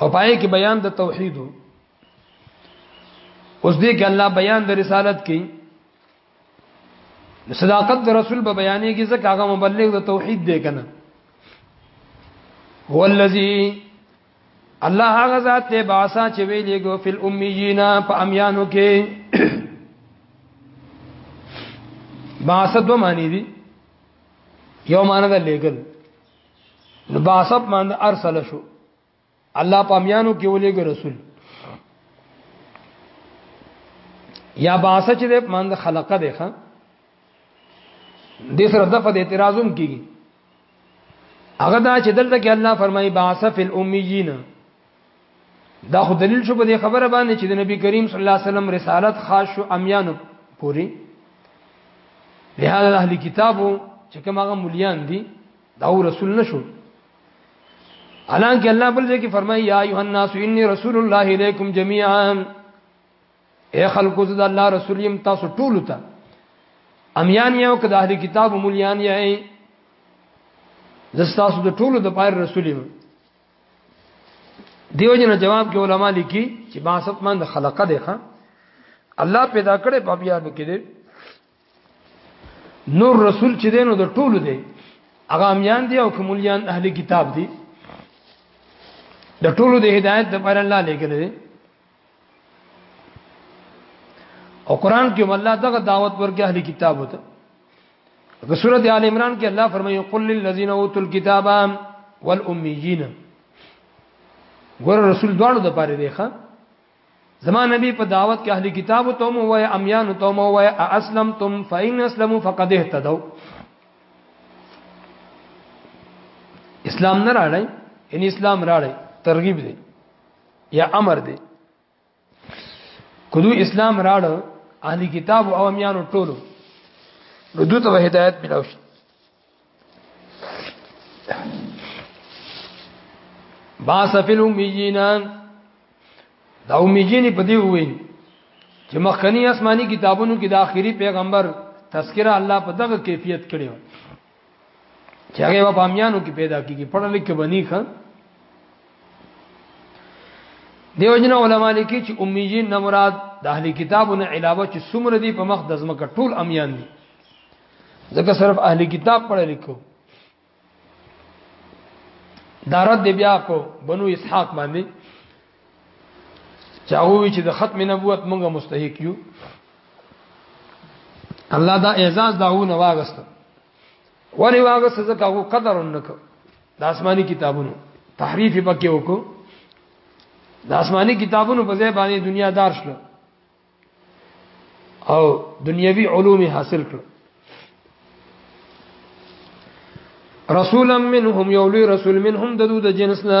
او پای کې بیان د توحید اوس دې کې الله بیان د رسالت کې صداقت د رسول په بیانې کې ځکه هغه مبلغ د توحید دی کنه هو الذی الله هغه ذات ته باسا چې ویلې ګو فل امیینا په امیانو کې باسا دو معنی دي یو معنی د لګل نو باسب مان ارسل شو الله پامیانو کې ولېګ رسول یا باسه چې د مان خلقه ده ښا د سره دغه د اعتراضوم کیږي هغه دا چې دلته کې الله فرمایي باسه فی الامیین دا خو دلیل شو په دې خبره باندې چې د نبی کریم صلی الله علیه وسلم رسالت خاص شو امیانو پوری لهدا اهل کتابو چې کوم هغه مليان دي دا رسول نشو حالانکه الله بل ځای کې فرمایي یا ایه الناس انی رسول الله الیکم جميعا اے خلکو زه د الله رسول یم تاسو ټول ته امیان یو که د اهل کتاب مليان یې زه تاسو د ټولو د پاره رسول یم دیو جن جواب کې علما لیکي چې باسط من د خلقه دی ښا الله پیدا کړي په بیا نو کې دی نور رسول چې دینو د ټولو دی هغه امیان دی او کوملیان اهل کتاب دی د ټولو د هدایت د پر الله لګل دی او قران کې الله دغه دعوت ورکړي اهلي کتاب وته د سوره ال عمران کې الله فرمایي قل للذین اوتوا الكتاب والاميين ګور رسول دوړو د پاره دی ښا زما نبی په دعوت کې اهلي کتاب ته مو وای امیان ته مو وای اسلمتم فإن اسلموا فقد اهتدوا اسلام نه راړی ان اسلام راړی ترغیب دی یا امر دی کدو اسلام راړ اهلی کتاب او امیانو ټولو نو دوی ته هدایت ملاو شي باس فی الامیین دا امیین په دی وی چې مخکنی آسمانی کتابونو کې د آخري پیغمبر تذکرہ الله په دغه کیفیت کړی چې هغه په امیانو کې پیدا کیږي پړه لیکه بنی خان دیو جن علماء لیکي چې امیین نه مراد د اهلي کتابونو علاوه چې څومره دي په مخ د ځمکه ټول امیان دي ځکه صرف اهلي کتاب پړه لیکو دارت دی بیا کو بنو اسحاق باندې چاوي چې د ختم نبوت موږ مستحق یو الله دا اعزاز داونه واغست وری واغست ځکه هغه قدر نک د آسماني کتابونو تحریف پکې وکړو د آسماني کتابونو په ځای باندې دنیا دار شو او دنیوي علوم حاصل کړو رسولا منهم یولوی رسول منهم ددو د جنسنا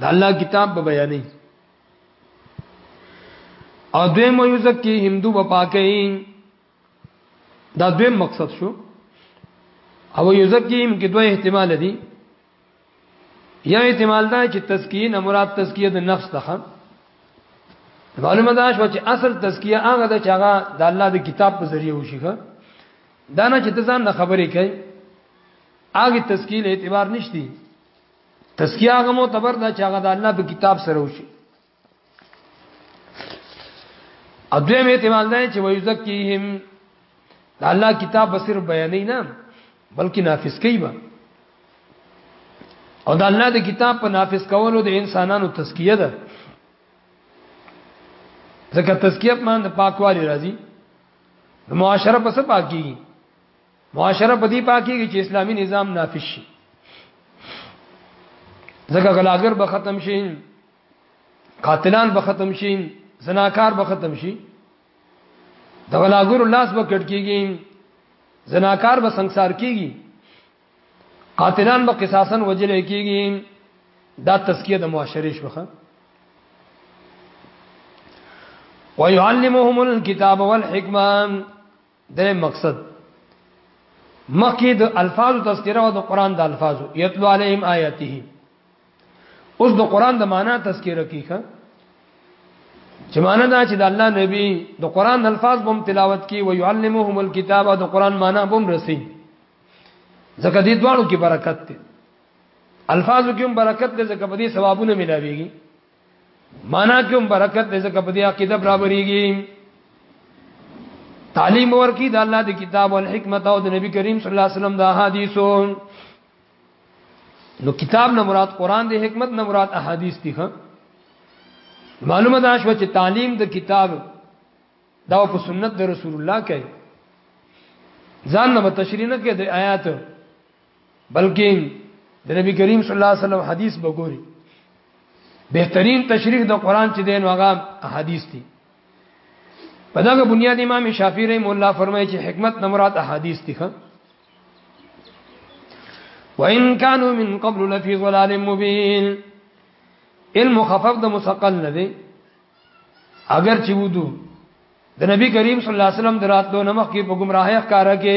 د الله کتاب به بیانې او دوی مو یزکی هندو په پاکي دا دوی مقصد شو او یزکی هم کې دوه احتمال دي یا احتمال دا چې تزکیه نه مراد تزکیه د نفس ده معلومه ده چې اصل تزکیه هغه ده چې هغه د الله د کتاب په ذریعه وشي دا نه چې ته ځان نه خبرې کوي هغه تسکیل اعتبار نشتی تسکیه هغه معتبر ده چې هغه د الله په کتاب سره وشي اځم اعتبار ده چې ويزکیهم د الله کتاب به صرف بیانې نه بلکې نافذ کوي به او د الله د کتاب په نافذ کولو د انسانانو تزکیه ده ځکه تزکیه په معنی پاکوالی راځي نو معاشره په څه پاکي معاشره په دې پاکيږي چې اسلامي نظام نافذ شي ځکه غلاګر به ختم شي قاتلان به ختم شي زناکار به ختم شي د غلاګر لاس به کټ کیږي زناکار به ਸੰسار کیږي قاتلان به قصاصن وجل کیږي دا تزکیه د معاشره شوخه ويعلمهم الكتاب والحکمه درې مقصد مخکې د الفاظ تذکره او د قران د الفاظ یتلو علیهم آیاته اوس د قران د معنا تذکره کیخه چې معنا دا چې د الله نبی د قران الفاظ بم تلاوت کی او يعلمهم الكتاب او د قران معنا بم رسی ځکه دې دوانو کې برکت ته الفاظو کې هم برکت ته ځکه په دې ثوابونه ملاويږي معنا کوم برکت دې زکه په دې عقیده برابرېږي تعلیم ورکی د الله د کتاب او حکمت او د نبی کریم صلی الله علیه وسلم د احادیثو نو کتاب نه مراد قران دی حکمت نه مراد احادیث دي ها معلومه ده شو چې تعلیم د کتاب دا په سنت د رسول الله کوي ځان نه تشریح نه کوي د آیات بلکې د نبی کریم صلی الله علیه وسلم حدیث بګوري بهترین تشریح د قران چې دین هغه احادیث دي په دغه بنیاد امام شافعی رحم الله فرمایي چې حکمت نه مراد احادیث دي ښه وان كانوا من قبل لفي ضلال مبين المخفف د مسقل نه دي اگر چې وودو د نبی کریم صلی الله علیه وسلم دراتلو نمخ کې په گمراهی ښکارا کې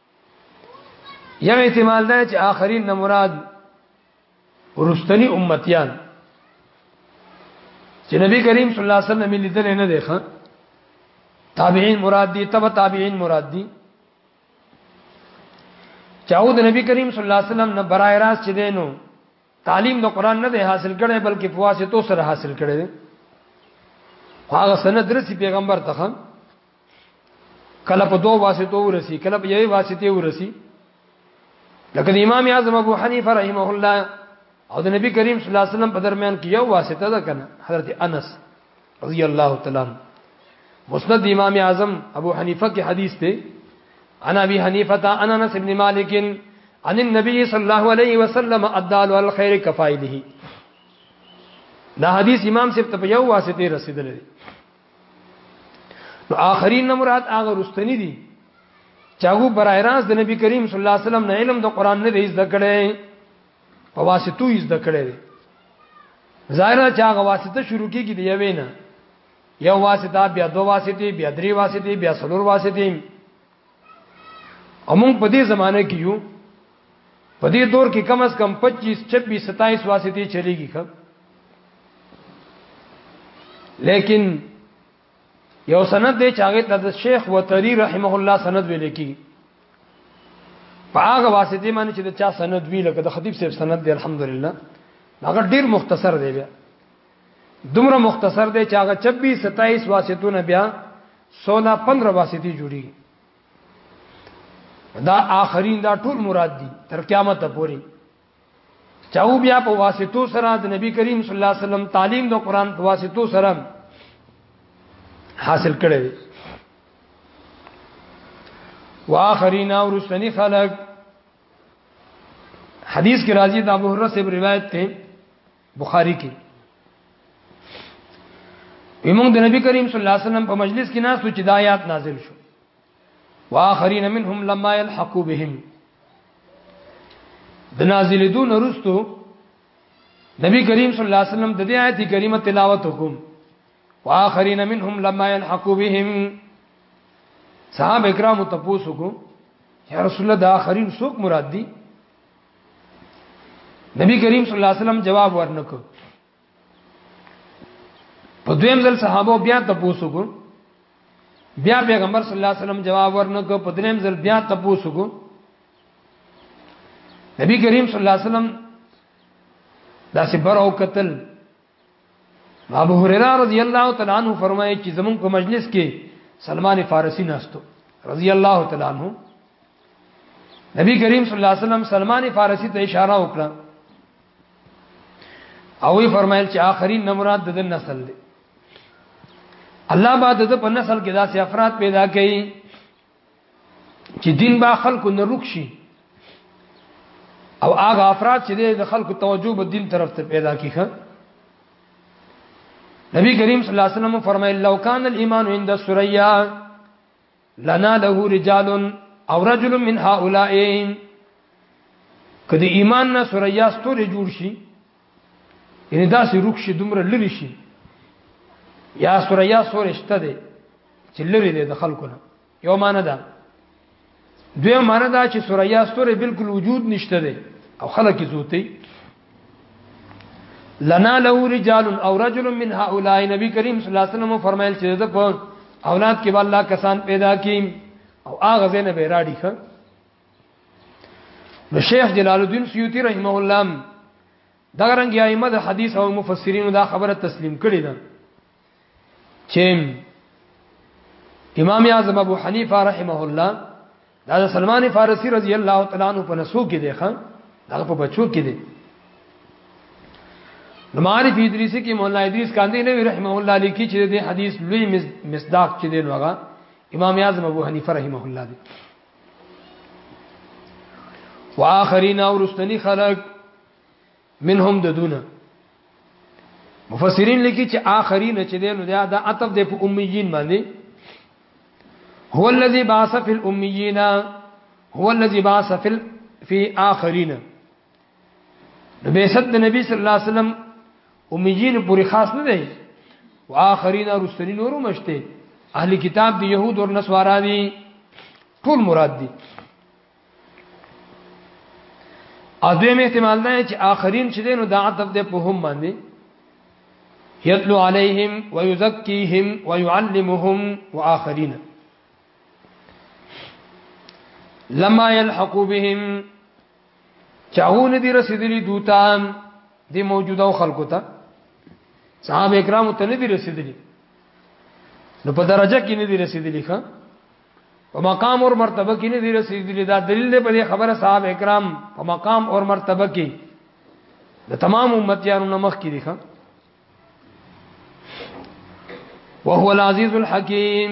یو احتمال ده چې آخرین نه مراد ورستنی امتیان چې نبی کریم صلی الله علیه وسلم لیدل نه دی ښه تابعین مراد دي تبع تابعین مراد دي چاو د نبی کریم صلی الله علیه وسلم نه برای راز چې دینو تعلیم د قران نه دی حاصل کړي بلکې په واسطه سره حاصل کړي هغه سند رسی پیغمبر ته کله په دوه واسطو ورسی کله په یوې واسطه ورسی لکه د امام اعظم ابو حنیفه رحمه الله او د نبی کریم صلی الله علیه وسلم په درمیان کې یو واسطه ده کنه حضرت انس رضی الله تعالی عنہ مسند امام اعظم ابو حنیفه کې حدیث ته انا ابي حنیفه انا انس ابن مالک عن النبي صلی الله علیه وسلم الدال والخير كفايله دا حدیث امام صاحب ته یو واسطه رسیدلې نو آخرین مراد هغه رستنی دي چاغو برای راز د نبی کریم صلی الله علیه وسلم نه علم د قران نه دی زده کړی په واسطو یې زده کړی دی ظاهر چاغه واسطه شروع کیږي دی یوې نه یو واسطه بیا دوه واسطې بیا درې واسطې بیا څلور واسطې امون په دې زمانه کې یو په دې دور کې کم از کم 25 26 27 واسطې چلیږي خب لیکن یو سند دی چې هغه د شیخ وتری رحمه الله سند ویل کی په هغه واسطه باندې چې د چا سند وی لکه د خطیب صاحب سند دی الحمدلله هغه ډیر مختصر دی بیا دومره مختصر دی چې هغه 26 27 واسطونه بیا 16 15 واسطې جوړي دا آخرین دا ټول مراد دي تر قیامت پورې چاو بیا په واسطو سره د نبی کریم صلی الله علیه وسلم تعلیم د قران په واسطو سره حاصل کړي واخرین اور سنی خلق حدیث کې راځي د ابو هرره سے روایت ته بخاری کې ومنګ د نبی کریم صلی الله علیه وسلم په مجلس کې ناس چې د آیات نازل شو واخرین منهم لما يلحقوا بهم د نازلې دون رستو نبی کریم صلی الله علیه وسلم د دې آیت کریمه تلاوت وکم واخرین منهم لما يلحقوا بهم صحابه کرام تپوسو کو یا رسول الله د اخرین څوک مراد دي نبی کریم صلی الله علیه وسلم جواب ورنکو په دویم ځل صحابه بیا تاسو کو بیا پیغمبر صلی الله علیه وسلم جواب ورنکو په دریم ځل بیا تاسو کو نبی کریم صلی الله علیه وسلم دا سي بر او قتل ابو هريره رضی الله تعالی عنہ فرمایي چې زمون په مجلس کې سلمان فارسی ناستو رضی الله تعالی عنہ نبی کریم صلی الله علیه وسلم سلمان فارسی ته اشاره وکړه او وی فرمایل چې آخرین نمراد د نسل دی الله بعد د په نسل کې داسې افراد پیدا کړي چې دین با خلکو نه روک شي او هغه افراد چې د خلکو توجه به دین طرف ته پیدا کیخه نبی کریم صلی الله علیه وسلم فرمایل لو کان الايمان عند السريا لنا له رجال او رجل من هؤلاء کدی ایمان نه سریا ستوري جوړ شي یعنی داسې روک شي دومره لری شي یا سوره یا سوره شته دی چې لری دی د خلکو نه یو معنی ده دوی معنی ده چې سوره یا سوره بالکل وجود نشته دی او خلک زوتی لنا له رجال او رجل من هؤلاء نبی کریم صلی الله علیه وسلم فرمایل چې د اولاد کې الله کسان پیدا کیم او هغه زنه به راډی ښه نو شیخ جلال الدین سیوطی رحمه الله دا رنګ ائمه د حدیث او مفسرین دا خبره تسلیم کړې ده چې امام اعظم ابو حنیفه رحمه الله دا سلمان فارسی رضی الله تعالی عنہ په نسو کې دی خان دا په بچو کې دی نو معارف ادریسی کې مولانا ادریس کاندی نبی رحمه الله لیکي چې د حدیث لوی مصداق چې دی نو هغه امام اعظم ابو حنیفه رحمه الله دی واخرین اورستنی خلق منهم ددونه مفسرین لیکي چې اخرین چې دینو دا د عطف د په امیین باندې هو الذي بعث في الاميين هو الذي بعث في في اخرين نو به صد د نبی صلی الله علیه وسلم امیین پوری خاص نه دی واخرین رسلی نورو مشته اهل کتاب دی يهود او نصارا دي ټول مراد دي اذیم احتمال ده چې آخرین چې دینو دا عطف ده په هم باندې یتلو علیہم ویزکیہم ویعلمہم وآخرین لما یلحقو بهم چاونه دي رسیدلی دوتان دی موجوده خلکو ته صحابه کرامو ته نه دي رسیدلی نو په درجه کې نه دي رسیدلی ښا په مقام او مرتبه کې نه دي رسیدلی دا دلیل دی په خبره صحابه کرام په مقام او مرتبه کې د تمام امتیانو نمخ کې دي ښا وهو العزيز الحكيم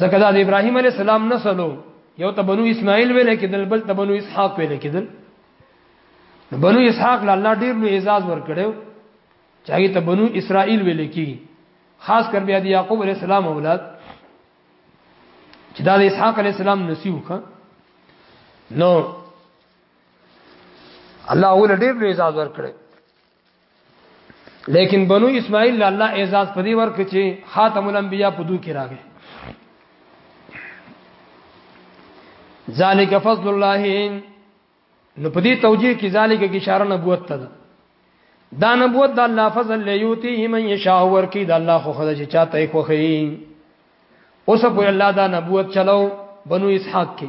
ځکه دا د ابراهيم عليه السلام نسلو یو ته بنو اسماعیل ویل کېدل بل ته بنو اسحاق ویل کېدل بنو اسحاق له الله ډیر لوی اعزاز ورکړو چاغي ته بنو اسرائیل ویل کېږي خاص کر بیا د یعقوب علی السلام اولاد چې دا د اسحاق علی السلام نصیب وکړه نو الله ول ډیر لوی اعزاز ورکړي لیکن بنو اسماعیل الله اعزاز پدی ورک چې خاتم الانبیاء په دوه کې راغی ذالک فضل الله نو پدی توجیه کې ذالک کی اشاره نبوت ته ده دا نبوت د الله فضل لیوتی من یشاء ورکی د الله خو خدای چې چاته یې خوخی اوس په الله دا نبوت چلو بنو اسحاق کې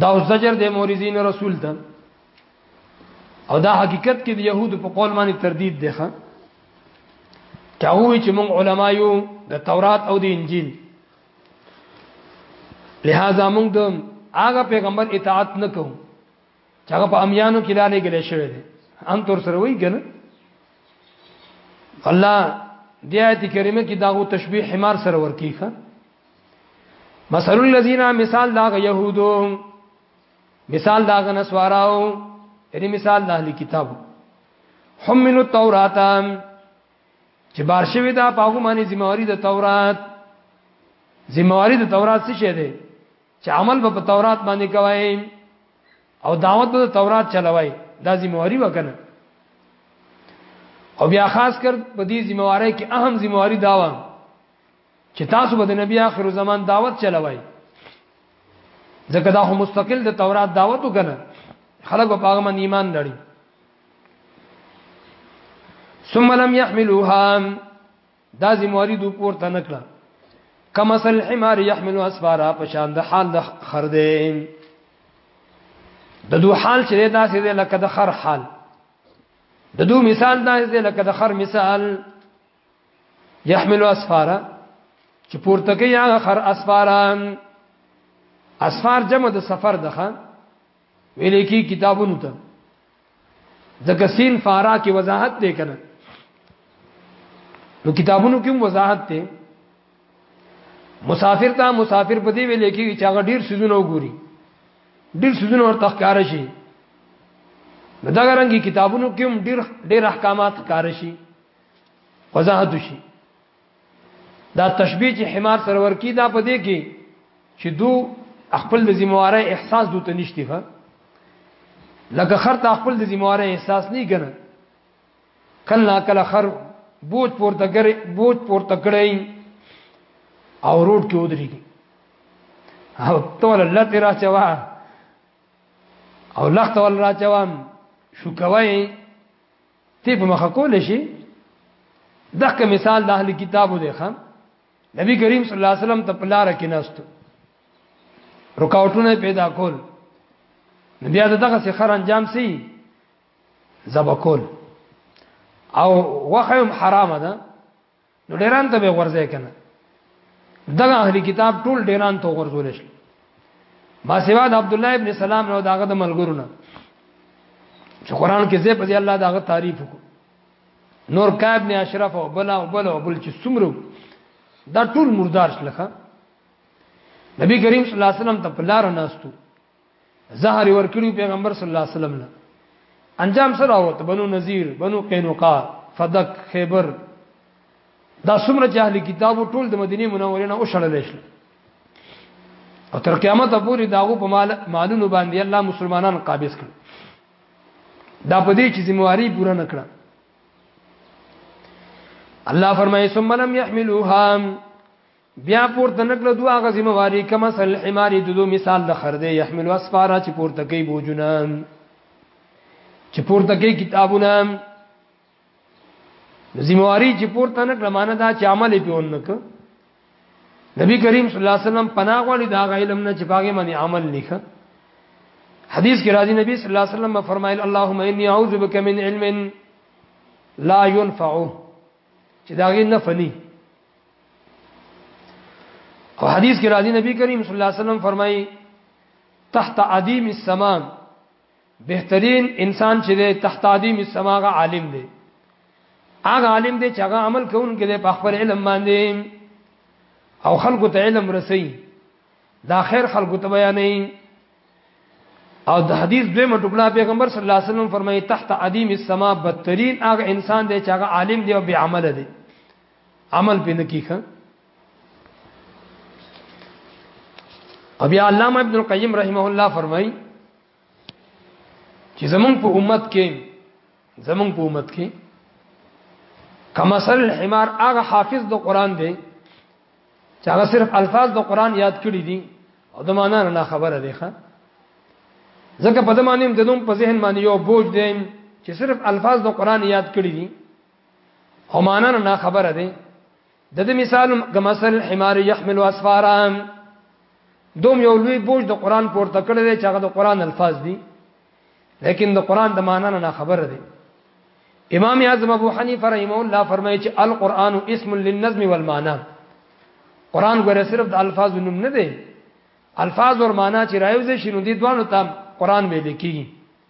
دا زجر د مورزین رسول ته او دا حقیقت کې د يهودو په قول باندې تردید دی ښا چا وی چې موږ علما یو د تورات او د انجیل لہذا موږ د هغه پیغمبر اطاعت نه کوو چې هغه په امیانو کې لانه کې لښوي دي ان تور سره وی کنه الله د آیت کریمه کې داغو تشبیه حمار سره ورکیخه مثل الذين مثال دا يهودو مثال دا نسواراو یعنی مثال د اهلی کتابو حملوا التوراۃ چې بار شوی دا پاغو باندې ذمہواری د تورات ذمہواری د تورات څه شه ده چې عمل به په تورات باندې کوي او دعوت به تورات چلوي دا ذمہواری وکنه او بیا خاص کر په دې ذمہواری کې اهم ذمہواری داوه چې تاسو به د نبی آخر زمان دعوت چلوي ځکه دا خو مستقل د تورات دعوت وکنه خلک په هغه باندې ایمان لري ثم لم يحملوها دا زمواري دو پورته نکړه کما مثل حمار يحمل اسفارا په شان د حال د خر دی د دو حال چې دا سې لکه د خر حال د دو مثال دا سې لکه د خر مثال يحمل اسفارا چې پورته کوي هغه خر اسفاران اسفار جمع د سفر دخه ویل کی کتابونو ته ځکه سین فارا کې وضاحت دی کنه نو کتابونو کې وضاحت دی مسافر ته مسافر په دې ویل کی چې هغه ډیر سيزونه وګوري ډیر سيزونه ورته ښکار شي دغه رنګي کتابونو کې ډیر ډیر احکامات ښکار شي وضاحت شي دا تشبیه چې حمار سره ورکی دا په دې کې چې دو خپل د ذمہواره احساس دوته نشتی ښه لکه خر ته خپل د ذمہواره احساس نه کنه کله کله خر بوج پورته کړي بوج پورته کړي او روډ کې ودرېږي او ټول الله تیرا چوا او لخت ول را چوان شو کوي تی په مخه کول شي دغه مثال د اهل کتابو دی خام نبی کریم صلی الله علیه وسلم ته پلار کې ناستو رکاوټونه پیدا کول بیا دغه څه خر انجام سي زبکول او وخیم حرام ده نو ډیران ته به ورځي کنه دغه اهلی کتاب ټول ډیران ته ورزول شي ما سیوا د عبد الله ابن سلام نو داغه د ملګرو نه چې قران کې زه په دې الله داغه تعریف وکړ نور کا ابن اشرف او بلا او بلا او بل چې سمرو دا ټول مردار شلخه نبی کریم صلی الله علیه وسلم ته پلار ناستو زهر ورکړي پیغمبر صلی الله علیه وسلم له انجام سره راوته بنو نذیر بنو قینوقا فدک خیبر دا څومره چې اهل کتابو ټول د مدینه منورې نه وشړل شي او تر قیامت پورې داغو په مال مالونو باندې الله مسلمانان قابض کړ دا په دې چې ذمہواری پوره نکړه الله فرمایي ثم لم يحملوها بیا پورته نکړه دوه هغه ذمہ واری کما سل حمار د دو مثال د خر دی يحمل اسفارا چې پورته کوي بوجونه چې پورته کوي کتابونه ذمہ واری چې پورته نکړه معنی دا چې عمل پیون نک نبی کریم صلی الله علیه وسلم پناه غوړي دا علم نه چې پاګه باندې عمل لیکه حدیث کې راځي نبی صلی الله علیه وسلم فرمایل اللهم انی اعوذ بک من علم لا ينفع چې دا غي نه فني او حدیث کې راځي نبی کریم صلی الله علیه وسلم فرمایي تحت عدیم السما بهترین انسان چې دی تحت عدیم السما غا عالم دی هغه عالم دی چې هغه عمل کوونکی دی په خپل علم باندې او خلکو ته علم رسي دا خیر خلکو ته بیانې او د حدیث دویمه ټکړه پیغمبر صلی الله علیه وسلم فرمایي تحت عدیم السما بدترین هغه انسان دی چې هغه عالم دی او بی عمل دی عمل پې نکی خان او بیا علامه ابن القیم رحمه الله فرمایي چې زمون په امت کې زمون په امت کې کما سر الحمار هغه حافظ د قران دی چې هغه صرف الفاظ د قران یاد کړی دي او د معنا نه خبره دی ښا ځکه په دمانیم د نوم په ذهن باندې یو بوج دی چې صرف الفاظ د قران یاد کړی دي او معنا نه خبره ده د دې مثال کمثل حمار يحمل اسفارا دوم یو لوی بوج د قران پورته کړی دی چې هغه د قران الفاظ دي لیکن د قران د معنا نه خبره ده امام اعظم ابو حنیفه رحمه الله فرمایي چې القرآن اسم للنظم والمعنى قران ګوره صرف د الفاظ نوم نه دی الفاظ او معنا چې رايوځي شنو دي دوه نو تام قران ویل کیږي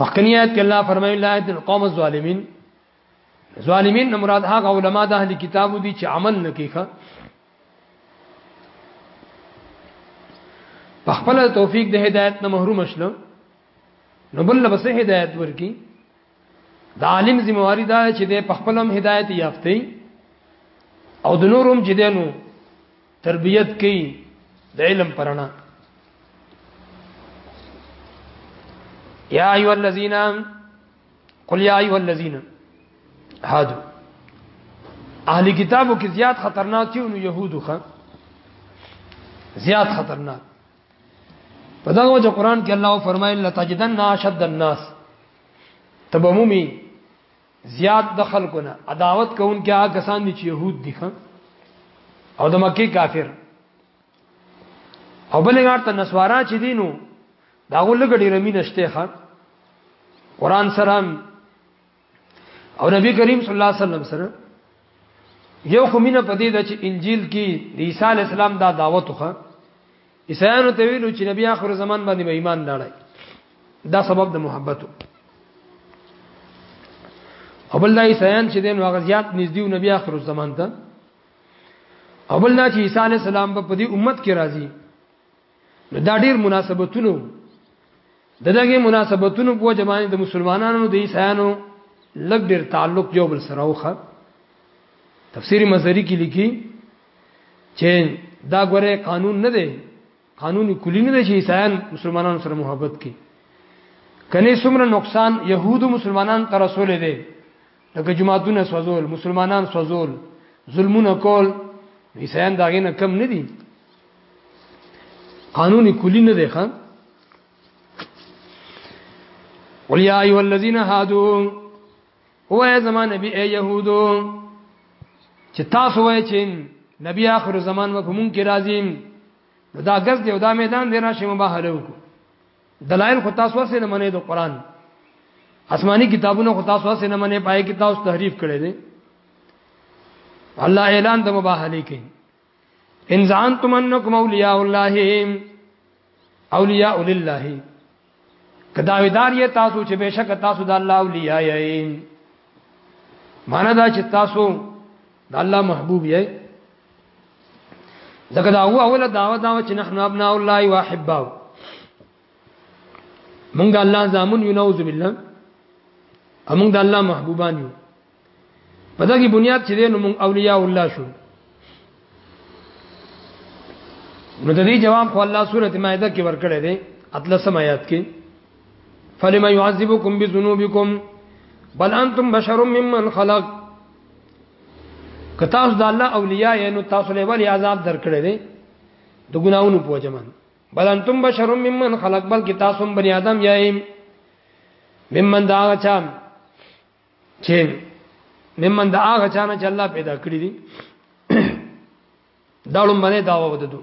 مخکنیات کې الله فرمایي لا د قوم الظالمین ظالمین مراد هغه علما د اهل کتابو دي چې عمل نکیخه په خپل توفیق د هدایت نه محروم شلو نو بل بس هدایت ورکی د عالم ذمہواری دا چې د خپلم هدایت یافتي او د نورم چې دینو تربیت کوي د علم پرانا یا ایو الذین قل یا ایو الذین هادو اهلی کتابو کې زیات خطرناک یو نو يهودو خان زیات خطرناک په دا وجه قران کې الله فرمایي لتجدن اشد الناس تبمومي زیات د خلکو نه عداوت کوونکي هغه کسان دي چې يهود دي او د مکه کافر او بلې غارته نسوارا چې دینو دا غولګ ډیر مين شته ښا قران سره او نبی کریم صلی الله علیه وسلم سره یو خو مینه پدې ده چې انجیل کې د عیسی علی السلام دا دعوت وکړه عیسایانو ته ویلو چې نبی آخر زمان باندې ایمان راړی دا سبب د محبت او بل دای سیان چې دین واغ زیات نږدې نبی اخر الزمان ته او بل دا چې عیسی علی السلام په دې امت کې راځي نو دا ډیر مناسبتونو دغه مناسبتونو په وجه باندې د مسلمانانو د عیسایانو لګ ډیر تعلق یو بل سره وخه تفسیر مزری کې لیکي چې دا غره قانون نه دی قانون کلی نه دی چې عیسایان مسلمانانو سره محبت کوي کني څومره نقصان يهودو مسلمانان تر رسول دي لکه جماعتونه سوزول مسلمانان سوزول ظلمونه کول عیسایان دا غینه کم نه دي قانون کلی نه دی ښا ولیا ایو الذین هادو هو ای زمان نبی ای يهودو چې تاسو وای چې نبی آخر زمان په مونږ کې راځي دا غز دی او دا میدان دی راشي مباهله وکړو دلایل خو تاسو سره نه منې د قران آسماني کتابونو خو تاسو سره نه منې پای کې تاسو تحریف کړی دی الله اعلان د مباهله کوي ان زعمتم انکم اولیاء الله اولیاء لله کدا ودار یې تاسو چې بشک تاسو د الله اولیاء یې معنا دا چې تاسو د الله محبوب یې ځکه دا هو اوله دعوه دا چې نحنو ابناء الله واحباو مونږ الله زامن یو نعوذ بالله امونږ د الله محبوبان یو په دغه بنیاد چې دین موږ اولیاء الله شو نو د دې جواب خو الله سورته مائده کې ورکړی دی اتلسم آیات کې فلما يعذبكم بذنوبكم بل انتم بشر ممن خلق که تاسو د الله اولیاء یې نو تاسو له ولی عذاب درکړی دی د ګناونو په وجه باندې بل انتم بشر ممن خلق بلکې تاسو بنی آدم یایم ممن دا چا چې ممن دا هغه چانه چې الله پیدا کړی دي دا لومبنه داوا وددو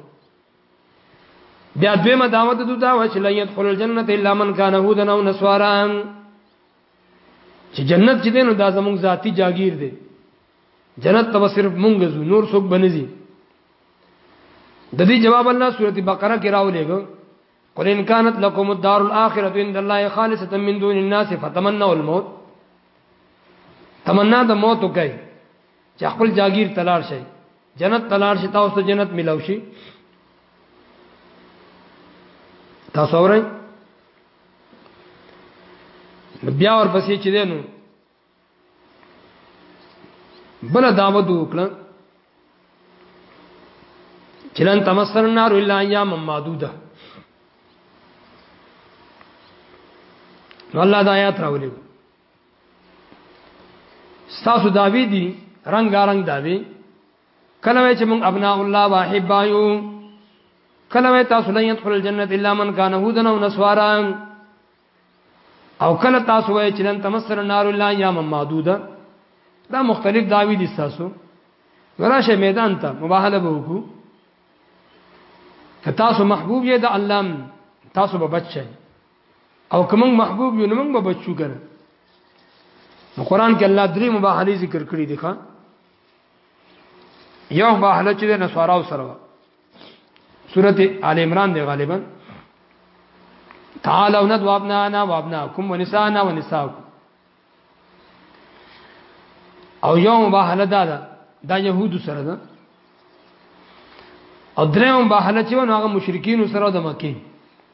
بیا دویمه دعوت دو دا و چې لا يدخل الجنه الا من كان هودا او نصارا چې جنت چې دینو دا زموږ ذاتی جاگیر دی جنت ته صرف مونږ زو نور څوک بنځي د دې جواب الله سورته بقره کې راولېګو قل ان كانت لكم الدار الاخره عند الله خالصه من دون الناس فتمنوا الموت تمنا د موت وکي چې خپل جاگیر تلار شي جنت تلار شي تاسو جنت ملو شي تاسو اورئ بیا ورپسې چې دینو بل دعوت وکړه چلن تمسر النار الا ایام معدوده نو الله دا آیات راولې ستاسو داوی دي رنگ رنگ داوی کله چې موږ ابنا الله واحبایو کله تاسو لن يدخل الجنه الا من كان هودا او نصارا او کله تاسو وایئ چې لن تمسر النار الا ایاما معدوده دا مختلف داوی دي تاسو راشه میدان ته مباهله به وکړو که تاسو محبوب یې د الله تاسو به بچئ او کوم محبوب یو نو موږ به بچو کنه نو قران کې الله درې مباهله ذکر کړې دي ښا یو محله چې د نصاراو سره و سورته آل عمران دی غالبا تعالوا ندعو ابناءنا وابناءكم ونساءنا ونساءكم او یو محله دا ده دا يهودو سره ده او درېم محله چې ونه هغه مشرکین سره د مکه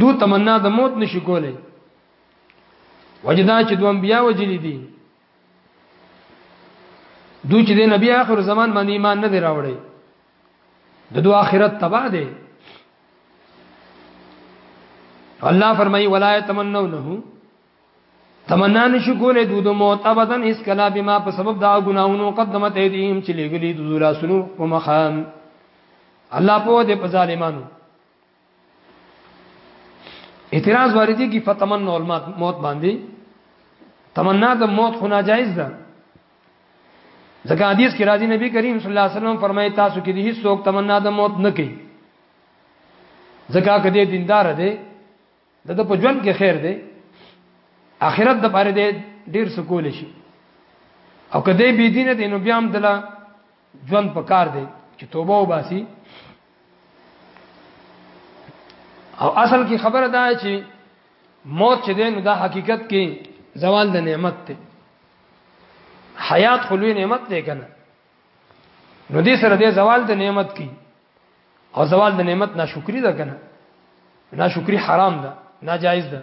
دو تمنا د موت نشي کولای وجدا چې دوه انبیا وجلی دي دوی چې د نبی آخر زمان باندې ایمان نه دی راوړی د دوه آخرت تباہ دی الله فرمایي ولا يتمنونه تمنا نشو کولې دود موت ابدا اس کلا بما په سبب دا ګناونو قدمت ایدیم چې لګلې د زولا سنو او مخان الله په دې په ظالمانو اعتراض واردی کی فتمنو الموت باندې تمنا د موت خو ناجایز ده ځکه حدیث کې راځي نبی کریم صلی الله علیه وسلم فرمایي تاسو کې د هیڅ څوک تمنا د موت نه کوي ځکه کدی دیندار دی د په ژوند کې خیر دی اخرت د پاره دی ډیر سکول شي او کدی بی دین دی نو بیا هم دلا ژوند پکار دی چې توبه وباسي او اصل کې خبره ده چې موت چې دین دا حقیقت کې زوال د نعمت ته حیات خلوی نعمت دی کنه نو دې سره دې زوال د نعمت کې او زوال د نعمت ناشکری ده کنه ناشکری حرام ده ناجایز ده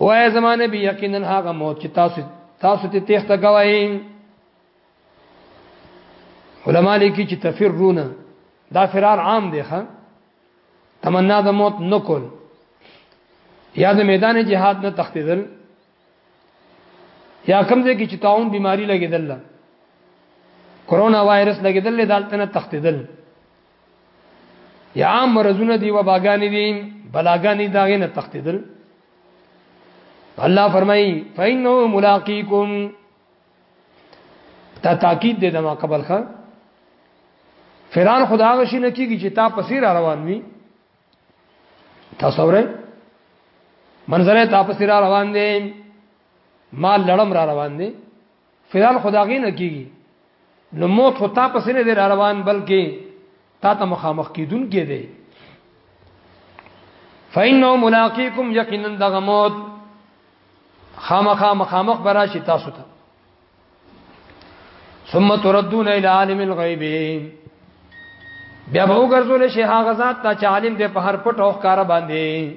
وای زمانه بي یقینا هغه موت چې تاسو تاسو ته تخته گواهی علما لیکي چې تفرون دا فرار عام دی ښا تمنا د موت نکول یا د میدان جهاد نه تختیدل یا کم ځای کې چې تعاون بیماری لګیدل کرونا وایرس لګیدل دالته نه تختیدل یا مرزونه دی و باغانی دی بلاګانی داغه نه تختیدل الله فرمای فینه ملاقیکم تا تاکید دې دما قبل خا فران خدا غشي نه کیږي چې تا پسې را روان وي تاسو ورې منظره تا پسې را روان دي ما لړم را روان دي فلال خداغي نه کیږي نو موت خو تا پسې نه دی روان بلکې تا ته مخامخ کیدون کې دی فإنه ملاقيكم یقینا دغه موت خامخا مخامخ برا شي تاسو ته ثم تردون الى عالم الغيب بیا به وګرځول شي هغه ذات ته چې عالم دی په هر پټ او ښکار باندې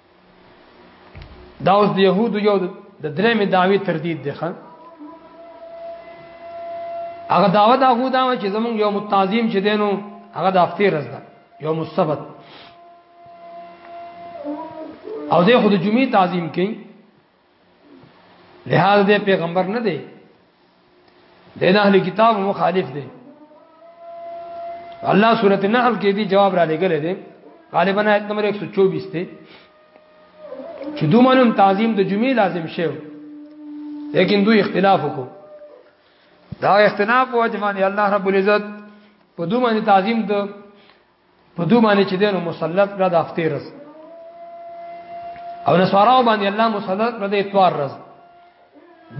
دا اوس د يهودو یو د درې می داوی تردید دی خان هغه داوا دا غو دا چې زمونږ یو متعظیم چې دینو هغه د هفته ورځ ده یو مسبت او دې خود جمعې تعظیم کړي لہذا دې پیغمبر نه دی د اهل کتاب مخالف دی الله سورته نحل کې دی جواب را لګل دی غالبا آیت نمبر 124 دی چې دوی منم تعظیم د جمعې لازم شیو لیکن دوی اختلاف وکړو دا اختلاف وجمانه الله رب العزت په دوی باندې تعظیم د په دوه باندې چې دینو مسلط کړه د هفته ورځ او نسواراو باندې الله مسلط کړه د اتوار ورځ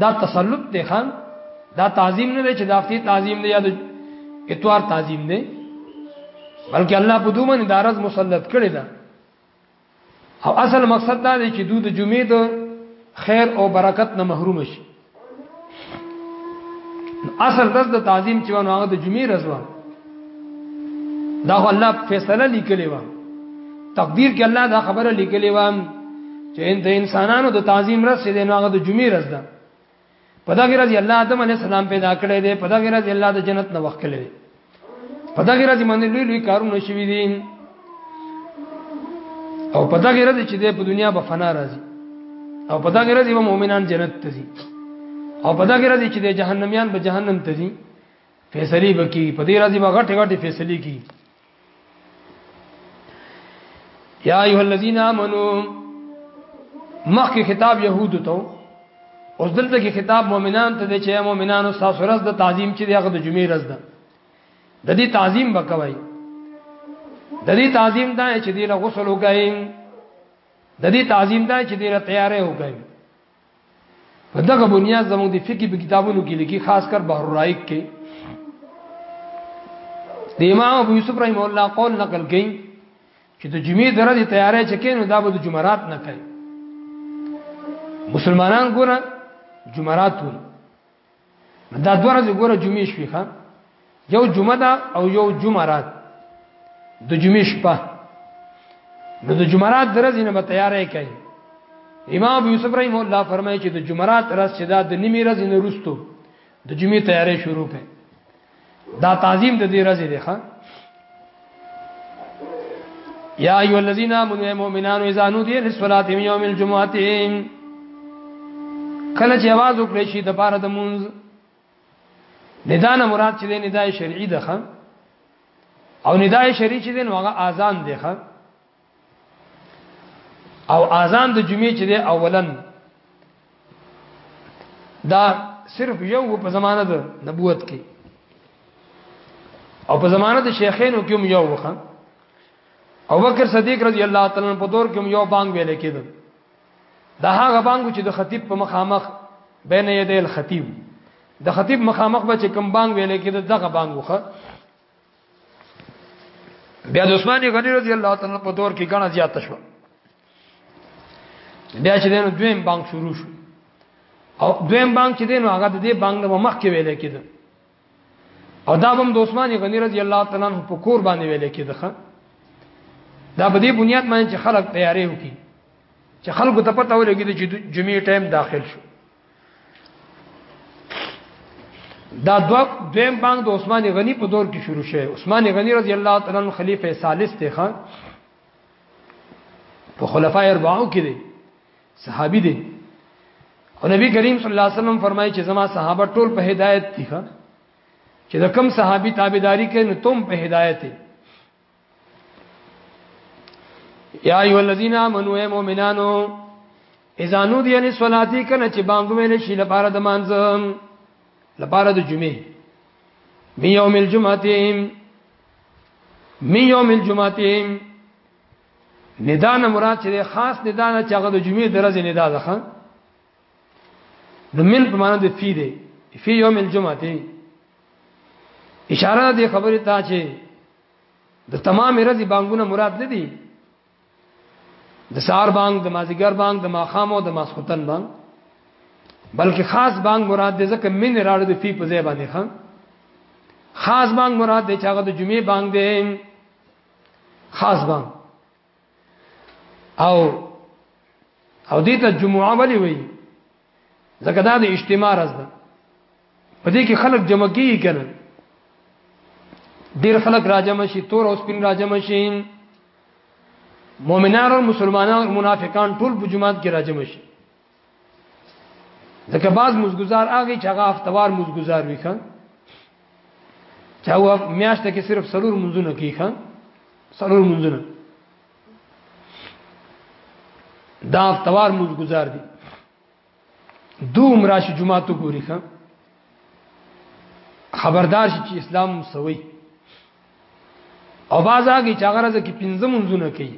دا تسلط دی خان دا تعظیم نه دی چې د هفته تعظیم دی یا د اتوار تعظیم دی بلکې الله په دوه باندې د ورځ مسلط کړی دا او اصل مقصد دا دی چې دوی د جمعې د خیر او برکت نه محروم شي اصل رز د تعظیم چې ونه هغه د جمعې رز و دا الله فیصله لیکلی و تقدیر کې الله دا خبره لیکلی و چې د انسانانو د تعظیم رز دې نو هغه د جمعې رز ده په دغه ورځ الله آدم علی السلام پیدا کړی دی په دغه ورځ الله د جنت نه وکړی دی په دغه ورځ باندې لوی لوی کارونه شوي دي او په دغه ورځ چې د دنیا په فنا راځي او په دغه ورځ به مؤمنان جنت ته ځي او په دغه ورځ چې د جهنميان به جهنم ته ځي فیصله وکي په دې ورځ به غټه غټه فیصله کیږي یا ایه الذین آمنو مخکې خطاب يهودو ته اوس دلته کې خطاب مؤمنان ته دی چې مؤمنانو تاسو ورځ د تعظیم چې دغه د جمعې ورځ ده د دې تعظیم وکوي د دې تعظیم دا چې دې له غسل وکایم د دې تعظیم دا چې دې له تیارې وکایم په دغه بنیاد زموږ د فقې په کتابونو کې لیکي خاص کر بحر الرائق کې د امام ابو یوسف رحم الله قول نقل کړي چې د جمعې درجه تیارې چکینو دا به د جمعرات نه کوي مسلمانان ګوره جمعرات وي دا دوه ورځې ګوره جمعې شوې ښا یو جمعه ده او یو جمعرات د جمعې شپه نو د جمعرات درځې نه به تیارې کوي امام ابو یوسف رحم الله فرمایي چې د جمعرات ورځ چې دا د نیمې ورځې نه وروسته د جمعې تیارې شروع کړي دا تعظیم د دې رزي دی ښا یا ایو الذین آمنوا مؤمنان اذا نودی للصلاة من یوم الجمعه کله چې आवाज وکړي شي د پاره د مونږ ندانه مراد چې ندای شرعي ده او ندای شرعي چې نو هغه اذان ده او اذان د جمعې چې دی اولن دا صرف یو په زمانه د نبوت کې او په زمانه د شیخینو کې هم یو وخه او بکر صدیق رضی الله تعالی عنہ په دور کې هم یو بانګ ویل کېده دا هغه بانګ چې د خطیب په مخامخ بین یدی الخطیب د خطیب مخامخ به چې کم بانګ ویل کېده دغه بانګ وخه بیا د عثمان غنی رضی الله تعالی په دور کې غنا زیات شو بیا چې دینو دویم بانک شروع شو او دویم بانک چې دینو هغه د دې بانک د مخ کې ویل کېده او دا هم د عثمان غنی رضی الله تعالی عنہ په کور باندې ویل کېده دا په دې بنیاد باندې چې خلک تیارې وکړي چې خلکو ته پته ولګي چې جمعې ټایم داخل شو دا دو دویم بانک د عثمان غنی په دور کې شروع شوه عثمان غنی رضی الله تعالی عنہ خلیفہ ثالث دی خان په خلفای اربعو کې دی صحابي دی او نبی کریم صلی الله علیه وسلم فرمایي چې زما صحابه ټول په هدایت دي ښا چې د کم صحابي تابعداري کوي نو تم په هدایت دي یا ایو الذین آمنو اے مومنانو اذا نودی ان صلاتی کنه چې بانګ ویل شي لپاره د مانځ لپاره د جمعې می یوم الجمعه می یوم الجمعه ندا نه مراد چې خاص ندا نه چې هغه د جمعې درځي ندا ده خان د من په معنی د فی دی فی یوم الجمعه اشاره دی خبره ته چې د تمام ورځې بانګونه مراد نه دي د سار بانګ د مازیګر بانګ د ماخام او د ماسختن بانګ بلکې خاص بانګ مراد دې ځکه من راړو د فی په ځای باندې خان خاص بانګ مراد دې چې هغه د جمعې بانګ دی خاص بانګ او او دې ته جمعه ولي وي ځکه دا د اجتماع راز ده په دې کې خلک جمع کیږي کنه ډیر خلک راجم شي تور او سپین راجم شي مؤمنان او مسلمانان او منافقان ټول په جمعات کې راجم شي ځکه بعض مزګزار هغه چې هغه افتوار مزګزار وي خان چې هغه میاشت کې صرف سلور منځونه کوي خان سلور منځونه دا افتوار مزګزار دي دوم راشي جمعه تو ګوري خان خبردار شي چې اسلام سوي او باز هغه چې هغه راځي کې پنځه منځونه کوي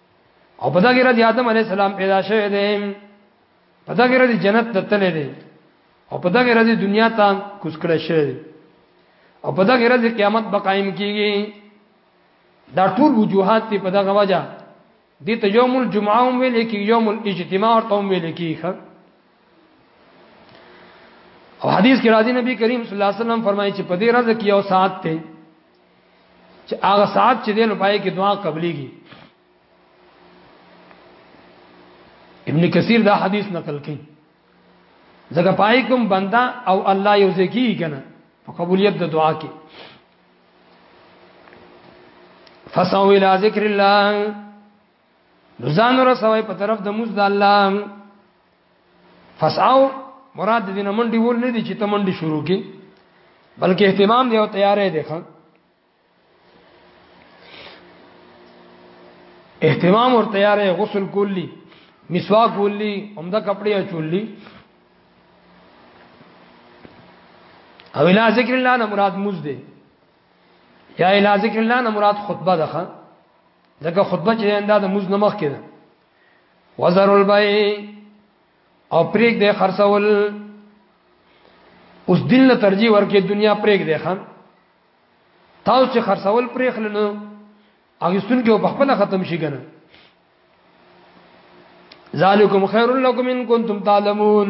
او په دغه ورځ آدم علی السلام پیدا شوی دی په دغه ورځ جنت ته تللی دی او په دغه ورځ دنیا ته کوس کړی شوی دی او په دغه ورځ قیامت به قائم کیږي دا ټول وجوهات په دغه وجه دي ته یوم الجمعه هم ویل کی یوم الاجتماع ورته هم ویل کی ښه او حدیث کې راځي نبی کریم صلی الله علیه وسلم فرمایي چې په دې ورځ کې یو ساعت ته چې هغه ساعت چې دی نو پای کې دعا قبليږي ابن کثیر دا حدیث نقل کړي ځکه پای کوم بندا او الله یو ځکی کنه په قبولیت د دعا کې فسعوا الى ذکر الله نو ځان رسوي په طرف د موږ د الله فسعو مراد دې نه منډي ول نه دي چې ته منډي شروع کې بلکې اهتمام دی او تیارې دی خان اهتمام اور تیارې غسل کولی مسواک کولی عمده کپڑے چولی او الا ذکر الله نه مراد موز دی یا الا ذکر الله نه مراد خطبه ده ځکه خطبه چې انده د موز نمخ کړه وزر البی او پریک دې خرڅول اوس دین له ترجیح ورکې دنیا پریک دې خان تاسو چې خرڅول پریک لنو هغه سن کې په خپل ختم شي کنه ذالکم خیر لکم ان کنتم تعلمون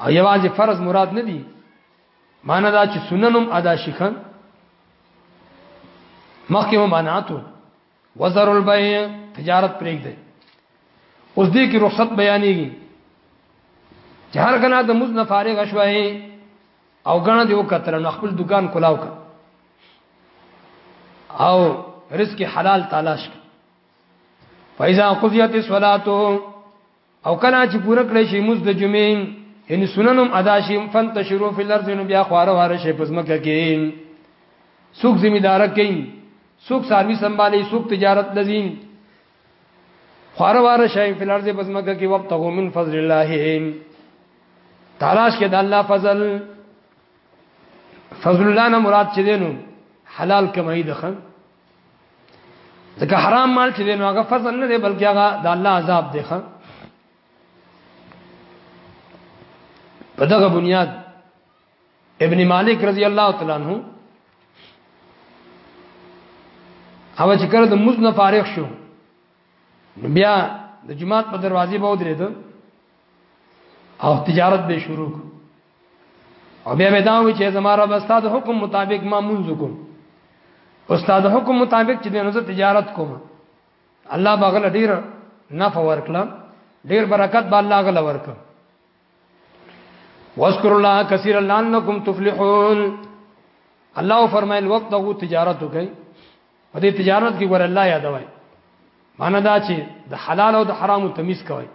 او یوازې فرض مراد نه دي معنی دا چې سننم ادا شي خان مخکې هم منعتو وزر البيع تجارت پرېګ دی اوس دې کې رخصت بیانېږي چې هر کنا د مز نه فارغ شوي او غنا دی وکتل نو خپل دکان کلاو کړ او رزق حلال تلاش کړ فایزا قضیت الصلاه او کله چې پوره کړی شي مز د جمعې یعنی سننم ادا شي فنتشروا فی الارض نو بیا خواره واره شي پس مکه کې سوق ذمہ دار کین سوق ساروی سنبالي سوق تجارت لذین خواره واره شي فی الارض پس مکه کې وخت هو من فضل الله تلاش کې د الله فضل فضل الله نه مراد چي دینو حلال کمای دخن ځکه حرام مال چې نو هغه فضل نه دی بلکې هغه د الله عذاب دی ښا په دغه بنیاد ابن مالک رضی الله تعالی عنہ هغه چې کړه د موز نه فارغ شو بیا د جماعت په دروازې به ودرېد او تجارت به شروع کړ او بیا به دا وی چې زما رب استاد حکم مطابق ما منځ کوم استاد حکم مطابق چې دنه تجارت کوم الله بغل ډیر نفع ورکړه ډیر برکت به الله غل ورکړه واذکر الله کثیر لعلکم تفلحون الله فرمایل وخت دغه تجارت وکي په دې تجارت کې ور الله یادوي معنی دا چې د حلال او د حرامو تمیز کوي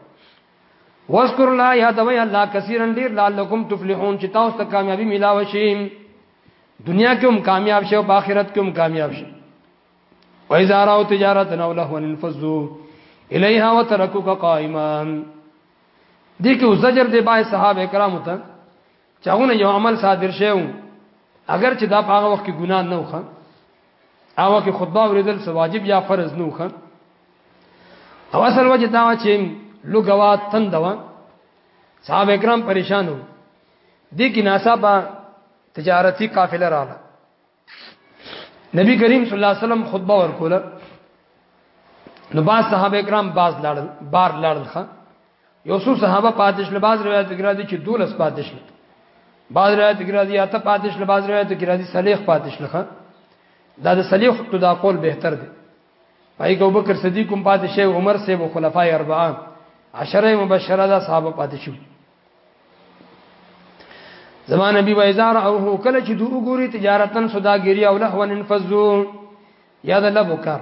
واذكر الله يا دوي الله كثيرا دير لعلكم تفلحون چې تاسو ته کامیابی ملاو شي دنیا کې هم کامیاب شي او په آخرت کې هم کامیاب شي واذا راوا تجارت او لهوا انفذوا اليها وتركوك قائما دي کې زجر دی بای صحابه کرامو ته چاونه یو عمل صادر شیو اگر چې دا په هغه وخت کې ګناه نه وخه هغه کې خطبه اوریدل څه واجب یا فرض نو خان او اصل وجه دا چې لګوا تندوا صاحب کرام پریشانو دي کې ناسابه تجارتی قافله رااله نبی کریم صلی الله علیه وسلم خطبه ورکوله نو باز صحابه کرام باز لاړل بار لاړل خان یو څو صحابه پاتش لباس روایت کې راځي چې دولس پاتش لته بعض روایت کې راځي اته پاتش لباس روایت کې راځي صلیخ پاتش لخه دا د صلیخ ته دا قول بهتر دی پای کې ابوبکر صدیق هم پاتې شي عمر سه او خلفای اربعه عشره مبشره دا صحابه پاتې شو زمان نبی وایزار او هو کله چې دوه ګوري تجارتن سوداګری او لهون انفذو یا د لبو کار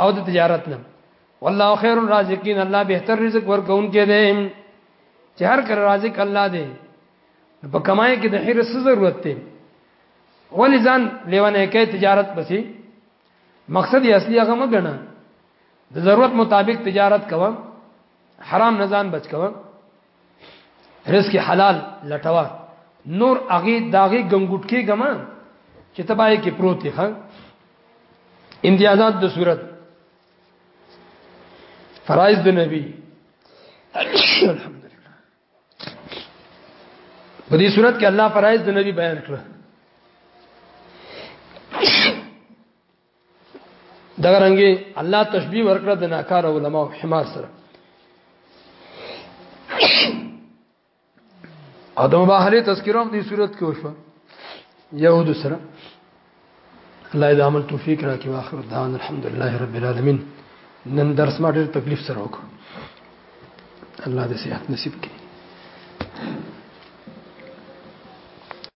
او د تجارت نه والله خير الرازقين الله بهتر رزق ورکون کې دی چې هر کر رازق الله دی په کمای کې د حرس ضرورت دی ولی ځان لیوانه کې تجارت پسې مقصد یې اصلي هغه مګنه د ضرورت مطابق تجارت کوم حرام نه ځان بچ کوم رزق حلال لټوا نور اغي داغي غنګټ کې ګما چې تبای کې پروت دی خان امتیازات د صورت فرائض د نبی الحمدلله په دې صورت کې الله فرائض د نبی بیان کړل دغه رنګي الله تشبيه ورکړه د ناکار علماء حمار سره او د مباهله تذکرہ هم دې صورت کې وشو يهود سره الله دې عمل توفیق راکړي واخر دعوان الحمدلله رب العالمین نن درس ما ډېر تکلیف سره وکړ الله دې صحت نصیب کړي